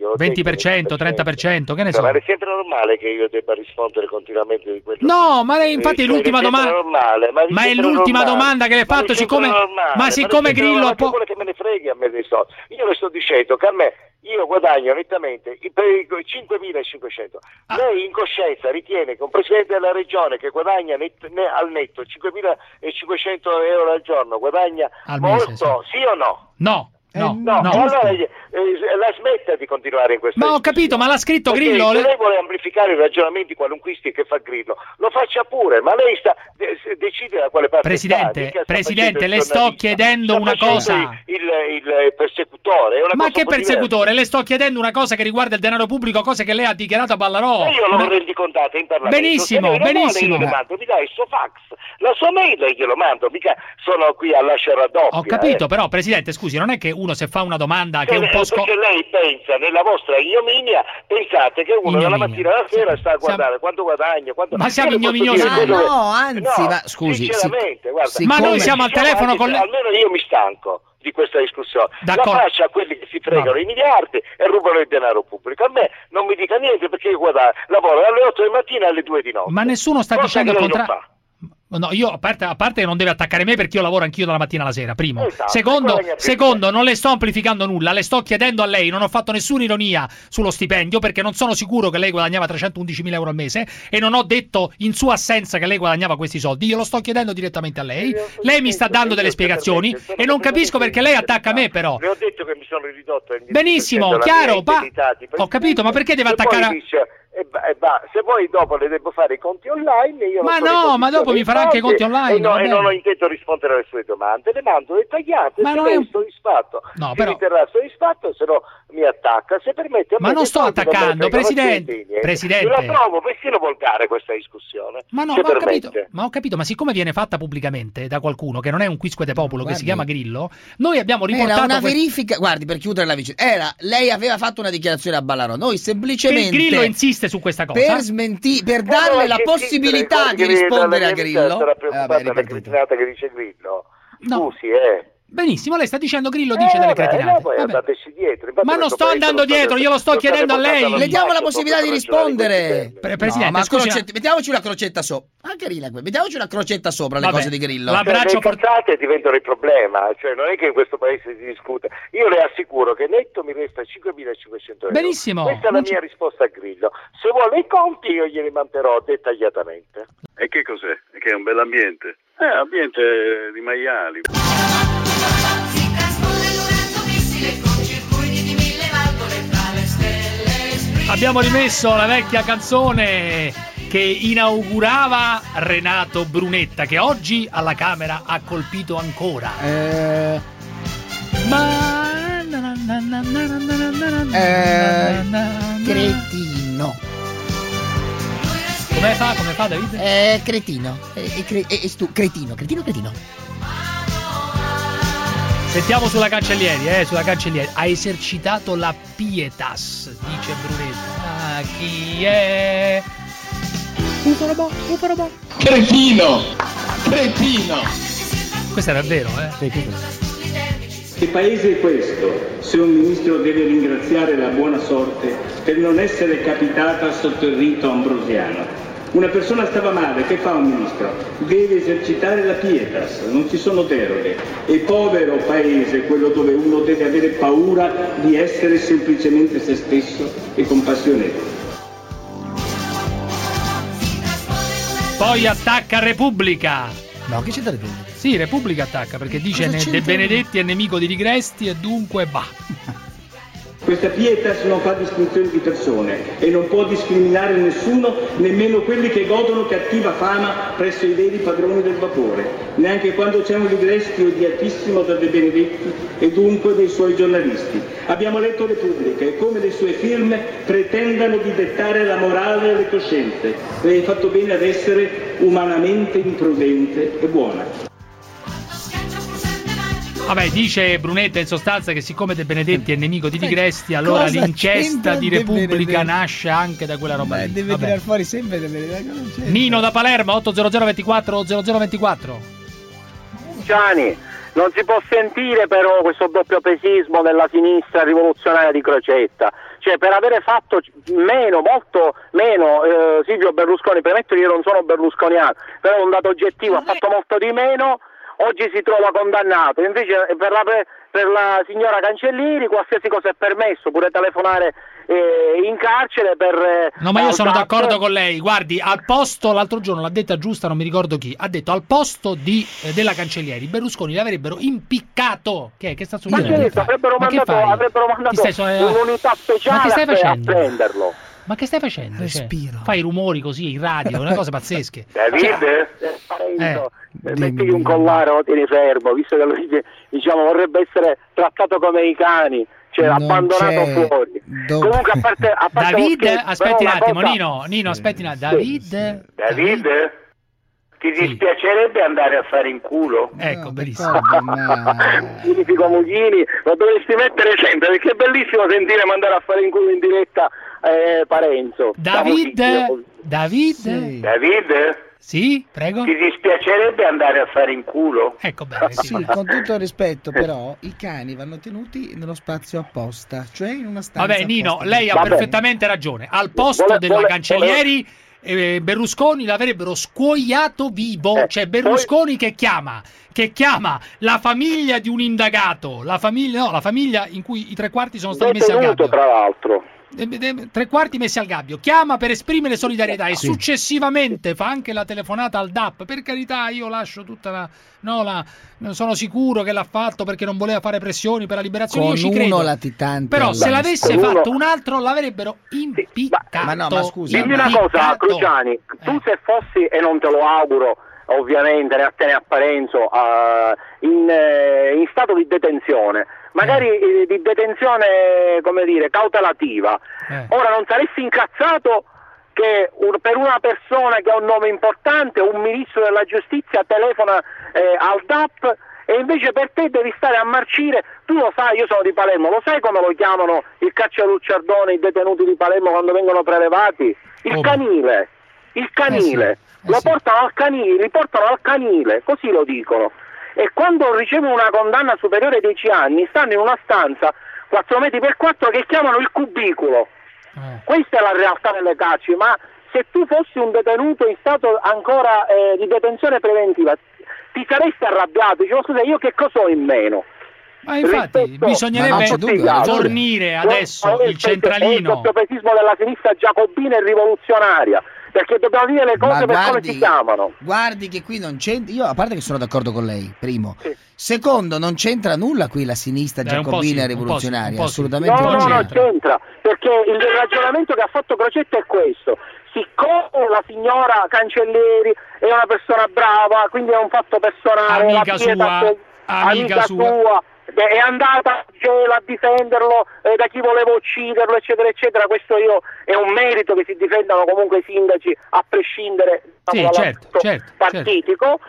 Speaker 29: glielo
Speaker 5: 20%, 30%, che ne so?
Speaker 29: Ma è sempre normale che io debba rispondere continuamente di quello.
Speaker 5: No, ma lei, infatti è l'ultima domanda.
Speaker 29: normale, ma,
Speaker 5: Ma è l'ultima
Speaker 29: normale.
Speaker 5: domanda che le
Speaker 29: Ma mi
Speaker 5: fatto, siccome-
Speaker 29: normale,
Speaker 5: ma siccome
Speaker 29: sembra
Speaker 5: Grillo ha po-
Speaker 29: che me ne freghi a me dei soldi. Io le sto dicendo che a me io guadagno nettamente per i 5.500.
Speaker 5: Ah.
Speaker 29: Lei in coscienza ritiene che un presidente della regione che guadagna net- ne- al netto 5.500 euro al giorno guadagna
Speaker 5: Al
Speaker 29: molto,
Speaker 5: mese, sì.
Speaker 29: sì o no?
Speaker 5: No, no,
Speaker 29: No,
Speaker 5: no.
Speaker 29: e allora eh, la smetta di continuare in questa
Speaker 5: Ma ho capito, ma l'ha scritto
Speaker 29: perché
Speaker 5: Grillo?
Speaker 29: se
Speaker 5: le-
Speaker 29: lei vuole amplificare i ragionamenti qualunquisti che fa Grillo, lo faccia pure, ma lei sta, de- decide da quale parte
Speaker 5: Presidente,
Speaker 29: sta,
Speaker 5: Presidente, le sto chiedendo
Speaker 29: sta
Speaker 5: una cosa.
Speaker 29: Il, il- il persecutore. è una
Speaker 5: Ma
Speaker 29: cosa
Speaker 5: che persecutore? Le sto chiedendo una cosa che riguarda il denaro pubblico, cose che lei ha dichiarato a Ballarò.
Speaker 29: diversa. E io lo
Speaker 5: Una-
Speaker 29: rendi contate in Parlamento.
Speaker 5: Benissimo,
Speaker 29: non vuole,
Speaker 5: benissimo.
Speaker 29: Mando, mi dai il suo fax, la sua mail e glielo mando, mica sono qui a lasciare raddoppia.
Speaker 5: Ho capito,
Speaker 29: eh.
Speaker 5: però, Presidente, scusi, non è che uno se fa una domanda che è un po' sco-
Speaker 29: perché lei pensa nella vostra ignominia pensate che uno dalla
Speaker 5: Ignominia.
Speaker 29: mattina alla sera sta a guardare quanto guadagno quanto...
Speaker 5: Ma siamo ignominiosi
Speaker 7: Ah, no, anzi, ma scusi,
Speaker 29: sinceramente guarda
Speaker 7: siccome-
Speaker 5: Ma noi siamo al
Speaker 29: Diciamo
Speaker 5: telefono con
Speaker 29: almeno io mi stanco di questa discussione la
Speaker 5: D'accordo.
Speaker 29: faccia a quelli che si fregano i miliardi e rubano il denaro pubblico a me non mi dica niente perché io guarda, lavoro dalle 8 di mattina alle 2 di notte
Speaker 5: Ma nessuno sta
Speaker 29: Cosa
Speaker 5: dicendo il contrario. No, io a parte, a parte che non deve attaccare me perché io lavoro anch'io dalla mattina alla sera, primo.
Speaker 29: Esatto,
Speaker 5: secondo, secondo, non le sto amplificando nulla, le sto chiedendo a lei, non ho fatto nessuna ironia sullo stipendio perché non sono sicuro che lei guadagnava 311.000 euro al mese e non ho detto in sua assenza che lei guadagnava questi soldi, io lo sto chiedendo direttamente a lei, lei mi sta dando delle spiegazioni e non capisco perché lei attacca me però.
Speaker 29: le ho detto che mi sono ridotto al 10%
Speaker 5: Benissimo, chiaro, ho capito, ma perché deve attaccare
Speaker 29: e, ba- e ba- se poi dopo le devo fare i conti online, io
Speaker 5: Ma no, ma dopo mi farà anche i conti online,
Speaker 29: E, no- e non ho intento rispondere alle sue domande, le mando dettagliate.
Speaker 5: Ma
Speaker 29: se
Speaker 5: non è un-
Speaker 29: soddisfatto,
Speaker 5: No, però-
Speaker 29: riterrà soddisfatto, se no mi attacca. Se permette, a
Speaker 5: Ma
Speaker 29: me
Speaker 5: non sto attaccando, Presidente. Presidente.
Speaker 29: Io la trovo persino volgare questa discussione.
Speaker 5: Ma no, ma ho, capito, ma ho capito, ma siccome viene fatta pubblicamente da qualcuno che non è un quisque de popolo, che si
Speaker 7: Guardi.
Speaker 5: chiama Grillo, noi abbiamo
Speaker 7: Era
Speaker 5: riportato
Speaker 7: una
Speaker 5: quest-
Speaker 7: verifica, guardi, per chiudere la vicenda, era, lei aveva fatto una dichiarazione a Ballarò, noi
Speaker 5: che
Speaker 7: semplicemente
Speaker 5: Grillo insiste su questa cosa.
Speaker 7: per, smenti- per
Speaker 29: Eh,
Speaker 7: darle la possibilità di rispondere a Grillo.
Speaker 29: Sarà
Speaker 7: Eh,
Speaker 29: preoccupata
Speaker 7: vabbè,
Speaker 29: della
Speaker 7: ripetuto.
Speaker 29: cretinata che dice Grillo.
Speaker 5: No.
Speaker 29: Scusi, eh.
Speaker 5: Benissimo, lei sta dicendo Grillo dice
Speaker 29: Eh,
Speaker 5: delle
Speaker 29: vabbè,
Speaker 5: cretinate. Vabbè.
Speaker 29: andateci dietro. Infatti
Speaker 5: Ma non sto andando dietro, glielo sto
Speaker 29: lo state
Speaker 5: chiedendo a lei.
Speaker 7: Le diamo la possibilità di
Speaker 29: per
Speaker 7: rispondere.
Speaker 5: Pre- Presidente,
Speaker 7: No, ma
Speaker 5: scusi,
Speaker 7: crocette- mettiamoci una crocetta sopra. Carina quella. Mettiamoci una crocetta sopra le
Speaker 5: Vabbè,
Speaker 7: cose di Grillo.
Speaker 5: la-
Speaker 29: Cioè,
Speaker 5: for-
Speaker 29: cazzate diventano il problema, cioè non è che in questo paese si discute. Io le assicuro che netto mi resta 5.500 euro.
Speaker 5: Benissimo,
Speaker 29: Questa è la mia risposta a Grillo. Se vuole i conti io glieli manterrò dettagliatamente.
Speaker 25: E che cos'è? Che è un bell'ambiente? Eh, ambiente di maiali.
Speaker 5: Abbiamo rimesso la vecchia canzone che inaugurava Renato Brunetta, che oggi alla Camera ha colpito ancora.
Speaker 7: Eh,
Speaker 5: Ma...
Speaker 7: eh, cretino.
Speaker 5: Come fa? Come fa David?
Speaker 7: Eh, cretino. Eh, eh, cre- eh, eh, stu- cretino, cretino, cretino.
Speaker 5: Sentiamo sulla cancellieri, eh, sulla cancellieri. Ha esercitato la pietas, dice Brunetta. Ah, chi è? Ufarabò, ufarabò.
Speaker 30: Cretino! Cretino!
Speaker 5: Questo era vero, eh?
Speaker 31: Che paese è questo se un ministro deve ringraziare la buona sorte per non essere capitata sotto il rito ambrosiano? Una persona stava male, che fa un ministro? Deve esercitare la pietas, non ci sono deroghe. E povero paese quello dove uno deve avere paura di essere semplicemente se stesso e compassionevole.
Speaker 5: Poi attacca Repubblica.
Speaker 7: No, che c'è da riprendere?
Speaker 5: Sì, Repubblica attacca perché dice
Speaker 7: Cosa
Speaker 5: ne- De? Benedetti è nemico di Ligresti e dunque bah.
Speaker 31: Questa pietas non fa distinzione di persone e non può discriminare nessuno, nemmeno quelli che godono cattiva fama presso i veri padroni del vapore, neanche quando c'è un Ligresti odiatissimo da De Benedetti e dunque dei suoi giornalisti. Abbiamo letto Repubblica e come le sue firme pretendano di dettare la morale alle coscienze. Lei ha fatto bene ad essere umanamente imprudente e buona.
Speaker 5: Vabbè, dice Brunetta in sostanza che siccome De Benedetti è nemico di Ligresti, allora
Speaker 7: Cosa
Speaker 5: l'incesta di
Speaker 7: De
Speaker 5: Repubblica
Speaker 7: Benedetti?
Speaker 5: nasce anche da quella roba
Speaker 7: Beh,
Speaker 5: lì.
Speaker 7: deve
Speaker 5: Vabbè.
Speaker 7: tirare fuori sempre che non c'è.
Speaker 5: Nino da Palermo 80024 0024.
Speaker 24: Gianni, non si può sentire però questo doppio pesismo della sinistra rivoluzionaria di Crocetta. Cioè, per avere fatto meno, molto meno, eh, Silvio Berlusconi, premetto che io non sono berlusconiano, però è un dato oggettivo, ha fatto molto di meno, oggi si trova condannato. Invece eh, per la, per la signora Cancellieri qualsiasi cosa è permesso, pure telefonare eh, in carcere per... eh,
Speaker 5: No, ma io sono d'accordo con lei. Guardi, al posto, l'altro giorno l'ha detta giusta, non mi ricordo chi, ha detto al posto di, eh, della cancellieri Berlusconi l'avrebbero impiccato. Che, che sta
Speaker 24: Ma
Speaker 5: succedendo?
Speaker 24: avrebbero
Speaker 5: Ma che
Speaker 24: mandato, avrebbero mandato
Speaker 5: so- eh,
Speaker 24: un'unità speciale a, a prenderlo.
Speaker 5: Ma che stai facendo? Cioè,
Speaker 7: Respiro.
Speaker 5: fai rumori così in radio, una cose pazzesche.
Speaker 24: David,
Speaker 5: Cioè,
Speaker 24: eh,
Speaker 5: Eh,
Speaker 24: eh, mettiti un collare, lo tieni fermo, visto che lui diciamo, vorrebbe essere trattato come i cani, cioè
Speaker 7: Non
Speaker 24: abbandonato fuori.
Speaker 7: dove-
Speaker 24: Comunque a parte, a parte
Speaker 5: David,
Speaker 24: scherzo,
Speaker 5: aspetti un attimo,
Speaker 24: cosa-
Speaker 5: Nino, Nino, aspetti un attimo. David,
Speaker 29: David, ti dispiacerebbe andare a fare in culo?
Speaker 5: ecco, benissimo.
Speaker 24: Significo Mughini, lo dovresti mettere sempre perché è bellissimo sentire mandare a fare in culo in diretta eh, Parenzo.
Speaker 5: David,
Speaker 24: Siamo sicuri.
Speaker 5: David,
Speaker 29: David,
Speaker 5: sì, prego.
Speaker 29: ti dispiacerebbe andare a fare in culo?
Speaker 5: Ecco bene, sì.
Speaker 7: Sì, con tutto il rispetto, però i cani vanno tenuti nello spazio apposta, cioè in una stanza.
Speaker 5: Vabbè, Nino,
Speaker 7: apposta.
Speaker 5: lei ha
Speaker 24: Vabbè.
Speaker 5: perfettamente ragione. Al posto
Speaker 24: Vuole-
Speaker 5: della
Speaker 24: vuole-
Speaker 5: cancellieri eh, Berlusconi l'avrebbero scuoiato vivo.
Speaker 24: Eh,
Speaker 5: cioè Berlusconi che chiama che chiama la famiglia di un indagato, la famiglia, no, la famiglia in cui i tre quarti sono stati messi
Speaker 24: Detenuto
Speaker 5: gabbio.
Speaker 24: tra l'altro.
Speaker 5: Eh, eh, tre quarti messi al gabbio, chiama per esprimere solidarietà e
Speaker 7: Sì.
Speaker 5: successivamente fa anche la telefonata al DAP. Per carità, io lascio tutta la. No, la sono sicuro che l'ha fatto perché non voleva fare pressioni per la liberazione.
Speaker 7: Con
Speaker 5: io ci
Speaker 7: uno
Speaker 5: credo.
Speaker 7: latitante
Speaker 5: Però se l'avesse
Speaker 7: uno-
Speaker 5: fatto un altro l'avrebbero impiccato.
Speaker 7: Ma no, ma scusa,
Speaker 24: Dimmi una cosa, Cruciani, tu se fossi, e non te lo auguro, ovviamente, né a te né a Parenzo, eh, in, eh, in stato di detenzione, magari eh, di detenzione, come dire, cautelativa, ora non saresti incazzato che un- per una persona che ha un nome importante, un ministro della giustizia telefona eh, al DAP e invece per te devi stare a marcire, tu lo sai, io sono di Palermo, lo sai come lo chiamano il caccialucciardone, i detenuti di Palermo quando vengono prelevati? Il canile, il canile, lo portano al canile, li portano al canile, così lo dicono. E quando ricevono una condanna superiore ai 10 anni stanno in una stanza 4 metri per 4 che chiamano il cubicolo. Questa è la realtà delle carceri, ma se tu fossi un detenuto in stato ancora eh, di detenzione preventiva, ti saresti arrabbiato, dicevo scusa io che cosa ho in meno?
Speaker 5: Ma infatti
Speaker 24: Rispetto
Speaker 5: bisognerebbe
Speaker 24: altri.
Speaker 5: fornire adesso il centralino.
Speaker 24: Il doppiopesismo della sinistra giacobina e rivoluzionaria, perché dobbiamo dire le cose
Speaker 7: Ma
Speaker 24: per come si chiamano.
Speaker 7: Guardi che qui non c'entra. Io, a parte che sono d'accordo con lei, primo. Secondo, non c'entra nulla qui la sinistra
Speaker 24: Eh,
Speaker 7: giacobina
Speaker 24: sì, un po' sì,
Speaker 7: rivoluzionaria.
Speaker 24: un po' sì.
Speaker 7: Assolutamente
Speaker 24: No,
Speaker 7: non
Speaker 24: no, no,
Speaker 7: c'entra.
Speaker 24: c'entra, perché il ragionamento che ha fatto Crocetta è questo. Siccome la signora Cancellieri è una persona brava, quindi è un fatto personale,
Speaker 5: Amica sua,
Speaker 24: che-
Speaker 5: amica sua.
Speaker 24: beh, è andata a difenderlo eh, da chi voleva ucciderlo, eccetera, eccetera. Questo io è un merito che si difendano comunque i sindaci a prescindere
Speaker 5: Sì,
Speaker 24: diciamo,
Speaker 5: certo,
Speaker 24: dall'aspetto
Speaker 5: certo,
Speaker 24: partitico.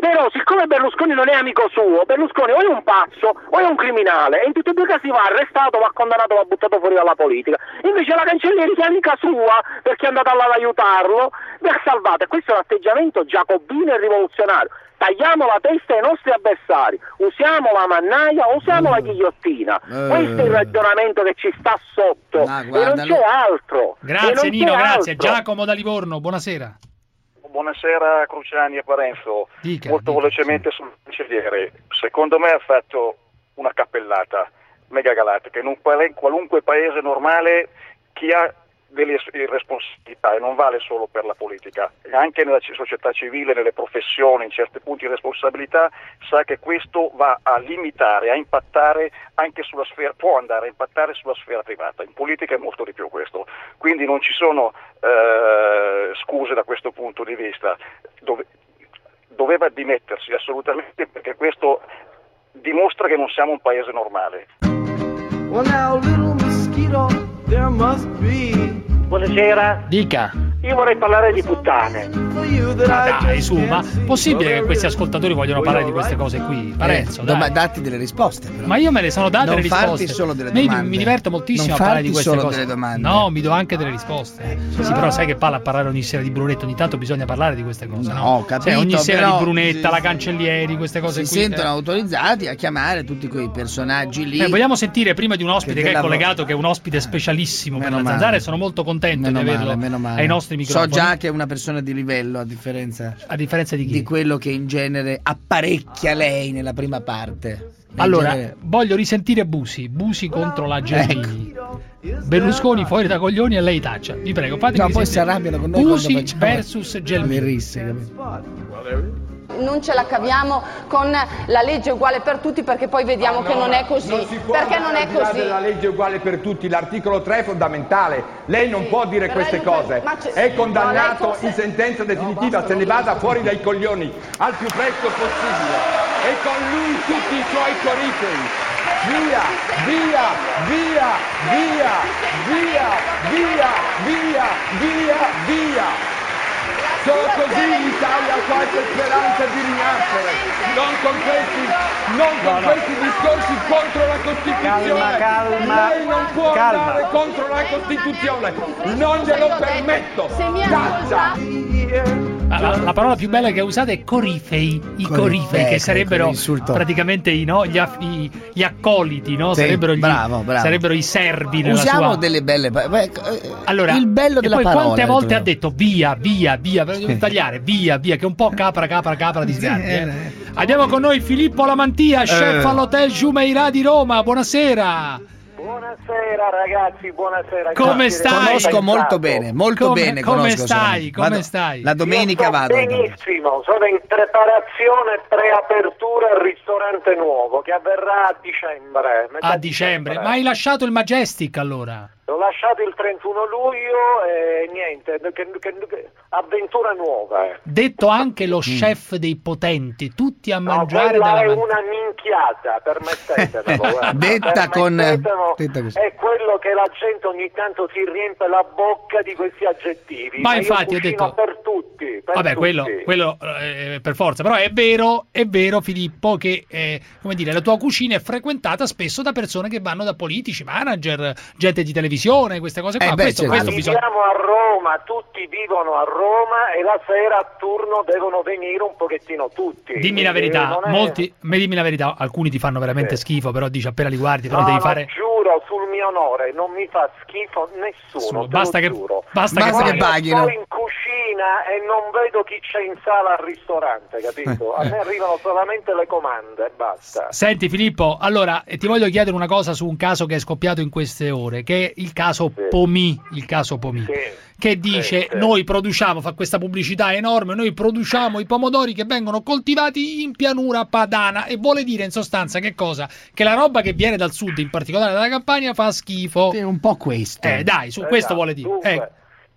Speaker 24: Però siccome Berlusconi non è amico suo, Berlusconi o è un pazzo o è un criminale e in tutti e due i casi va arrestato, va condannato, va buttato fuori dalla politica. Invece la cancellieri che è amica sua perché è andata là ad aiutarlo, vi ha salvato. E questo è un atteggiamento giacobino e rivoluzionario. Tagliamo la testa ai nostri avversari, usiamo la mannaia, usiamo la ghigliottina.
Speaker 5: Eh.
Speaker 24: Questo è il ragionamento che ci sta sotto. e
Speaker 5: guarda,
Speaker 24: non c'è altro. E
Speaker 5: Grazie Nino, grazie.
Speaker 24: altro.
Speaker 5: Giacomo da Livorno, buonasera.
Speaker 32: Buonasera Cruciani e Parenzo.
Speaker 5: Dica,
Speaker 32: Molto velocemente sul cancelliere. Secondo me ha fatto una cappellata mega galattica. In un qualunque paese normale chi ha delle s- responsabilità e non vale solo per la politica, anche nella società civile, nelle professioni, in certi punti di responsabilità, sa che questo va a limitare, a impattare anche sulla sfera, può andare a impattare sulla sfera privata. In politica è molto di più questo. Quindi non ci sono eh, scuse da questo punto di vista. Dove- doveva dimettersi assolutamente perché questo dimostra che non siamo un paese normale.
Speaker 10: Well, now, little mosquito, there must be
Speaker 14: Buonasera.
Speaker 5: Dica.
Speaker 14: Io vorrei parlare di puttane.
Speaker 5: Ma dai, su, ma possibile che questi ascoltatori vogliono parlare di queste cose qui? Parenzo,
Speaker 7: Eh,
Speaker 5: dai.
Speaker 7: datti delle risposte. Però.
Speaker 5: Ma io me le sono date
Speaker 7: Non
Speaker 5: le
Speaker 7: farti
Speaker 5: risposte.
Speaker 7: solo delle domande.
Speaker 5: mi diverto moltissimo
Speaker 7: Non
Speaker 5: a parlare di
Speaker 7: farti
Speaker 5: queste
Speaker 7: solo
Speaker 5: cose.
Speaker 7: delle domande.
Speaker 5: No, mi do anche delle risposte. Sì, però sai che palla a parlare ogni sera di Brunetta, ogni tanto bisogna parlare di queste cose.
Speaker 7: No,
Speaker 5: No,
Speaker 7: ho capito,
Speaker 5: Cioè, ogni sera
Speaker 7: però-
Speaker 5: di Brunetta,
Speaker 7: sì,
Speaker 5: la cancellieri, queste cose
Speaker 7: si
Speaker 5: qui.
Speaker 7: sentono
Speaker 5: eh.
Speaker 7: autorizzati a chiamare tutti quei personaggi lì.
Speaker 5: Eh, vogliamo sentire prima di un ospite
Speaker 7: Che
Speaker 5: che, è collegato, che è un ospite specialissimo per
Speaker 7: Meno
Speaker 5: la
Speaker 7: male.
Speaker 5: zanzara e sono molto contento
Speaker 7: Meno
Speaker 5: di averlo
Speaker 7: male, meno male.
Speaker 5: ai nostri microfoni.
Speaker 7: So già che è una persona di livello, a differenza,
Speaker 5: a differenza di, chi?
Speaker 7: quello che in genere apparecchia lei nella prima parte. In
Speaker 5: Allora,
Speaker 7: genere-
Speaker 5: voglio risentire Busi, Busi contro la Gelmini. Berlusconi fuori da coglioni e lei taccia. Vi prego, fatemi
Speaker 7: No, poi si arrabbiano con noi
Speaker 5: Busi versus Gelmini.
Speaker 7: capito?
Speaker 33: Non ce la caviamo con la legge uguale per tutti perché poi vediamo che non è così.
Speaker 34: Non si può
Speaker 33: perché non è così.
Speaker 34: della legge uguale per tutti, l'articolo 3 è fondamentale. Lei non può dire queste cose. È
Speaker 33: no,
Speaker 34: condannato
Speaker 33: forse-
Speaker 34: in sentenza definitiva, se ne vada fuori dai coglioni al più presto possibile. E con lui tutti i suoi corifei. Via, via, via, via, via, via, via, via, via. Solo così l'Italia ha qualche speranza di rinascere, non con questi, non con questi discorsi contro la Costituzione.
Speaker 14: Calma, calma,
Speaker 34: Lei non può
Speaker 14: calma.
Speaker 34: andare contro la Costituzione, non glielo permetto. Cazza!
Speaker 5: La, la parola più bella che usate è corifei, i
Speaker 7: Corifei,
Speaker 5: corifei che
Speaker 7: ecco,
Speaker 5: sarebbero praticamente i, no, gli, i- gli accoliti, no?
Speaker 7: Sì,
Speaker 5: sarebbero, gli-
Speaker 7: bravo, bravo.
Speaker 5: sarebbero i servi nella
Speaker 7: Usiamo
Speaker 5: sua...
Speaker 7: delle belle pa- beh, eh,
Speaker 5: Allora,
Speaker 7: il bello
Speaker 5: e
Speaker 7: della
Speaker 5: poi
Speaker 7: parola.
Speaker 5: quante volte ha detto via, via, via, devo tagliare, via, via, che è un po' capra, capra, capra di sgarbi. eh. Abbiamo con noi Filippo Lamantia, chef all'hotel Jumeirah di Roma, buonasera.
Speaker 35: Buonasera ragazzi, buonasera.
Speaker 5: Come stai?
Speaker 7: Conosco molto bene, molto
Speaker 5: Come-
Speaker 7: bene.
Speaker 5: come
Speaker 7: conosco
Speaker 5: stai? Come
Speaker 7: Vado-
Speaker 5: stai?
Speaker 7: La domenica vado.
Speaker 35: Benissimo, sono in preparazione preapertura al ristorante nuovo che avverrà a dicembre.
Speaker 5: A dicembre. Ma hai lasciato il Majestic allora?
Speaker 35: L'ho lasciato il 31 luglio e niente, che- che- che- avventura nuova. eh.
Speaker 5: Detto anche lo chef dei potenti, tutti a
Speaker 35: No,
Speaker 5: mangiare
Speaker 35: quella
Speaker 5: dalla
Speaker 35: è una minchiata, permettetelo. guarda,
Speaker 7: Detta con-
Speaker 35: permettetelo,
Speaker 7: detta così.
Speaker 35: È quello che la gente ogni tanto si riempie la bocca di questi aggettivi.
Speaker 5: Ma
Speaker 35: io
Speaker 5: infatti ho detto-
Speaker 35: per tutti. per
Speaker 5: Vabbè,
Speaker 35: tutti.
Speaker 5: quello, quello eh, per forza, però è vero, è vero Filippo che eh, come dire, la tua cucina è frequentata spesso da persone che vanno da politici, manager, gente di televisione, queste cose qua.
Speaker 7: Eh beh,
Speaker 5: questo,
Speaker 7: certo.
Speaker 5: questo bisogna...
Speaker 35: Viviamo a Roma, tutti vivono a Roma e la sera a turno devono venire un pochettino tutti.
Speaker 5: Dimmi la verità,
Speaker 35: è-
Speaker 5: molti, me dimmi la verità, alcuni ti fanno veramente schifo, però dici appena li guardi, però
Speaker 35: No,
Speaker 5: devi fare
Speaker 35: giuro sul mio onore, non mi fa schifo nessuno.
Speaker 5: Basta che-
Speaker 35: giuro.
Speaker 5: basta
Speaker 7: che
Speaker 35: Quando
Speaker 7: paghino.
Speaker 35: Sto in cucina e non vedo chi c'è in sala al ristorante, capito? A me arrivano solamente le comande e basta.
Speaker 5: Senti Filippo, allora eh, ti voglio chiedere una cosa su un caso che è scoppiato in queste ore, che è il caso Pomi, il caso Pomi, che dice
Speaker 35: sì.
Speaker 5: noi produciamo, fa questa pubblicità enorme, noi produciamo i pomodori che vengono coltivati in pianura padana e vuole dire in sostanza che cosa? Che la roba che viene dal sud, in particolare dalla Campania, fa schifo.
Speaker 7: È un po' questo.
Speaker 5: Eh dai, su questo
Speaker 35: Esatto.
Speaker 5: vuole dire.
Speaker 35: Dunque,
Speaker 5: Eh,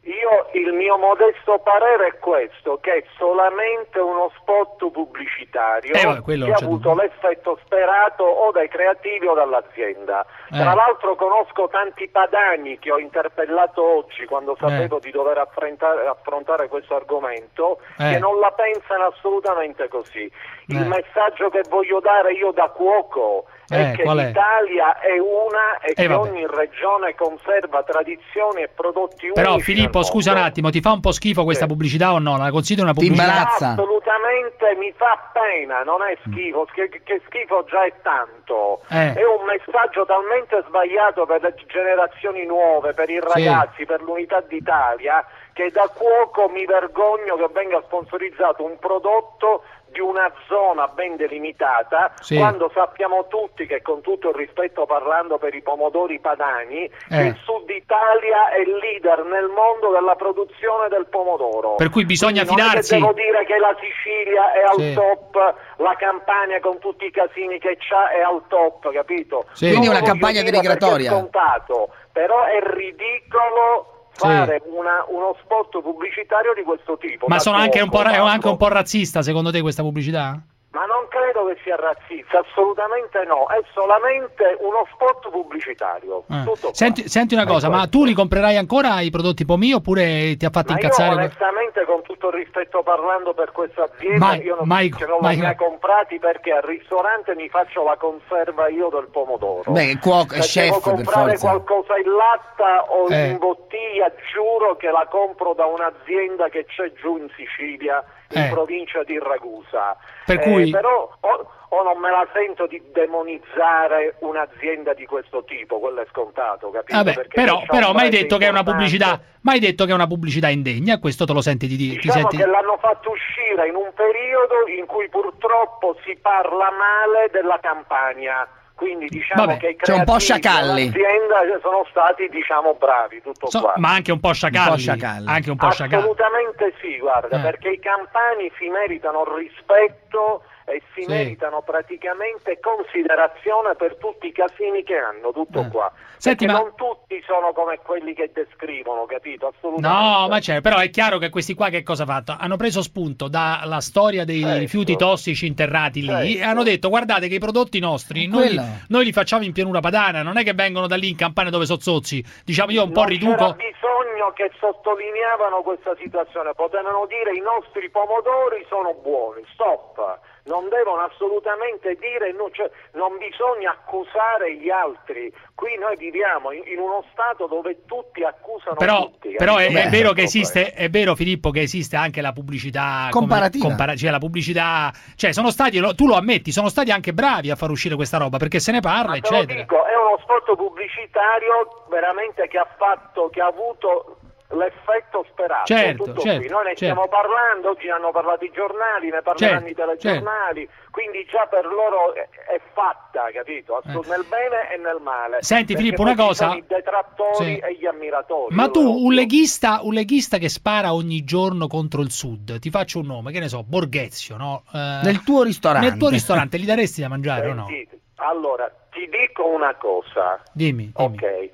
Speaker 35: Io il mio modesto parere è questo, che è solamente uno spot pubblicitario
Speaker 5: Eh, vabbè,
Speaker 35: che ha avuto l'effetto sperato o dai creativi o dall'azienda.
Speaker 5: Eh.
Speaker 35: Tra l'altro conosco tanti padani che ho interpellato oggi quando
Speaker 5: Eh.
Speaker 35: sapevo di dover affrontare, questo argomento
Speaker 5: Eh.
Speaker 35: che non la pensano assolutamente così. Il
Speaker 5: Eh.
Speaker 35: messaggio che voglio dare io da cuoco
Speaker 5: Eh,
Speaker 35: è che
Speaker 5: qual è?
Speaker 35: l'Italia è una e
Speaker 5: Eh,
Speaker 35: che
Speaker 5: vabbè.
Speaker 35: ogni regione conserva tradizioni e prodotti
Speaker 5: però
Speaker 35: unici
Speaker 5: Filippo,
Speaker 35: nel
Speaker 5: scusa un attimo, ti fa un po' schifo questa pubblicità o no? La consideri una
Speaker 7: Ti
Speaker 5: pubblicità?
Speaker 7: imbarazza.
Speaker 35: Assolutamente mi fa pena, non è schifo, che, che schifo già è tanto.
Speaker 5: Eh.
Speaker 35: È un messaggio talmente sbagliato per le generazioni nuove, per i
Speaker 5: Sì.
Speaker 35: ragazzi, per l'unità d'Italia, che da cuoco mi vergogno che venga sponsorizzato un prodotto di una zona ben delimitata,
Speaker 5: Sì.
Speaker 35: quando sappiamo tutti che con tutto il rispetto parlando per i pomodori padani,
Speaker 5: Eh.
Speaker 35: il sud Italia è leader nel mondo della produzione del pomodoro.
Speaker 5: Per cui bisogna
Speaker 35: Quindi è
Speaker 5: fidarsi.
Speaker 35: devo dire che la Sicilia è al
Speaker 5: Sì.
Speaker 35: top, la Campania con tutti i casini che c'ha è al top, capito?
Speaker 5: Sì.
Speaker 7: Quindi
Speaker 35: lo
Speaker 7: una campagna denigratoria.
Speaker 35: È scontato, però è ridicolo
Speaker 5: Sì.
Speaker 35: fare una- uno spot pubblicitario di questo tipo.
Speaker 5: Ma sono anche un, ra- anche un po' razzista secondo te questa pubblicità?
Speaker 35: Ma non credo che sia razzista, assolutamente no, è solamente uno spot pubblicitario.
Speaker 5: Eh.
Speaker 35: Tutto qua.
Speaker 5: Senti, senti una cosa, ma tu li comprerai ancora i prodotti Pomi oppure ti ha fatto
Speaker 35: Ma io
Speaker 5: incazzare?
Speaker 35: onestamente con tutto il rispetto parlando per questa azienda
Speaker 5: Mai-
Speaker 35: io non,
Speaker 5: mai-
Speaker 35: che non
Speaker 5: mai-
Speaker 35: mai comprati perché al ristorante mi faccio la conserva io del pomodoro.
Speaker 7: Beh, cuoco, è
Speaker 35: Se
Speaker 7: chef
Speaker 35: devo comprare qualcosa in latta o
Speaker 5: Eh.
Speaker 35: in bottiglia giuro che la compro da un'azienda che c'è giù in Sicilia in
Speaker 5: Eh.
Speaker 35: provincia di Ragusa.
Speaker 5: Per
Speaker 35: Eh,
Speaker 5: cui-
Speaker 35: però o, o non me la sento di demonizzare un'azienda di questo tipo, quello è scontato, capito?
Speaker 5: Vabbè, però, però
Speaker 35: brand
Speaker 5: detto che è una
Speaker 35: importante.
Speaker 5: pubblicità, ma hai detto che è una pubblicità indegna, questo te lo senti di dire,
Speaker 35: Diciamo
Speaker 5: senti...
Speaker 35: che l'hanno fatto uscire in un periodo in cui purtroppo si parla male della campagna. Quindi diciamo
Speaker 5: Vabbè,
Speaker 35: che i
Speaker 7: c'è un po'
Speaker 35: creativi
Speaker 7: sciacalli.
Speaker 35: dell'azienda sono stati diciamo bravi, tutto
Speaker 5: So-
Speaker 35: qua.
Speaker 5: ma anche un po' sciacalli,
Speaker 7: Un po' sciacalli.
Speaker 5: anche un po' sciacalli.
Speaker 35: Assolutamente sì, guarda,
Speaker 5: Eh.
Speaker 35: perché i campani si meritano rispetto e si
Speaker 5: Sì.
Speaker 35: meritano praticamente considerazione per tutti i casini che hanno, tutto
Speaker 5: Eh.
Speaker 35: qua.
Speaker 5: Senti, ma-
Speaker 35: non tutti sono come quelli che descrivono, capito? Assolutamente.
Speaker 5: No, ma c'è, però è chiaro che questi qua che cosa hanno fatto? Hanno preso spunto dalla storia dei
Speaker 35: Certo.
Speaker 5: rifiuti tossici interrati lì e
Speaker 35: Certo.
Speaker 5: hanno detto guardate che i prodotti nostri noi,
Speaker 7: Quello.
Speaker 5: noi li facciamo in pianura padana, non è che vengono da lì in campagna dove sono zozzi. Diciamo io un po'
Speaker 35: non
Speaker 5: riduco...
Speaker 35: c'era bisogno che sottolineavano questa situazione, potevano dire i nostri pomodori sono buoni, stop. Non devono assolutamente dire, no, cioè, non bisogna accusare gli altri. Qui noi viviamo in, in uno stato dove tutti accusano
Speaker 5: Però,
Speaker 35: tutti.
Speaker 5: però è, è vero che esiste, è vero Filippo che esiste anche la pubblicità come-
Speaker 7: Comparativa.
Speaker 5: compara- cioè la pubblicità, cioè sono stati, lo- tu lo ammetti, sono stati anche bravi a far uscire questa roba perché se ne parla,
Speaker 35: Ma
Speaker 5: eccetera.
Speaker 35: dico, è uno spot pubblicitario veramente che ha fatto, che ha avuto l'effetto sperato.
Speaker 5: Certo,
Speaker 35: tutto
Speaker 5: certo,
Speaker 35: qui. Noi ne
Speaker 5: certo.
Speaker 35: stiamo parlando, oggi ne hanno parlato i giornali, ne parleranno
Speaker 5: Certo,
Speaker 35: i telegiornali, quindi già per loro è, è fatta, capito? Assolut- Nel bene e nel male.
Speaker 5: Eh. Senti,
Speaker 35: Perché
Speaker 5: Filippo, una cosa-
Speaker 35: I detrattori
Speaker 5: Sì.
Speaker 35: e gli ammiratori.
Speaker 5: Ma tu, un leghista, un leghista che spara ogni giorno contro il sud, ti faccio un nome, che ne so, Borghezio, no? Eh,
Speaker 7: Nel tuo ristorante.
Speaker 5: Nel tuo ristorante, gli daresti da mangiare o no?
Speaker 35: Allora, ti dico una cosa.
Speaker 5: Dimmi, dimmi.
Speaker 35: Ok,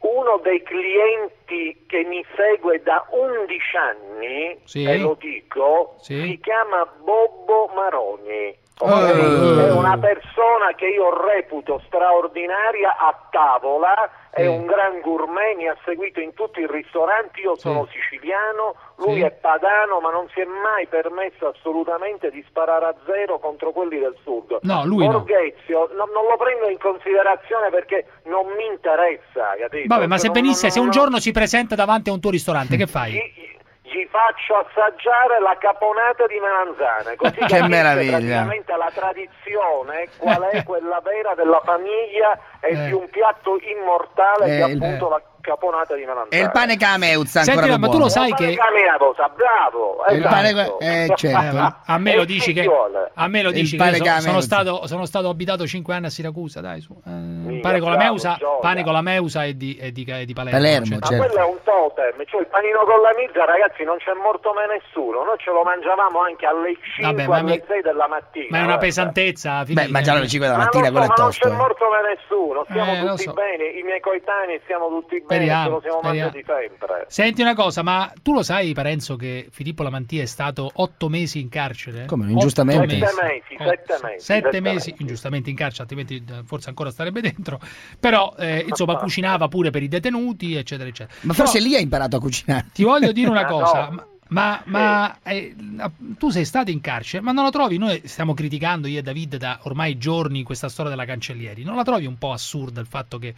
Speaker 35: uno dei clienti che mi segue da 11 anni,
Speaker 5: Sì.
Speaker 35: e lo dico,
Speaker 5: Sì.
Speaker 35: si chiama Bobbo Maroni. Ok?
Speaker 5: Eh.
Speaker 35: È una persona che io reputo straordinaria a tavola, è un gran gourmet, mi ha seguito in tutti i ristoranti, io sono siciliano, lui è padano, ma non si è mai permesso assolutamente di sparare a zero contro quelli del sud.
Speaker 5: No, lui.
Speaker 35: Borghezio no- non lo prendo in considerazione perché non mi interessa, capito?
Speaker 5: Vabbè, ma se
Speaker 35: Non-
Speaker 5: venisse,
Speaker 35: non-
Speaker 5: se un
Speaker 35: non-
Speaker 5: giorno si presenta davanti a un tuo ristorante, che fai?
Speaker 35: Gli, gli faccio assaggiare la caponata di melanzane, così
Speaker 7: Che meraviglia.
Speaker 35: praticamente la tradizione, qual è quella vera della famiglia e
Speaker 5: Eh.
Speaker 35: di un piatto immortale che
Speaker 7: Eh, il-
Speaker 35: appunto la caponata di melanzane.
Speaker 7: E il pane cameuzza ancora
Speaker 5: Senti, ma tu lo sai
Speaker 35: Il pane
Speaker 5: che...
Speaker 35: cameavosa, bravo,
Speaker 7: Il pane-
Speaker 35: esatto.
Speaker 7: eh, certo.
Speaker 5: Eh, a me lo dici che a me lo dici che sono,
Speaker 7: Cameus.
Speaker 5: stato, sono stato abitato 5 anni a Siracusa, dai su. Eh, pane con la meusa,
Speaker 35: gioca.
Speaker 5: pane con la meusa e di, e di, e di Palermo.
Speaker 7: Palermo,
Speaker 5: cioè.
Speaker 35: Ma
Speaker 7: certo.
Speaker 35: quello è un totem, cioè il panino con la mizza, ragazzi, non c'è morto mai nessuno. Noi ce lo mangiavamo anche alle 5,
Speaker 5: Vabbè, ma
Speaker 35: alle
Speaker 5: mi-
Speaker 35: 6 della mattina.
Speaker 5: Ma è una pesantezza.
Speaker 7: Beh, mangiare alle 5 della
Speaker 35: Ma,
Speaker 7: mattina,
Speaker 35: so,
Speaker 7: quello è
Speaker 35: ma non
Speaker 7: tosto.
Speaker 35: c'è
Speaker 7: eh.
Speaker 35: morto mai nessuno, stiamo
Speaker 5: Eh,
Speaker 35: tutti bene, i miei coetanei stiamo tutti bene,
Speaker 5: Speriamo,
Speaker 35: siamo
Speaker 5: speriamo.
Speaker 35: mangiati sempre.
Speaker 5: Senti una cosa, ma tu lo sai, Parenzo, che Filippo Lamantia è stato otto mesi in carcere?
Speaker 7: Come, ingiustamente?
Speaker 35: Sette mesi, sette mesi,
Speaker 5: Sette mesi, ingiustamente in carcere, altrimenti eh, forse ancora starebbe dentro. Però, eh, insomma, cucinava pure per i detenuti, eccetera, eccetera.
Speaker 7: Ma forse
Speaker 5: Però
Speaker 7: lì ha imparato a cucinare.
Speaker 5: Ti voglio dire una
Speaker 35: Ah,
Speaker 5: cosa,
Speaker 35: no.
Speaker 5: ma, ma, ma, eh, tu sei stato in carcere, ma non la trovi? Noi stiamo criticando io e David da ormai giorni questa storia della cancellieri. Non la trovi un po' assurda il fatto che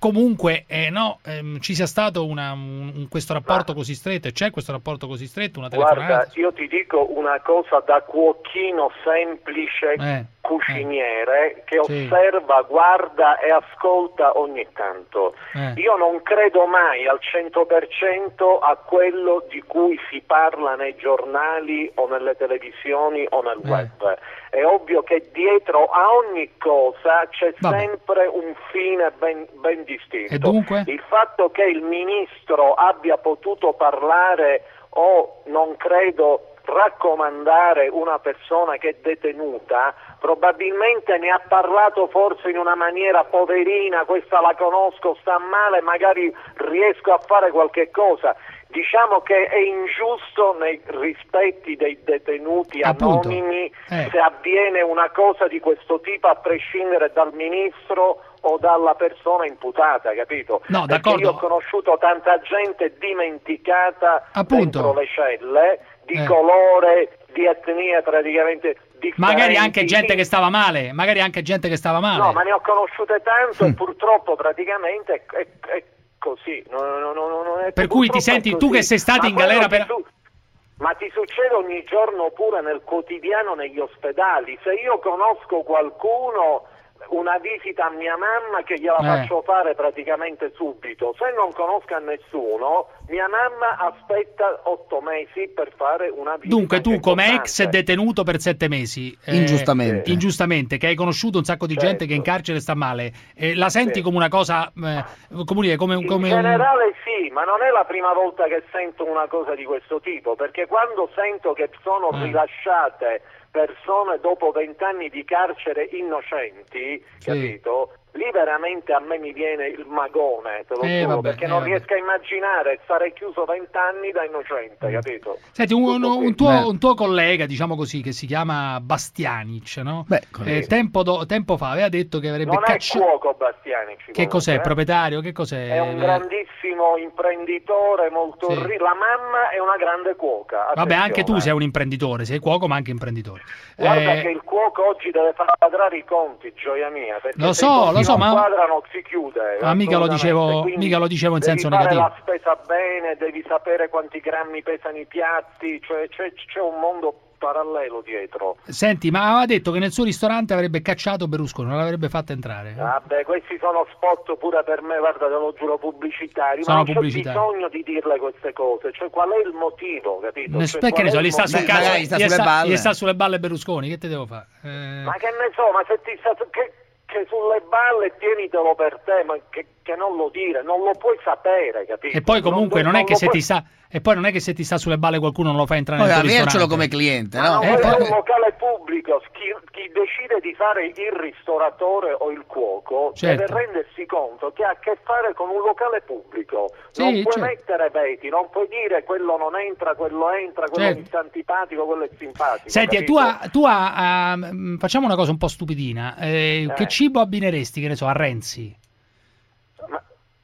Speaker 5: comunque eh, no, ehm, ci sia stato una- un- questo rapporto così stretto e c'è questo rapporto così stretto, una telefonata?
Speaker 35: Guarda, io ti dico una cosa da cuochino semplice,
Speaker 5: Eh,
Speaker 35: cuciniere, che
Speaker 5: Sì.
Speaker 35: osserva, guarda e ascolta ogni tanto.
Speaker 5: eh.
Speaker 35: Io non credo mai al 100% a quello di cui si parla nei giornali o nelle televisioni o nel
Speaker 5: Eh.
Speaker 35: web. È ovvio che dietro a ogni cosa c'è
Speaker 5: Vabbè.
Speaker 35: sempre un fine ben, ben distinto. Il fatto che il ministro abbia potuto parlare o non credo raccomandare una persona che è detenuta, probabilmente ne ha parlato forse in una maniera poverina, questa la conosco, sta male, magari riesco a fare qualche cosa. Diciamo che è ingiusto nei rispetti dei detenuti
Speaker 5: Appunto.
Speaker 35: anonimi
Speaker 5: Eh.
Speaker 35: se avviene una cosa di questo tipo a prescindere dal ministro o dalla persona imputata, capito?
Speaker 5: No,
Speaker 35: Perché
Speaker 5: d'accordo.
Speaker 35: io ho conosciuto tanta gente dimenticata
Speaker 5: Appunto.
Speaker 35: dentro le celle, di
Speaker 5: Eh.
Speaker 35: colore, di etnie praticamente differenti.
Speaker 5: Magari anche gente che stava male, magari anche gente che stava male.
Speaker 35: No, ma ne ho conosciute tanto
Speaker 5: Mm.
Speaker 35: e purtroppo praticamente è, è- così. Non- non- non- è-
Speaker 5: Per cui ti senti tu che sei stato
Speaker 35: Ma
Speaker 5: in galera per...
Speaker 35: ti su- Ma ti succede ogni giorno pure nel quotidiano negli ospedali. Se io conosco qualcuno, una visita a mia mamma che gliela
Speaker 5: Eh.
Speaker 35: faccio fare praticamente subito. Se non conosco a nessuno, mia mamma aspetta otto mesi per fare una visita.
Speaker 5: Dunque tu come ex detenuto per sette mesi, eh,
Speaker 7: Ingiustamente.
Speaker 5: ingiustamente, che hai conosciuto un sacco di
Speaker 35: Certo.
Speaker 5: gente che in carcere sta male, eh, la senti
Speaker 35: Sì.
Speaker 5: come una cosa, eh, come dire, come,
Speaker 35: In
Speaker 5: come un...
Speaker 35: generale sì, ma non è la prima volta che sento una cosa di questo tipo, perché quando sento che sono
Speaker 5: Eh.
Speaker 35: rilasciate persone dopo vent'anni di carcere innocenti,
Speaker 5: Sì.
Speaker 35: capito? Lì veramente a me mi viene il magone, te lo
Speaker 5: Eh,
Speaker 35: giuro,
Speaker 5: vabbè,
Speaker 35: perché
Speaker 5: eh,
Speaker 35: non
Speaker 5: vabbè.
Speaker 35: riesco a immaginare stare chiuso vent'anni da innocente, capito?
Speaker 5: Senti, un, un tuo, un tuo collega, diciamo così, che si chiama Bastianic, no?
Speaker 7: Beh,
Speaker 5: Eh, tempo, do- tempo fa aveva detto che avrebbe
Speaker 35: Non è
Speaker 5: cacciato...
Speaker 35: cuoco Bastianic.
Speaker 5: Che
Speaker 35: comunque,
Speaker 5: cos'è?
Speaker 35: eh.
Speaker 5: Proprietario? Che cos'è?
Speaker 35: È un
Speaker 5: Eh,
Speaker 35: grandissimo imprenditore, molto
Speaker 5: Sì.
Speaker 35: ri- La mamma è una grande cuoca.
Speaker 5: Vabbè, anche tu
Speaker 35: attenzione.
Speaker 5: sei un imprenditore, sei cuoco ma anche imprenditore.
Speaker 35: Guarda
Speaker 5: Eh,
Speaker 35: che il cuoco oggi deve far quadrare i conti, gioia mia. Perché
Speaker 5: Lo so,
Speaker 35: i conti
Speaker 5: lo so,
Speaker 35: non
Speaker 5: ma-
Speaker 35: quadrano si chiude.
Speaker 5: Ma mica lo dicevo-
Speaker 35: Quindi
Speaker 5: mica lo dicevo in
Speaker 35: devi
Speaker 5: senso
Speaker 35: fare
Speaker 5: negativo.
Speaker 35: la spesa bene, devi sapere quanti grammi pesano i piatti, cioè c'è, c'è un mondo parallelo dietro.
Speaker 5: Senti, ma aveva detto che nel suo ristorante avrebbe cacciato Berlusconi, non l'avrebbe fatta entrare.
Speaker 35: Vabbè, questi sono spot pure per me, guarda, te lo giuro, pubblicitari.
Speaker 5: Sono
Speaker 35: ma non
Speaker 5: pubblicitari.
Speaker 35: c'è bisogno di dirle queste cose. Cioè, qual è il motivo, capito?
Speaker 5: Ness-
Speaker 35: Cioè,
Speaker 5: perché ne so, gli sta sul cazzo,
Speaker 7: magari sta
Speaker 5: gli
Speaker 7: sulle
Speaker 5: sta,
Speaker 7: balle.
Speaker 5: gli sta sulle balle Berlusconi, che te devo fare? Eh,
Speaker 35: Ma che ne so, ma se ti sta... Che, che sulle balle tienitelo per te, ma che, che non lo dire, non lo puoi sapere, capito?
Speaker 5: E poi comunque non, è che
Speaker 35: lo
Speaker 5: se
Speaker 35: puoi-
Speaker 5: ti sta e poi non è che se ti sta sulle balle qualcuno non lo fa entrare
Speaker 7: Poi
Speaker 5: nel tuo
Speaker 7: avercelo
Speaker 5: ristorante.
Speaker 7: come cliente, no?
Speaker 35: no,
Speaker 5: Eh, poi-
Speaker 35: è un locale pubblico, chi, chi decide di fare il ristoratore o il cuoco
Speaker 5: Certo.
Speaker 35: deve rendersi conto che ha a che fare con un locale pubblico.
Speaker 5: Sì,
Speaker 35: non puoi
Speaker 5: certo.
Speaker 35: mettere veti, non puoi dire quello non entra, quello entra, quello
Speaker 5: Certo.
Speaker 35: sta antipatico, quello è simpatico.
Speaker 5: Senti, e
Speaker 35: capito?
Speaker 5: tu, a- tu a- a- mm, facciamo una cosa un po' stupidina. Eh,
Speaker 35: Eh.
Speaker 5: Che cibo abbineresti, che ne so, a Renzi?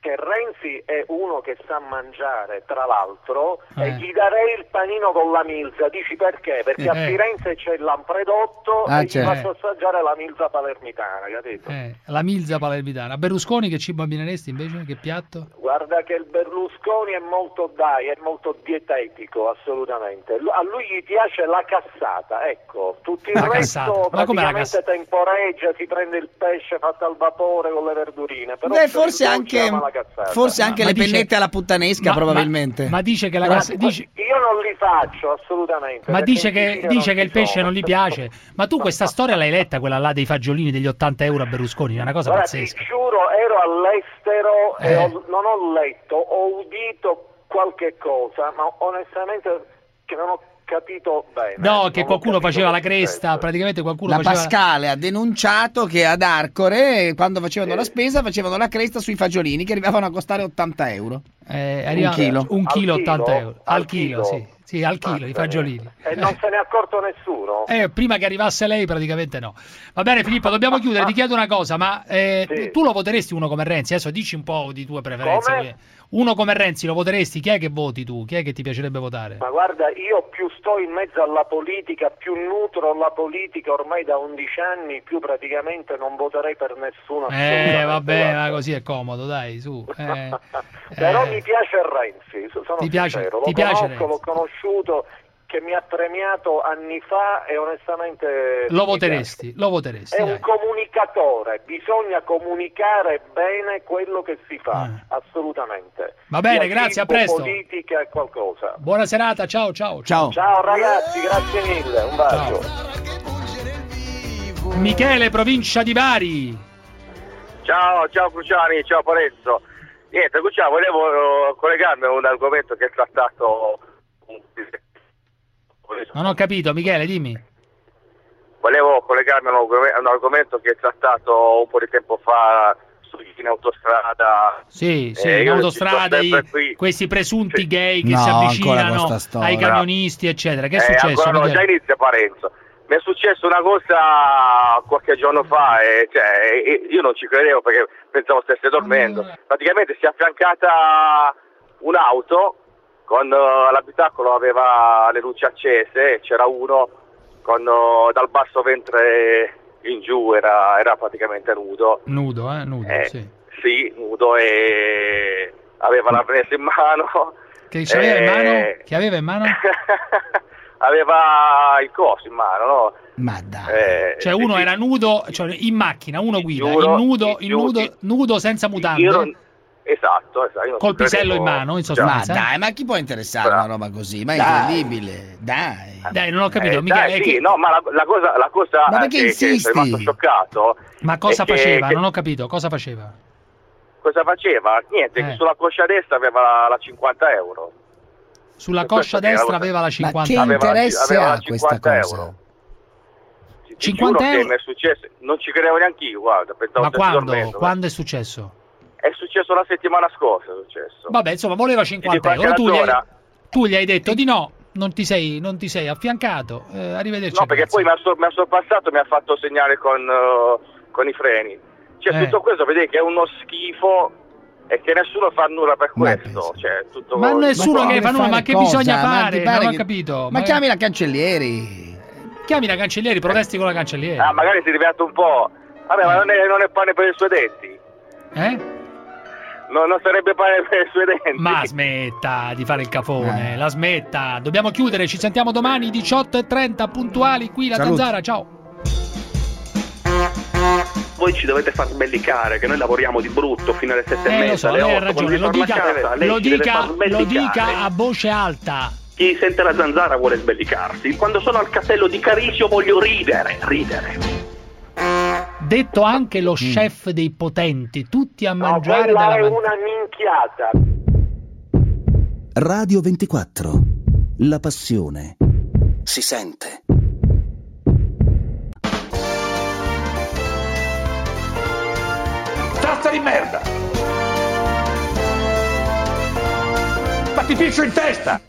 Speaker 35: Che Renzi è uno che sa mangiare, tra l'altro,
Speaker 5: Eh.
Speaker 35: e gli darei il panino con la milza. Dici perché? Perché a
Speaker 5: Eh.
Speaker 35: Firenze c'è il lampredotto
Speaker 7: Ah,
Speaker 35: e gli
Speaker 7: certo.
Speaker 35: faccio assaggiare la milza palermitana, capito?
Speaker 5: Eh, la milza palermitana. A Berlusconi che cibo abbineresti invece? Che piatto?
Speaker 35: Guarda che il Berlusconi è molto dai, è molto dietetico, assolutamente. Lu- A lui gli piace la cassata, ecco. Tutto il
Speaker 5: La
Speaker 35: resto
Speaker 5: cassata.
Speaker 35: Praticamente temporeggia, si prende il pesce fatto al vapore con le verdurine. Però
Speaker 7: Beh, forse anche,
Speaker 35: cassata.
Speaker 7: forse anche
Speaker 5: Ma
Speaker 7: le
Speaker 5: dice-
Speaker 7: pennette alla puttanesca,
Speaker 5: Ma-
Speaker 7: probabilmente.
Speaker 5: Ma, ma dice che la cassa- dice,
Speaker 35: Io non li faccio, assolutamente.
Speaker 5: ma dice che, dice che il pesce
Speaker 35: sono.
Speaker 5: non gli piace. Ma tu questa storia l'hai letta, quella là dei fagiolini degli 80 euro a Berlusconi? È una cosa
Speaker 35: Guarda,
Speaker 5: pazzesca.
Speaker 35: ti giuro, ero all'estero e
Speaker 5: Eh.
Speaker 35: ho- non ho letto, ho udito qualche cosa, ma onestamente che non ho capito bene.
Speaker 5: No, che qualcuno faceva la cresta,
Speaker 35: succede.
Speaker 5: praticamente qualcuno
Speaker 7: La
Speaker 5: faceva...
Speaker 7: Pascale ha denunciato che ad Arcore, quando facevano
Speaker 35: Sì.
Speaker 7: la spesa, facevano la cresta sui fagiolini che arrivavano a costare 80 euro.
Speaker 5: Eh, arriva-
Speaker 7: Un chilo.
Speaker 5: Un chilo 80
Speaker 35: chilo?
Speaker 5: euro. Al
Speaker 35: Al
Speaker 5: chilo,
Speaker 35: chilo?
Speaker 5: sì. Sì, al chilo, i fagiolini.
Speaker 35: E non se ne è accorto nessuno?
Speaker 5: Eh, prima che arrivasse lei praticamente no. Va bene Filippo, dobbiamo chiudere. Ti chiedo una cosa, ma eh,
Speaker 35: Sì.
Speaker 5: tu lo voteresti uno come Renzi? Adesso dici un po' di tue preferenze.
Speaker 35: Come?
Speaker 5: perché Uno come Renzi lo voteresti? Chi è che voti tu? Chi è che ti piacerebbe votare?
Speaker 35: Ma guarda, io più sto in mezzo alla politica, più nutro la politica ormai da 11 anni, più praticamente non voterei per nessuno.
Speaker 5: Eh, vabbè, ma così è comodo, dai, su. Eh,
Speaker 35: Però
Speaker 5: eh.
Speaker 35: mi piace Renzi, so- sono
Speaker 5: Ti piace-
Speaker 35: sincero,
Speaker 5: ti
Speaker 35: lo
Speaker 5: piace
Speaker 35: conosco, l'ho conosciuto, che mi ha premiato anni fa e onestamente...
Speaker 5: Lo voteresti, lo voteresti.
Speaker 35: È
Speaker 5: dai.
Speaker 35: un comunicatore, bisogna comunicare bene quello che si fa,
Speaker 5: Eh.
Speaker 35: assolutamente.
Speaker 5: Va bene,
Speaker 35: Sia
Speaker 5: grazie, a presto.
Speaker 35: politica e qualcosa.
Speaker 5: Buona serata, ciao, ciao.
Speaker 7: Ciao.
Speaker 35: Ciao ragazzi, grazie mille, un bacio.
Speaker 5: Michele, provincia di Bari.
Speaker 29: Ciao, ciao Cruciani, ciao Parenzo. Niente, Cruciani, volevo eh, collegarmi a un argomento che è trattato...
Speaker 5: Non ho capito, Michele, dimmi.
Speaker 29: Volevo collegarmi a un, argomento che è trattato un po' di tempo fa su in autostrada.
Speaker 5: Sì, sì,
Speaker 29: Eh,
Speaker 5: in autostrada, i- questi presunti gay che
Speaker 7: No,
Speaker 5: si avvicinano ai camionisti, eccetera. Che è
Speaker 29: Eh,
Speaker 5: successo,
Speaker 29: ancora no, già inizia Parenzo. Mi è successo una cosa qualche giorno fa e, cioè, io non ci credevo perché pensavo stesse dormendo. Praticamente si è affiancata un'auto con eh, l'abitacolo aveva le luci accese e c'era uno con eh, dal basso ventre in giù era, era praticamente nudo.
Speaker 5: Nudo, eh, nudo,
Speaker 29: Eh,
Speaker 5: sì.
Speaker 29: Sì, nudo e aveva l'arnese in mano.
Speaker 5: Che c'aveva in
Speaker 29: Eh,
Speaker 5: mano? Che aveva in mano?
Speaker 29: aveva il coso in mano, no?
Speaker 7: Ma dai.
Speaker 29: Eh,
Speaker 5: Cioè uno
Speaker 29: sì.
Speaker 5: era nudo, cioè in macchina, uno guida,
Speaker 29: giuro,
Speaker 5: in nudo,
Speaker 29: giuro,
Speaker 5: nudo, nudo senza mutande,
Speaker 29: Io non- Esatto, esatto.
Speaker 5: col pisello in mano, in
Speaker 7: Ma
Speaker 5: sostanza. eh?
Speaker 7: dai, ma chi può interessare
Speaker 29: Bravo.
Speaker 7: una roba così? Ma è
Speaker 29: Dai.
Speaker 7: incredibile. Dai.
Speaker 5: Dai, non ho capito,
Speaker 29: Eh,
Speaker 5: Michele,
Speaker 29: dai, sì,
Speaker 5: che-
Speaker 29: no, ma la, la cosa, la cosa
Speaker 7: Ma
Speaker 29: eh,
Speaker 7: perché
Speaker 29: che, che
Speaker 7: insisti?
Speaker 29: sono rimasto scioccato
Speaker 5: ma cosa
Speaker 29: che-
Speaker 5: faceva?
Speaker 29: che-
Speaker 5: Non ho capito, cosa faceva?
Speaker 29: cosa faceva? Niente,
Speaker 5: Eh.
Speaker 29: sulla coscia destra aveva la, la 50 euro.
Speaker 5: Sulla
Speaker 29: questo
Speaker 5: coscia
Speaker 29: che
Speaker 5: destra
Speaker 29: era-
Speaker 5: aveva la
Speaker 7: Ma
Speaker 5: 50
Speaker 7: che
Speaker 29: Aveva la-
Speaker 7: interesse
Speaker 29: aveva
Speaker 7: ha
Speaker 29: la
Speaker 7: questa
Speaker 29: 50
Speaker 7: cosa?
Speaker 29: euro. Ti
Speaker 5: 50
Speaker 29: giuro
Speaker 5: euro?
Speaker 29: che mi è successo, non ci credevo neanche io, guarda, pensavo
Speaker 5: Ma quando?
Speaker 29: dormendo.
Speaker 5: Quando è successo?
Speaker 29: È successo la settimana scorsa, è successo.
Speaker 5: Vabbè, insomma, voleva 50
Speaker 29: Ti dico
Speaker 5: euro. Tu gli, hai, tu gli hai detto di no, non ti sei, non ti sei affiancato. Eh, arrivederci.
Speaker 29: No, perché poi mi ha, sor- mi ha sorpassato e mi ha fatto segnare con, eh, con i freni. Cioè,
Speaker 5: Eh.
Speaker 29: tutto questo vedete che è uno schifo e che nessuno fa nulla per
Speaker 7: Ma
Speaker 29: questo. Cioè, tutto
Speaker 5: Ma nessuno
Speaker 7: Ma
Speaker 5: che fa nulla, ma che
Speaker 7: cosa?
Speaker 5: bisogna
Speaker 7: Ma
Speaker 5: fare?
Speaker 7: pare
Speaker 5: Non ho
Speaker 7: che-
Speaker 5: capito.
Speaker 7: Ma chiami la cancellieri.
Speaker 5: chiami la cancellieri, protesti con la cancellieri.
Speaker 29: Ah, magari si diverte un po'. Vabbè, ma non è, non è pane per i suoi denti.
Speaker 5: Eh?
Speaker 36: No- non sarebbe pane per i suoi denti.
Speaker 5: Ma smetta di fare il cafone, la smetta. Dobbiamo chiudere, ci sentiamo domani 18.30 puntuali qui la
Speaker 37: Saluti.
Speaker 5: Zanzara, ciao.
Speaker 37: Voi ci dovete far sbellicare che noi lavoriamo di brutto fino alle sette e
Speaker 5: Eh, lo
Speaker 37: mezza,
Speaker 5: so,
Speaker 37: alle
Speaker 5: lei ha
Speaker 37: otto. Quando
Speaker 5: ragione, lo dica,
Speaker 37: casa,
Speaker 5: lo dica, lo dica a voce alta.
Speaker 37: Chi sente la zanzara vuole sbellicarsi. Quando sono al castello di Carisio voglio ridere, ridere.
Speaker 5: Detto anche
Speaker 37: Mm.
Speaker 5: lo chef dei potenti, tutti a
Speaker 35: No,
Speaker 5: mangiare
Speaker 35: quella
Speaker 5: dalla
Speaker 35: è una minchiata.
Speaker 38: Radio 24. La passione si sente.
Speaker 30: Tazza di merda! Battificio in testa!